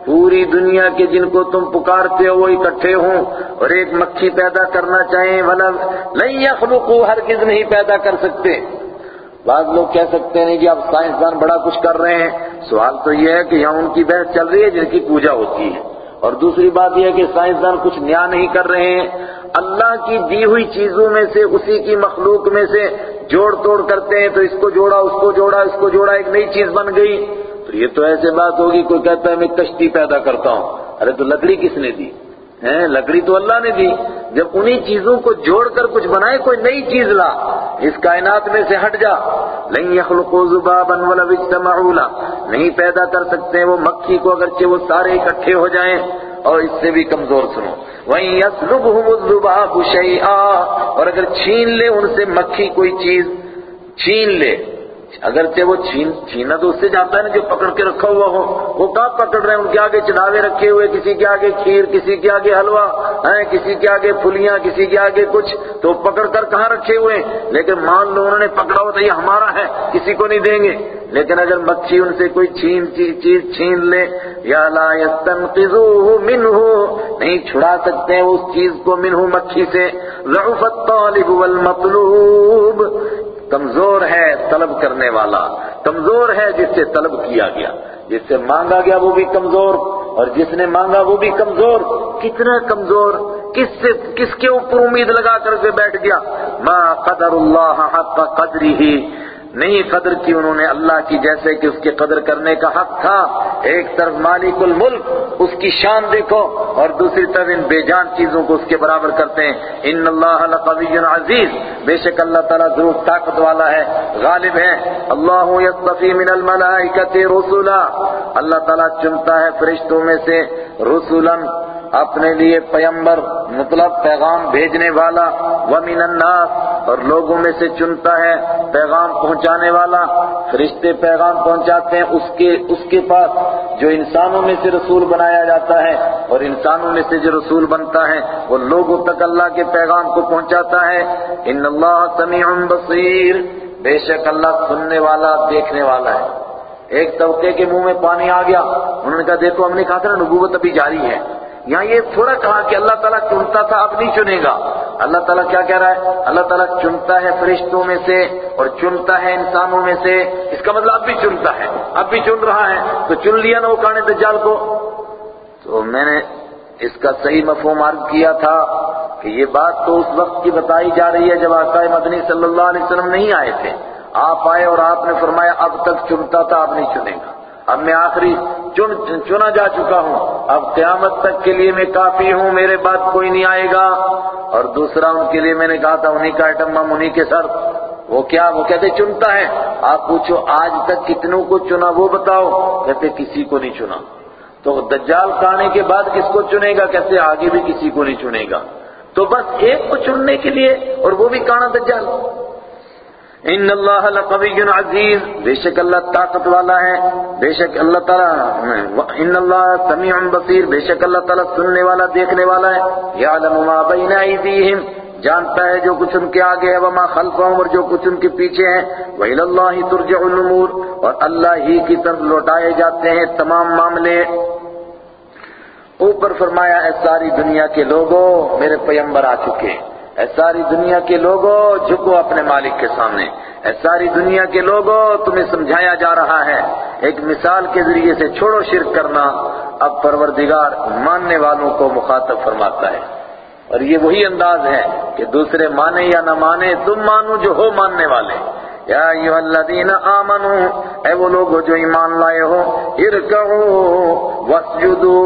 پوری دنیا کے جن کو تم پکارتے ہو وہ اکٹھے ہوں اور ایک مکھی پیدا کرنا چاہیں ولا لن یخلقوا ہرگز نہیں پیدا کر سکتے۔ بعض لوگ کہہ سکتے ہیں کہ اب سائنسدان بڑا کچھ کر رہے ہیں۔ سوال تو یہ ہے کہ یہاں ان کی بحث چل رہی ہے جن کی پوجا ہوتی ہے۔ اور دوسری بات یہ ہے کہ سائنسدان کچھ نیا نہیں کر رہے ہیں۔ اللہ کی دی ہوئی چیزوں میں سے، اسی کی مخلوق میں سے جوڑ توڑ کرتے ہیں تو اس کو جوڑا، اس کو جوڑا، اس کو جوڑا، ایک نئی چیز بن گئی۔ یہ تو ایسے بات ہوگی، کوئی کہتا ہے میں کشتی پیدا کرتا ہوں۔ ارے تو لکڑی کس نے دی؟ ہیں، لکڑی تو اللہ نے دی۔ جب انہی چیزوں کو جوڑ کر کچھ بنائے، کوئی نئی چیز لا، اس کائنات میں سے ہٹ جا۔ لن يخلقوا ذبابا ولا اجتمعوا له نہیں پیدا کر سکتے ہیں وہ مکھی کو، اگرچہ وہ سارے اکٹھے ہو جائیں۔ اور اس سے بھی کمزور سنو۔ وَإِن يَسْلُبْهُمُ الذُّبَابُ شَيْئًا، اور اگر چھین لے ان سے مکھی کوئی چیز، چھین لے۔ اگرچہ وہ چھین چھینا تو اس سے جاتا ہے نا جو پکڑ کے رکھا ہوا ہو۔ وہ کہاں پکڑ رہے ہیں؟ ان کے آگے چڑھاوے رکھے ہوئے، کسی کے آگے کھیر، کسی کے آگے حلوہ، ہیں، کسی کے آگے پھلیاں، کسی کے آگے کچھ۔ تو پکڑ کر کہاں رکھے ہوئے ہیں؟ لیکن مان لو انہوں نے پکڑا ہوا تو یہ ہمارا ہے، کسی کو نہیں دیں گے۔ لیکن اگر مکھی ان سے کوئی چھین چیز چھین لے، یا لا يستنقذوه منه نہیں چھڑا سکتے ہیں اس چیز کو منہ مکھی سے۔ ضعف الطالب والمطلوب کمزور ہے طلب کرنے والا، کمزور ہے جس سے طلب کیا گیا۔ جس سے مانگا گیا وہ بھی کمزور، اور جس نے مانگا وہ بھی کمزور۔ کتنا کمزور، کس سے، کس کے اوپر امید لگا کر کے بیٹھ گیا؟ ما قدر اللہ حق قدری ہی نہیں قدر کی انہوں نے اللہ کی، جیسے کہ اس کے قدر کرنے کا حق تھا۔ ایک طرف مالک الملک، اس کی شان دیکھو، اور دوسری طرف ان بے جان چیزوں کو اس کے برابر کرتے ہیں۔ ان اللہ لقوی عزیز، بے شک اللہ تعالیٰ ضرور طاقت والا ہے، غالب ہے۔ اللہ یصطفی من الملائکت رسولا۔ اللہ تعالیٰ چنتا ہے فرشتوں میں سے رسولا اپنے لیے پیمبر مطلب پیغام بھیجنے والا۔ ومن الناس، اور لوگوں میں سے چنتا ہے پیغام پہنچانے والا فرشتے پیغام پہنچاتے ہیں، اس کے اس کے پاس جو انسانوں میں سے رسول بنایا جاتا ہے اور انسانوں میں سے جو رسول بنتا ہے، وہ لوگوں تک اللہ کے پیغام کو پہنچاتا ہے۔ ان اللہ سمیع بصیر۔ بے شک اللہ سننے والا، دیکھنے والا ہے۔ ایک طبقے کے منہ میں پانی آ گیا، انہوں نے کہا، دیکھو، ہم نے کہا تھا نا، نبوت ابھی جاری ہے۔ یہاں یہ تھوڑا کہا کہ اللہ تعالیٰ چنتا تھا، اب نہیں چنے گا۔ اللہ تعالیٰ کیا کہہ رہا ہے؟ اللہ تعالیٰ چنتا ہے فرشتوں میں سے اور چنتا ہے انسانوں میں سے۔ اس کا مطلب اب بھی چنتا ہے، اب بھی چن رہا ہے۔ تو چن لیا نا وہ کانے دجال کو۔ تو میں نے اس کا صحیح مفہوم عرض کیا تھا کہ یہ بات تو اس وقت کی بتائی جا رہی ہے جب آقا مدنی صلی اللہ علیہ وسلم نہیں آئے تھے۔ آپ آئے اور آپ نے فرمایا اب تک چنتا تھا، اب نہیں چنے گا۔ اب میں آخری چن چنا جا چکا ہوں۔ اب قیامت تک کے لیے میں کافی ہوں، میرے بعد کوئی نہیں آئے گا۔ اور دوسرا ان کے لیے میں نے کہا تھا، انہی کا ایٹم بم، انہی کے سر۔ وہ کیا وہ کہتے چنتا ہے۔ آپ پوچھو، آج تک کتنوں کو چنا؟ وہ بتاؤ۔ کہتے کسی کو نہیں چنا۔ تو دجال کھانے کے بعد کس کو چنے گا؟ کہتے آگے بھی کسی کو نہیں چنے گا۔ تو بس ایک کو چننے کے لیے اور وہ بھی کانا دجال۔ ان اللہ لقوی عزیز، بے شک اللہ طاقت والا ہے، بے شک اللہ تعالیٰ ان اللہ سمیع بصیر بے شک اللہ تعالیٰ سننے والا، دیکھنے والا ہے۔ یعلم ما بین ایدیہم، جانتا ہے جو کچھ ان کے آگے ہے، وما خلفہم، اور جو کچھ ان کے پیچھے ہیں۔ وَإِلَى اللَّهِ تُرْجَعُ الْأُمُورِ اور اللہ ہی کی طرف لوٹائے جاتے ہیں تمام معاملے۔ اوپر فرمایا، اے ساری دنیا کے لوگوں میرے پیمبر آ چکے۔ ہیں اے ساری دنیا کے لوگوں، جھکو اپنے مالک کے سامنے۔ اے ساری دنیا کے لوگوں، تمہیں سمجھایا جا رہا ہے۔ ایک مثال کے ذریعے سے چھوڑو شرک کرنا۔ اب پروردگار ماننے والوں کو مخاطب فرماتا ہے۔ اور یہ وہی انداز ہے کہ دوسرے مانے یا نہ مانے، تم مانو جو ہو ماننے والے۔ یا ایوہ الذین آمنو، اے وہ لوگ جو ایمان لائے ہو، ارکعو، واسجدو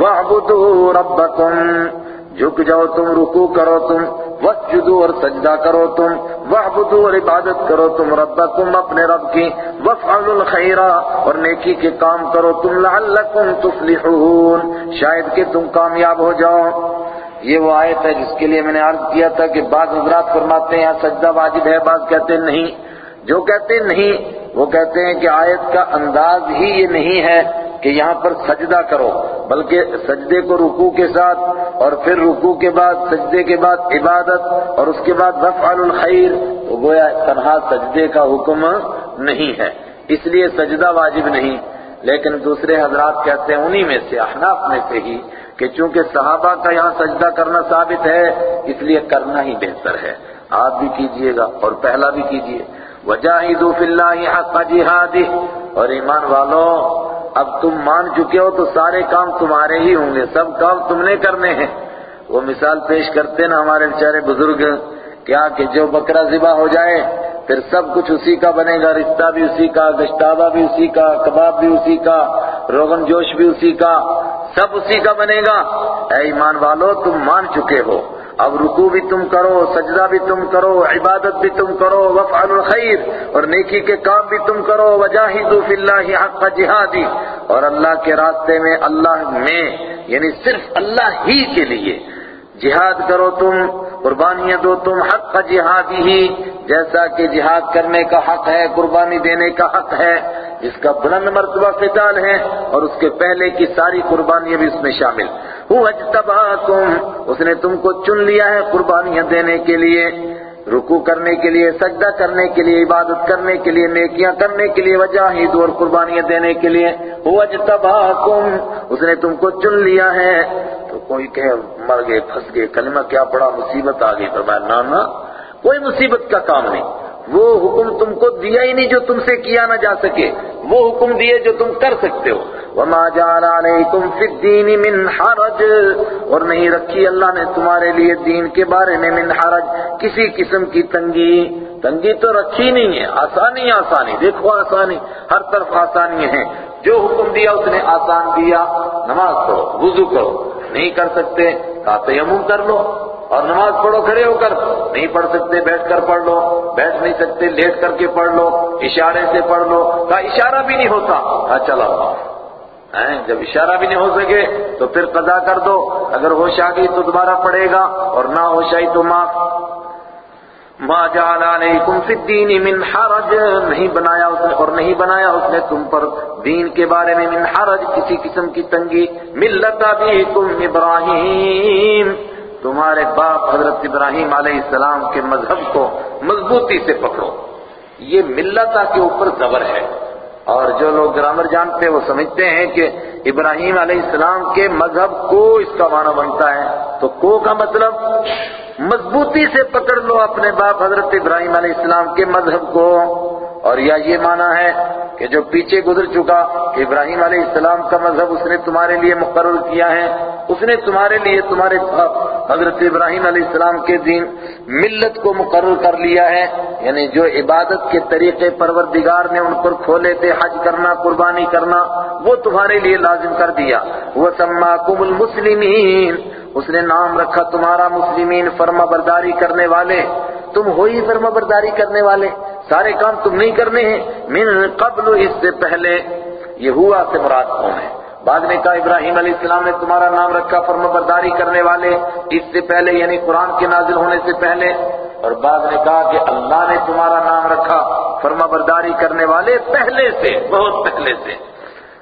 وعبدو ربکم۔ جھک جاؤ تم رکو کرو تم وسجدو اور سجدہ کرو تم وعبدو اور عبادت کرو تم، ربکم اپنے رب کی وفعلوا الخیر اور نیکی کے کام کرو تم، لعلکم تفلحون۔ شاید کہ تم کامیاب ہو جاؤ۔ یہ وہ آیت ہے جس کے لیے میں نے عرض کیا تھا کہ بعض حضرات فرماتے ہیں یہاں سجدہ واجب ہے، بعض کہتے ہیں نہیں۔ جو کہتے ہیں نہیں، وہ کہتے ہیں کہ آیت کا انداز ہی یہ نہیں ہے کہ یہاں پر سجدہ کرو، بلکہ سجدے کو رکوع کے ساتھ اور پھر رکوع کے بعد، سجدے کے بعد عبادت اور اس کے بعد وفعل الخیر، تو گویا تنہا سجدے کا حکم نہیں ہے۔ اس لیے سجدہ واجب نہیں۔ لیکن دوسرے حضرات کہتے ہیں، انہی میں سے، احناف میں سے ہی، کہ چونکہ صحابہ کا یہاں سجدہ کرنا ثابت ہے، اس لیے کرنا ہی بہتر ہے۔ آپ بھی کیجیے گا اور پہلا بھی کیجیے۔ وجاہدوا فی اللہ حق جہادہ اور ایمان والوں اب تم مان چکے ہو تو سارے کام تمہارے ہی ہوں گے، سب کام تم نے کرنے ہیں۔ وہ مثال پیش کرتے نا ہمارے بیچارے بزرگ کیا کہ جو بکرا ذبح ہو جائے، پھر سب کچھ اسی کا بنے گا، رشتہ بھی اسی کا، گشتابہ بھی اسی کا، کباب بھی اسی کا، روغن جوش بھی اسی کا، سب اسی کا بنے گا۔ اے ایمان والو، تم مان چکے ہو۔ اب رکوع بھی تم کرو، سجدہ بھی تم کرو، عبادت بھی تم کرو، وفعل الخیر، اور نیکی کے کام بھی تم کرو، وجاہدوا فی اللہ حق جہادی، اور اللہ کے راستے میں اللہ میں یعنی صرف اللہ ہی کے لیے جہاد کرو تم، قربانیاں دو تم، حق کا جہادی ہی، جیسا کہ جہاد کرنے کا حق ہے، قربانی دینے کا حق ہے جس کا بلند مرتبہ قتال ہے، اور اس کے پہلے کی ساری قربانیاں بھی اس میں شامل۔ ہو اجتباکم اس نے تم کو چن لیا ہے قربانیاں دینے کے لیے رکو کرنے کے لیے، سجدہ کرنے کے لیے، عبادت کرنے کے لیے، نیکیاں کرنے کے لیے، وجاہد اور قربانیاں دینے کے لیے۔ ہو اجتباکم اس نے تم کو چن لیا ہے۔ تو کوئی کہ مر گئے، پھنس گئے، کلمہ کیا پڑا، مصیبت آ گئی۔ فرمایا نانا کوئی مصیبت کا کام نہیں۔ وہ حکم تم کو دیا ہی نہیں جو تم سے کیا نہ جا سکے۔ وہ حکم دیے جو تم کر سکتے ہو۔ وما جعل علیکم فی الدین من حرج اور نہیں رکھی اللہ نے تمہارے لیے دین کے بارے میں من حرج کسی قسم کی تنگی۔ تنگی تو رکھی نہیں ہے، آسانی آسانی۔ دیکھو آسانی، ہر طرف آسانی ہے۔ جو حکم دیا اس نے آسان دیا نماز پڑھو، وضو کرو۔ نہیں کر سکتے کہا تیمم کر لو۔ اور نماز پڑھو، کھڑے ہو کر۔ نہیں پڑھ سکتے، بیٹھ کر پڑھ لو۔ بیٹھ نہیں سکتے، لیٹ کر کے پڑھ لو۔ اشارے سے پڑھ لو۔ کہا اشارہ بھی نہیں ہوتا۔ کہا چلا۔ جب اشارہ بھی نہیں ہو سکے تو پھر قضا کر دو۔ اگر ہوش آ گئی تو دوبارہ پڑے گا اور نہ ہوش آئی تو معاف۔ ما جعل علیکم فی الدین من حرج۔ نہیں بنایا اس نے اور نہیں بنایا اس نے تم پر دین کے بارے میں من حرج۔ کسی قسم کی تنگی۔ ملت ابیکم ابراہیم تمہارے باپ حضرت ابراہیم علیہ السلام کے مذہب کو مضبوطی سے پکڑو۔ یہ ملتا کے اوپر زبر ہے۔ اور جو لوگ گرامر جانتے ہیں وہ سمجھتے ہیں کہ ابراہیم علیہ السلام کے مذہب کو اس کا معنی بنتا ہے۔ تو کو کا مطلب؟ مضبوطی سے پکڑ لو اپنے باپ حضرت ابراہیم علیہ السلام کے مذہب کو۔ اور یا یہ معنی ہے کہ جو پیچھے گزر چکا کہ ابراہیم علیہ السلام کا مذہب اس نے تمہارے لیے مقرر کیا ہے۔ اس نے تمہارے لیے تمہارے حضرت ابراہیم علیہ السلام کے دین ملت کو مقرر کر لیا ہے۔ یعنی جو عبادت کے طریقے پروردگار نے ان پر کھولے تھے، حج کرنا، قربانی کرنا، وہ تمہارے لیے لازم کر دیا۔ وہ سماکم المسلمین اس نے نام رکھا تمہارا مسلمین فرما برداری کرنے والے۔ تم ہو ہی فرما برداری کرنے والے۔ سارے کام تم نہیں کرنے ہیں۔ من قبل اس سے پہلے یہ ہوا سے مراد کون ہے۔ بعد نے کہا ابراہیم علیہ السلام نے تمہارا نام رکھا فرما برداری کرنے والے، اس سے پہلے یعنی قرآن کے نازل ہونے سے پہلے۔ اور بعد نے کہا کہ اللہ نے تمہارا نام رکھا فرما برداری کرنے والے پہلے سے، بہت پہلے سے۔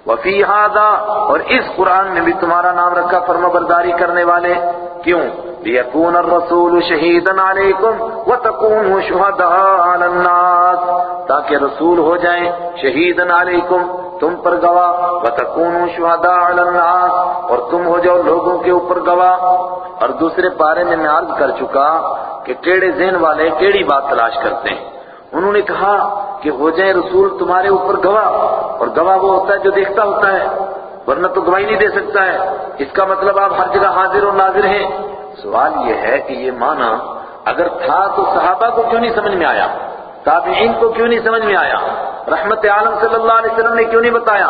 وفی هذا اور اس قرآن میں بھی تمہارا نام رکھا فرما برداری کرنے والے۔ کیوں؟ لِيَكُونَ الرَّسُولُ شَهِيدًا عَلَيْكُمْ وَتَكُونُوا شُهَدَاءَ عَلَى النَّاسِ۔ تاکہ رسول ہو جائیں شہیدن علیکم تم پر گواہ، وَتَكُونُوا شُهَدَاءَ عَلَى النَّاسِ، اور تم ہو جاؤ لوگوں کے اوپر گواہ۔ اور دوسرے پارے میں میں عرض کر چکا کہ کیڑے ذہن والے کیڑی بات تلاش کرتے ہیں۔ انہوں نے کہا کہ ہو جائے رسول تمہارے اوپر گواہ، اور گواہ وہ ہوتا ہے جو دیکھتا ہوتا ہے، ورنہ تو گواہی نہیں دے سکتا ہے۔ اس کا مطلب آپ ہر جگہ حاضر اور ناظر ہیں۔ سوال یہ ہے کہ یہ معنی اگر تھا تو صحابہ کو کیوں نہیں سمجھ میں آیا؟ تابعین کو کیوں نہیں سمجھ میں آیا؟ رحمت عالم صلی اللہ علیہ وسلم نے کیوں نہیں بتایا؟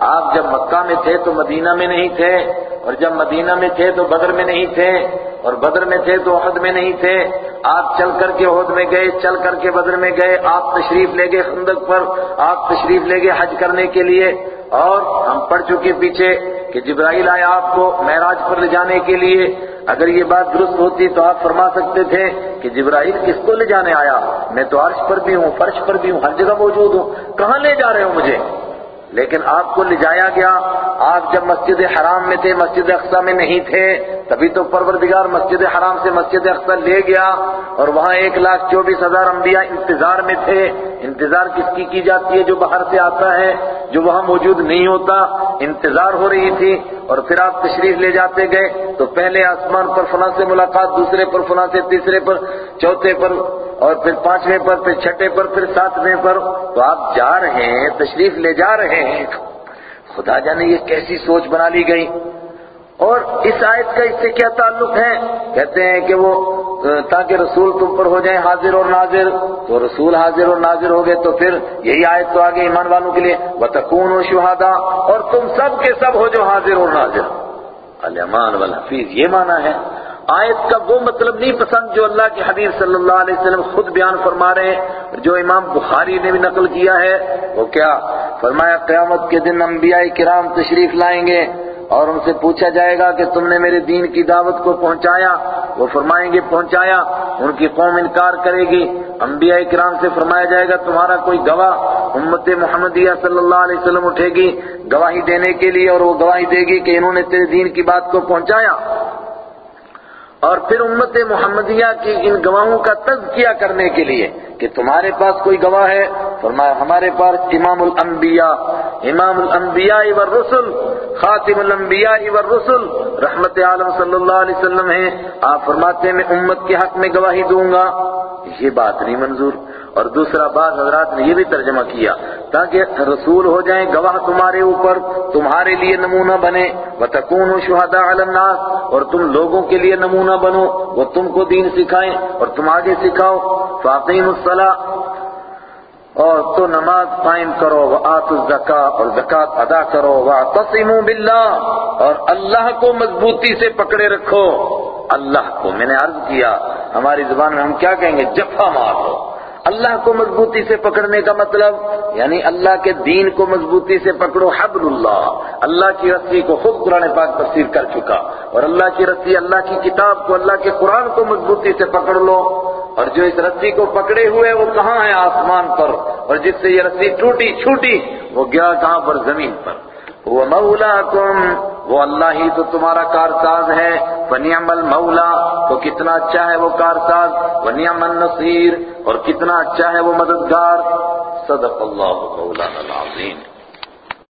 آپ جب مکہ میں تھے تو مدینہ میں نہیں تھے، اور جب مدینہ میں تھے تو بدر میں نہیں تھے، اور بدر میں تھے تو عہد میں نہیں تھے۔ آپ چل کر کے عہد میں گئے، چل کر کے بدر میں گئے، آپ تشریف لے گئے خندق پر، آپ تشریف لے گئے حج کرنے کے لیے۔ اور ہم پڑھ چکے پیچھے کہ جبرائیل آیا آپ کو معراج پر لے جانے کے لیے۔ اگر یہ بات درست ہوتی تو آپ فرما سکتے تھے کہ جبرائیل کس کو لے جانے آیا؟ میں تو عرش پر بھی ہوں، فرش پر بھی ہوں، ہر جگہ موجود ہوں۔ کہاں لے جا رہے ہو مجھے؟ لیکن آپ کو لے جایا گیا۔ آپ جب مسجد حرام میں تھے، مسجد اقصا میں نہیں تھے، تبھی تو پروردگار مسجد حرام سے مسجد اقصا لے گیا اور وہاں ایک لاکھ چوبیس ہزار انبیاء انتظار میں تھے۔ انتظار کس کی کی جاتی ہے جو باہر سے آتا ہے؟ جو وہاں موجود نہیں ہوتا۔ انتظار ہو رہی تھی۔ اور پھر آپ تشریف لے جاتے گئے تو پہلے آسمان پر فلاں سے ملاقات، دوسرے پر فلاں سے، تیسرے پر، چوتھے پر، اور پھر پانچویں پر، پھر چھٹے پر، پھر ساتویں پر۔ تو آپ جا رہے ہیں، تشریف لے جا رہے ہیں۔ خدا جانے یہ کیسی سوچ بنا لی گئی۔ اور اس آیت کا اس سے کیا تعلق ہے؟ کہتے ہیں کہ وہ تاکہ رسول تم پر ہو جائیں حاضر اور ناظر، تو رسول حاضر اور ناظر ہو گئے تو پھر یہی آیت تو آگے ایمان والوں کے لیے، وَتَكُونُوا شُهَدَا اور تم سب کے سب ہو جو حاضر اور ناظر۔ الامان والحفیظ یہ معنی ہے۔ آیت کا وہ مطلب نہیں پسند جو اللہ کے حبیب صلی اللہ علیہ وسلم خود بیان فرما رہے ہیں، جو امام بخاری نے بھی نقل کیا ہے۔ وہ کیا؟ فرمایا قیامت کے دن انبیاء کرام تشریف لائیں گے۔ اور ان سے پوچھا جائے گا کہ تم نے میرے دین کی دعوت کو پہنچایا؟ وہ فرمائیں گے، پہنچایا۔ ان کی قوم انکار کرے گی۔ انبیاء کرام سے فرمایا جائے گا، تمہارا کوئی گواہ امت محمدیہ صلی اللہ علیہ وسلم اٹھے گی گواہی دینے کے لیے اور وہ گواہی دے گی کہ انہوں نے تیرے دین کی بات کو پہنچایا۔ اور پھر امت محمدیہ کی ان گواہوں کا تذکیہ کرنے کے لیے کہ تمہارے پاس کوئی گواہ ہے؟ فرمایا، ہمارے پاس امام الانبیاء امام الانبیاء والرسل خاتم الانبیاء والرسل رحمت عالم صلی اللہ علیہ وسلم ہیں۔ آپ فرماتے ہیں، میں امت کے حق میں گواہی دوں گا۔ یہ بات نہیں منظور۔ اور دوسرا بات، حضرات نے یہ بھی ترجمہ کیا، تاکہ رسول ہو جائیں، گواہ تمہارے اوپر، تمہارے لیے نمونہ بنے۔ وَتَكُونُوا شُهَدَاءَ عَلَى النَّاسِ، اور تم لوگوں کے لیے نمونہ بنو، وہ تم کو دین سکھائیں اور تم آگے سکھاؤ۔ فاقیم اور تو نماز قائم کرو وآت الزکاة اور زکات ادا کرو، واعتصموا باللہ اور اللہ کو مضبوطی سے پکڑے رکھو۔ اللہ کو میں نے عرض کیا، ہماری زبان میں ہم کیا کہیں گے؟ جفا مارو۔ اللہ کو مضبوطی سے پکڑنے کا مطلب یعنی اللہ کے دین کو مضبوطی سے پکڑو حبل اللہ اللہ کی رسی کو خود قرآن پاک تفسیر کر چکا۔ اور اللہ کی رسی، اللہ کی کتاب کو، اللہ کے قرآن کو مضبوطی سے پکڑ لو۔ اور جو اس رسی کو پکڑے ہوئے، وہ کہاں ہے آسمان پر؟ اور جس سے یہ رسی ٹوٹی چھوٹی، وہ گیا کہاں پر؟ زمین پر۔ وہ مولا وہ اللہ ہی تو تمہارا کارساز ہے۔ ونعم المولا تو کتنا اچھا ہے وہ کارساز۔ ونعم النصیر اور کتنا اچھا ہے وہ مددگار۔ صدق اللہ مولانا العظیم۔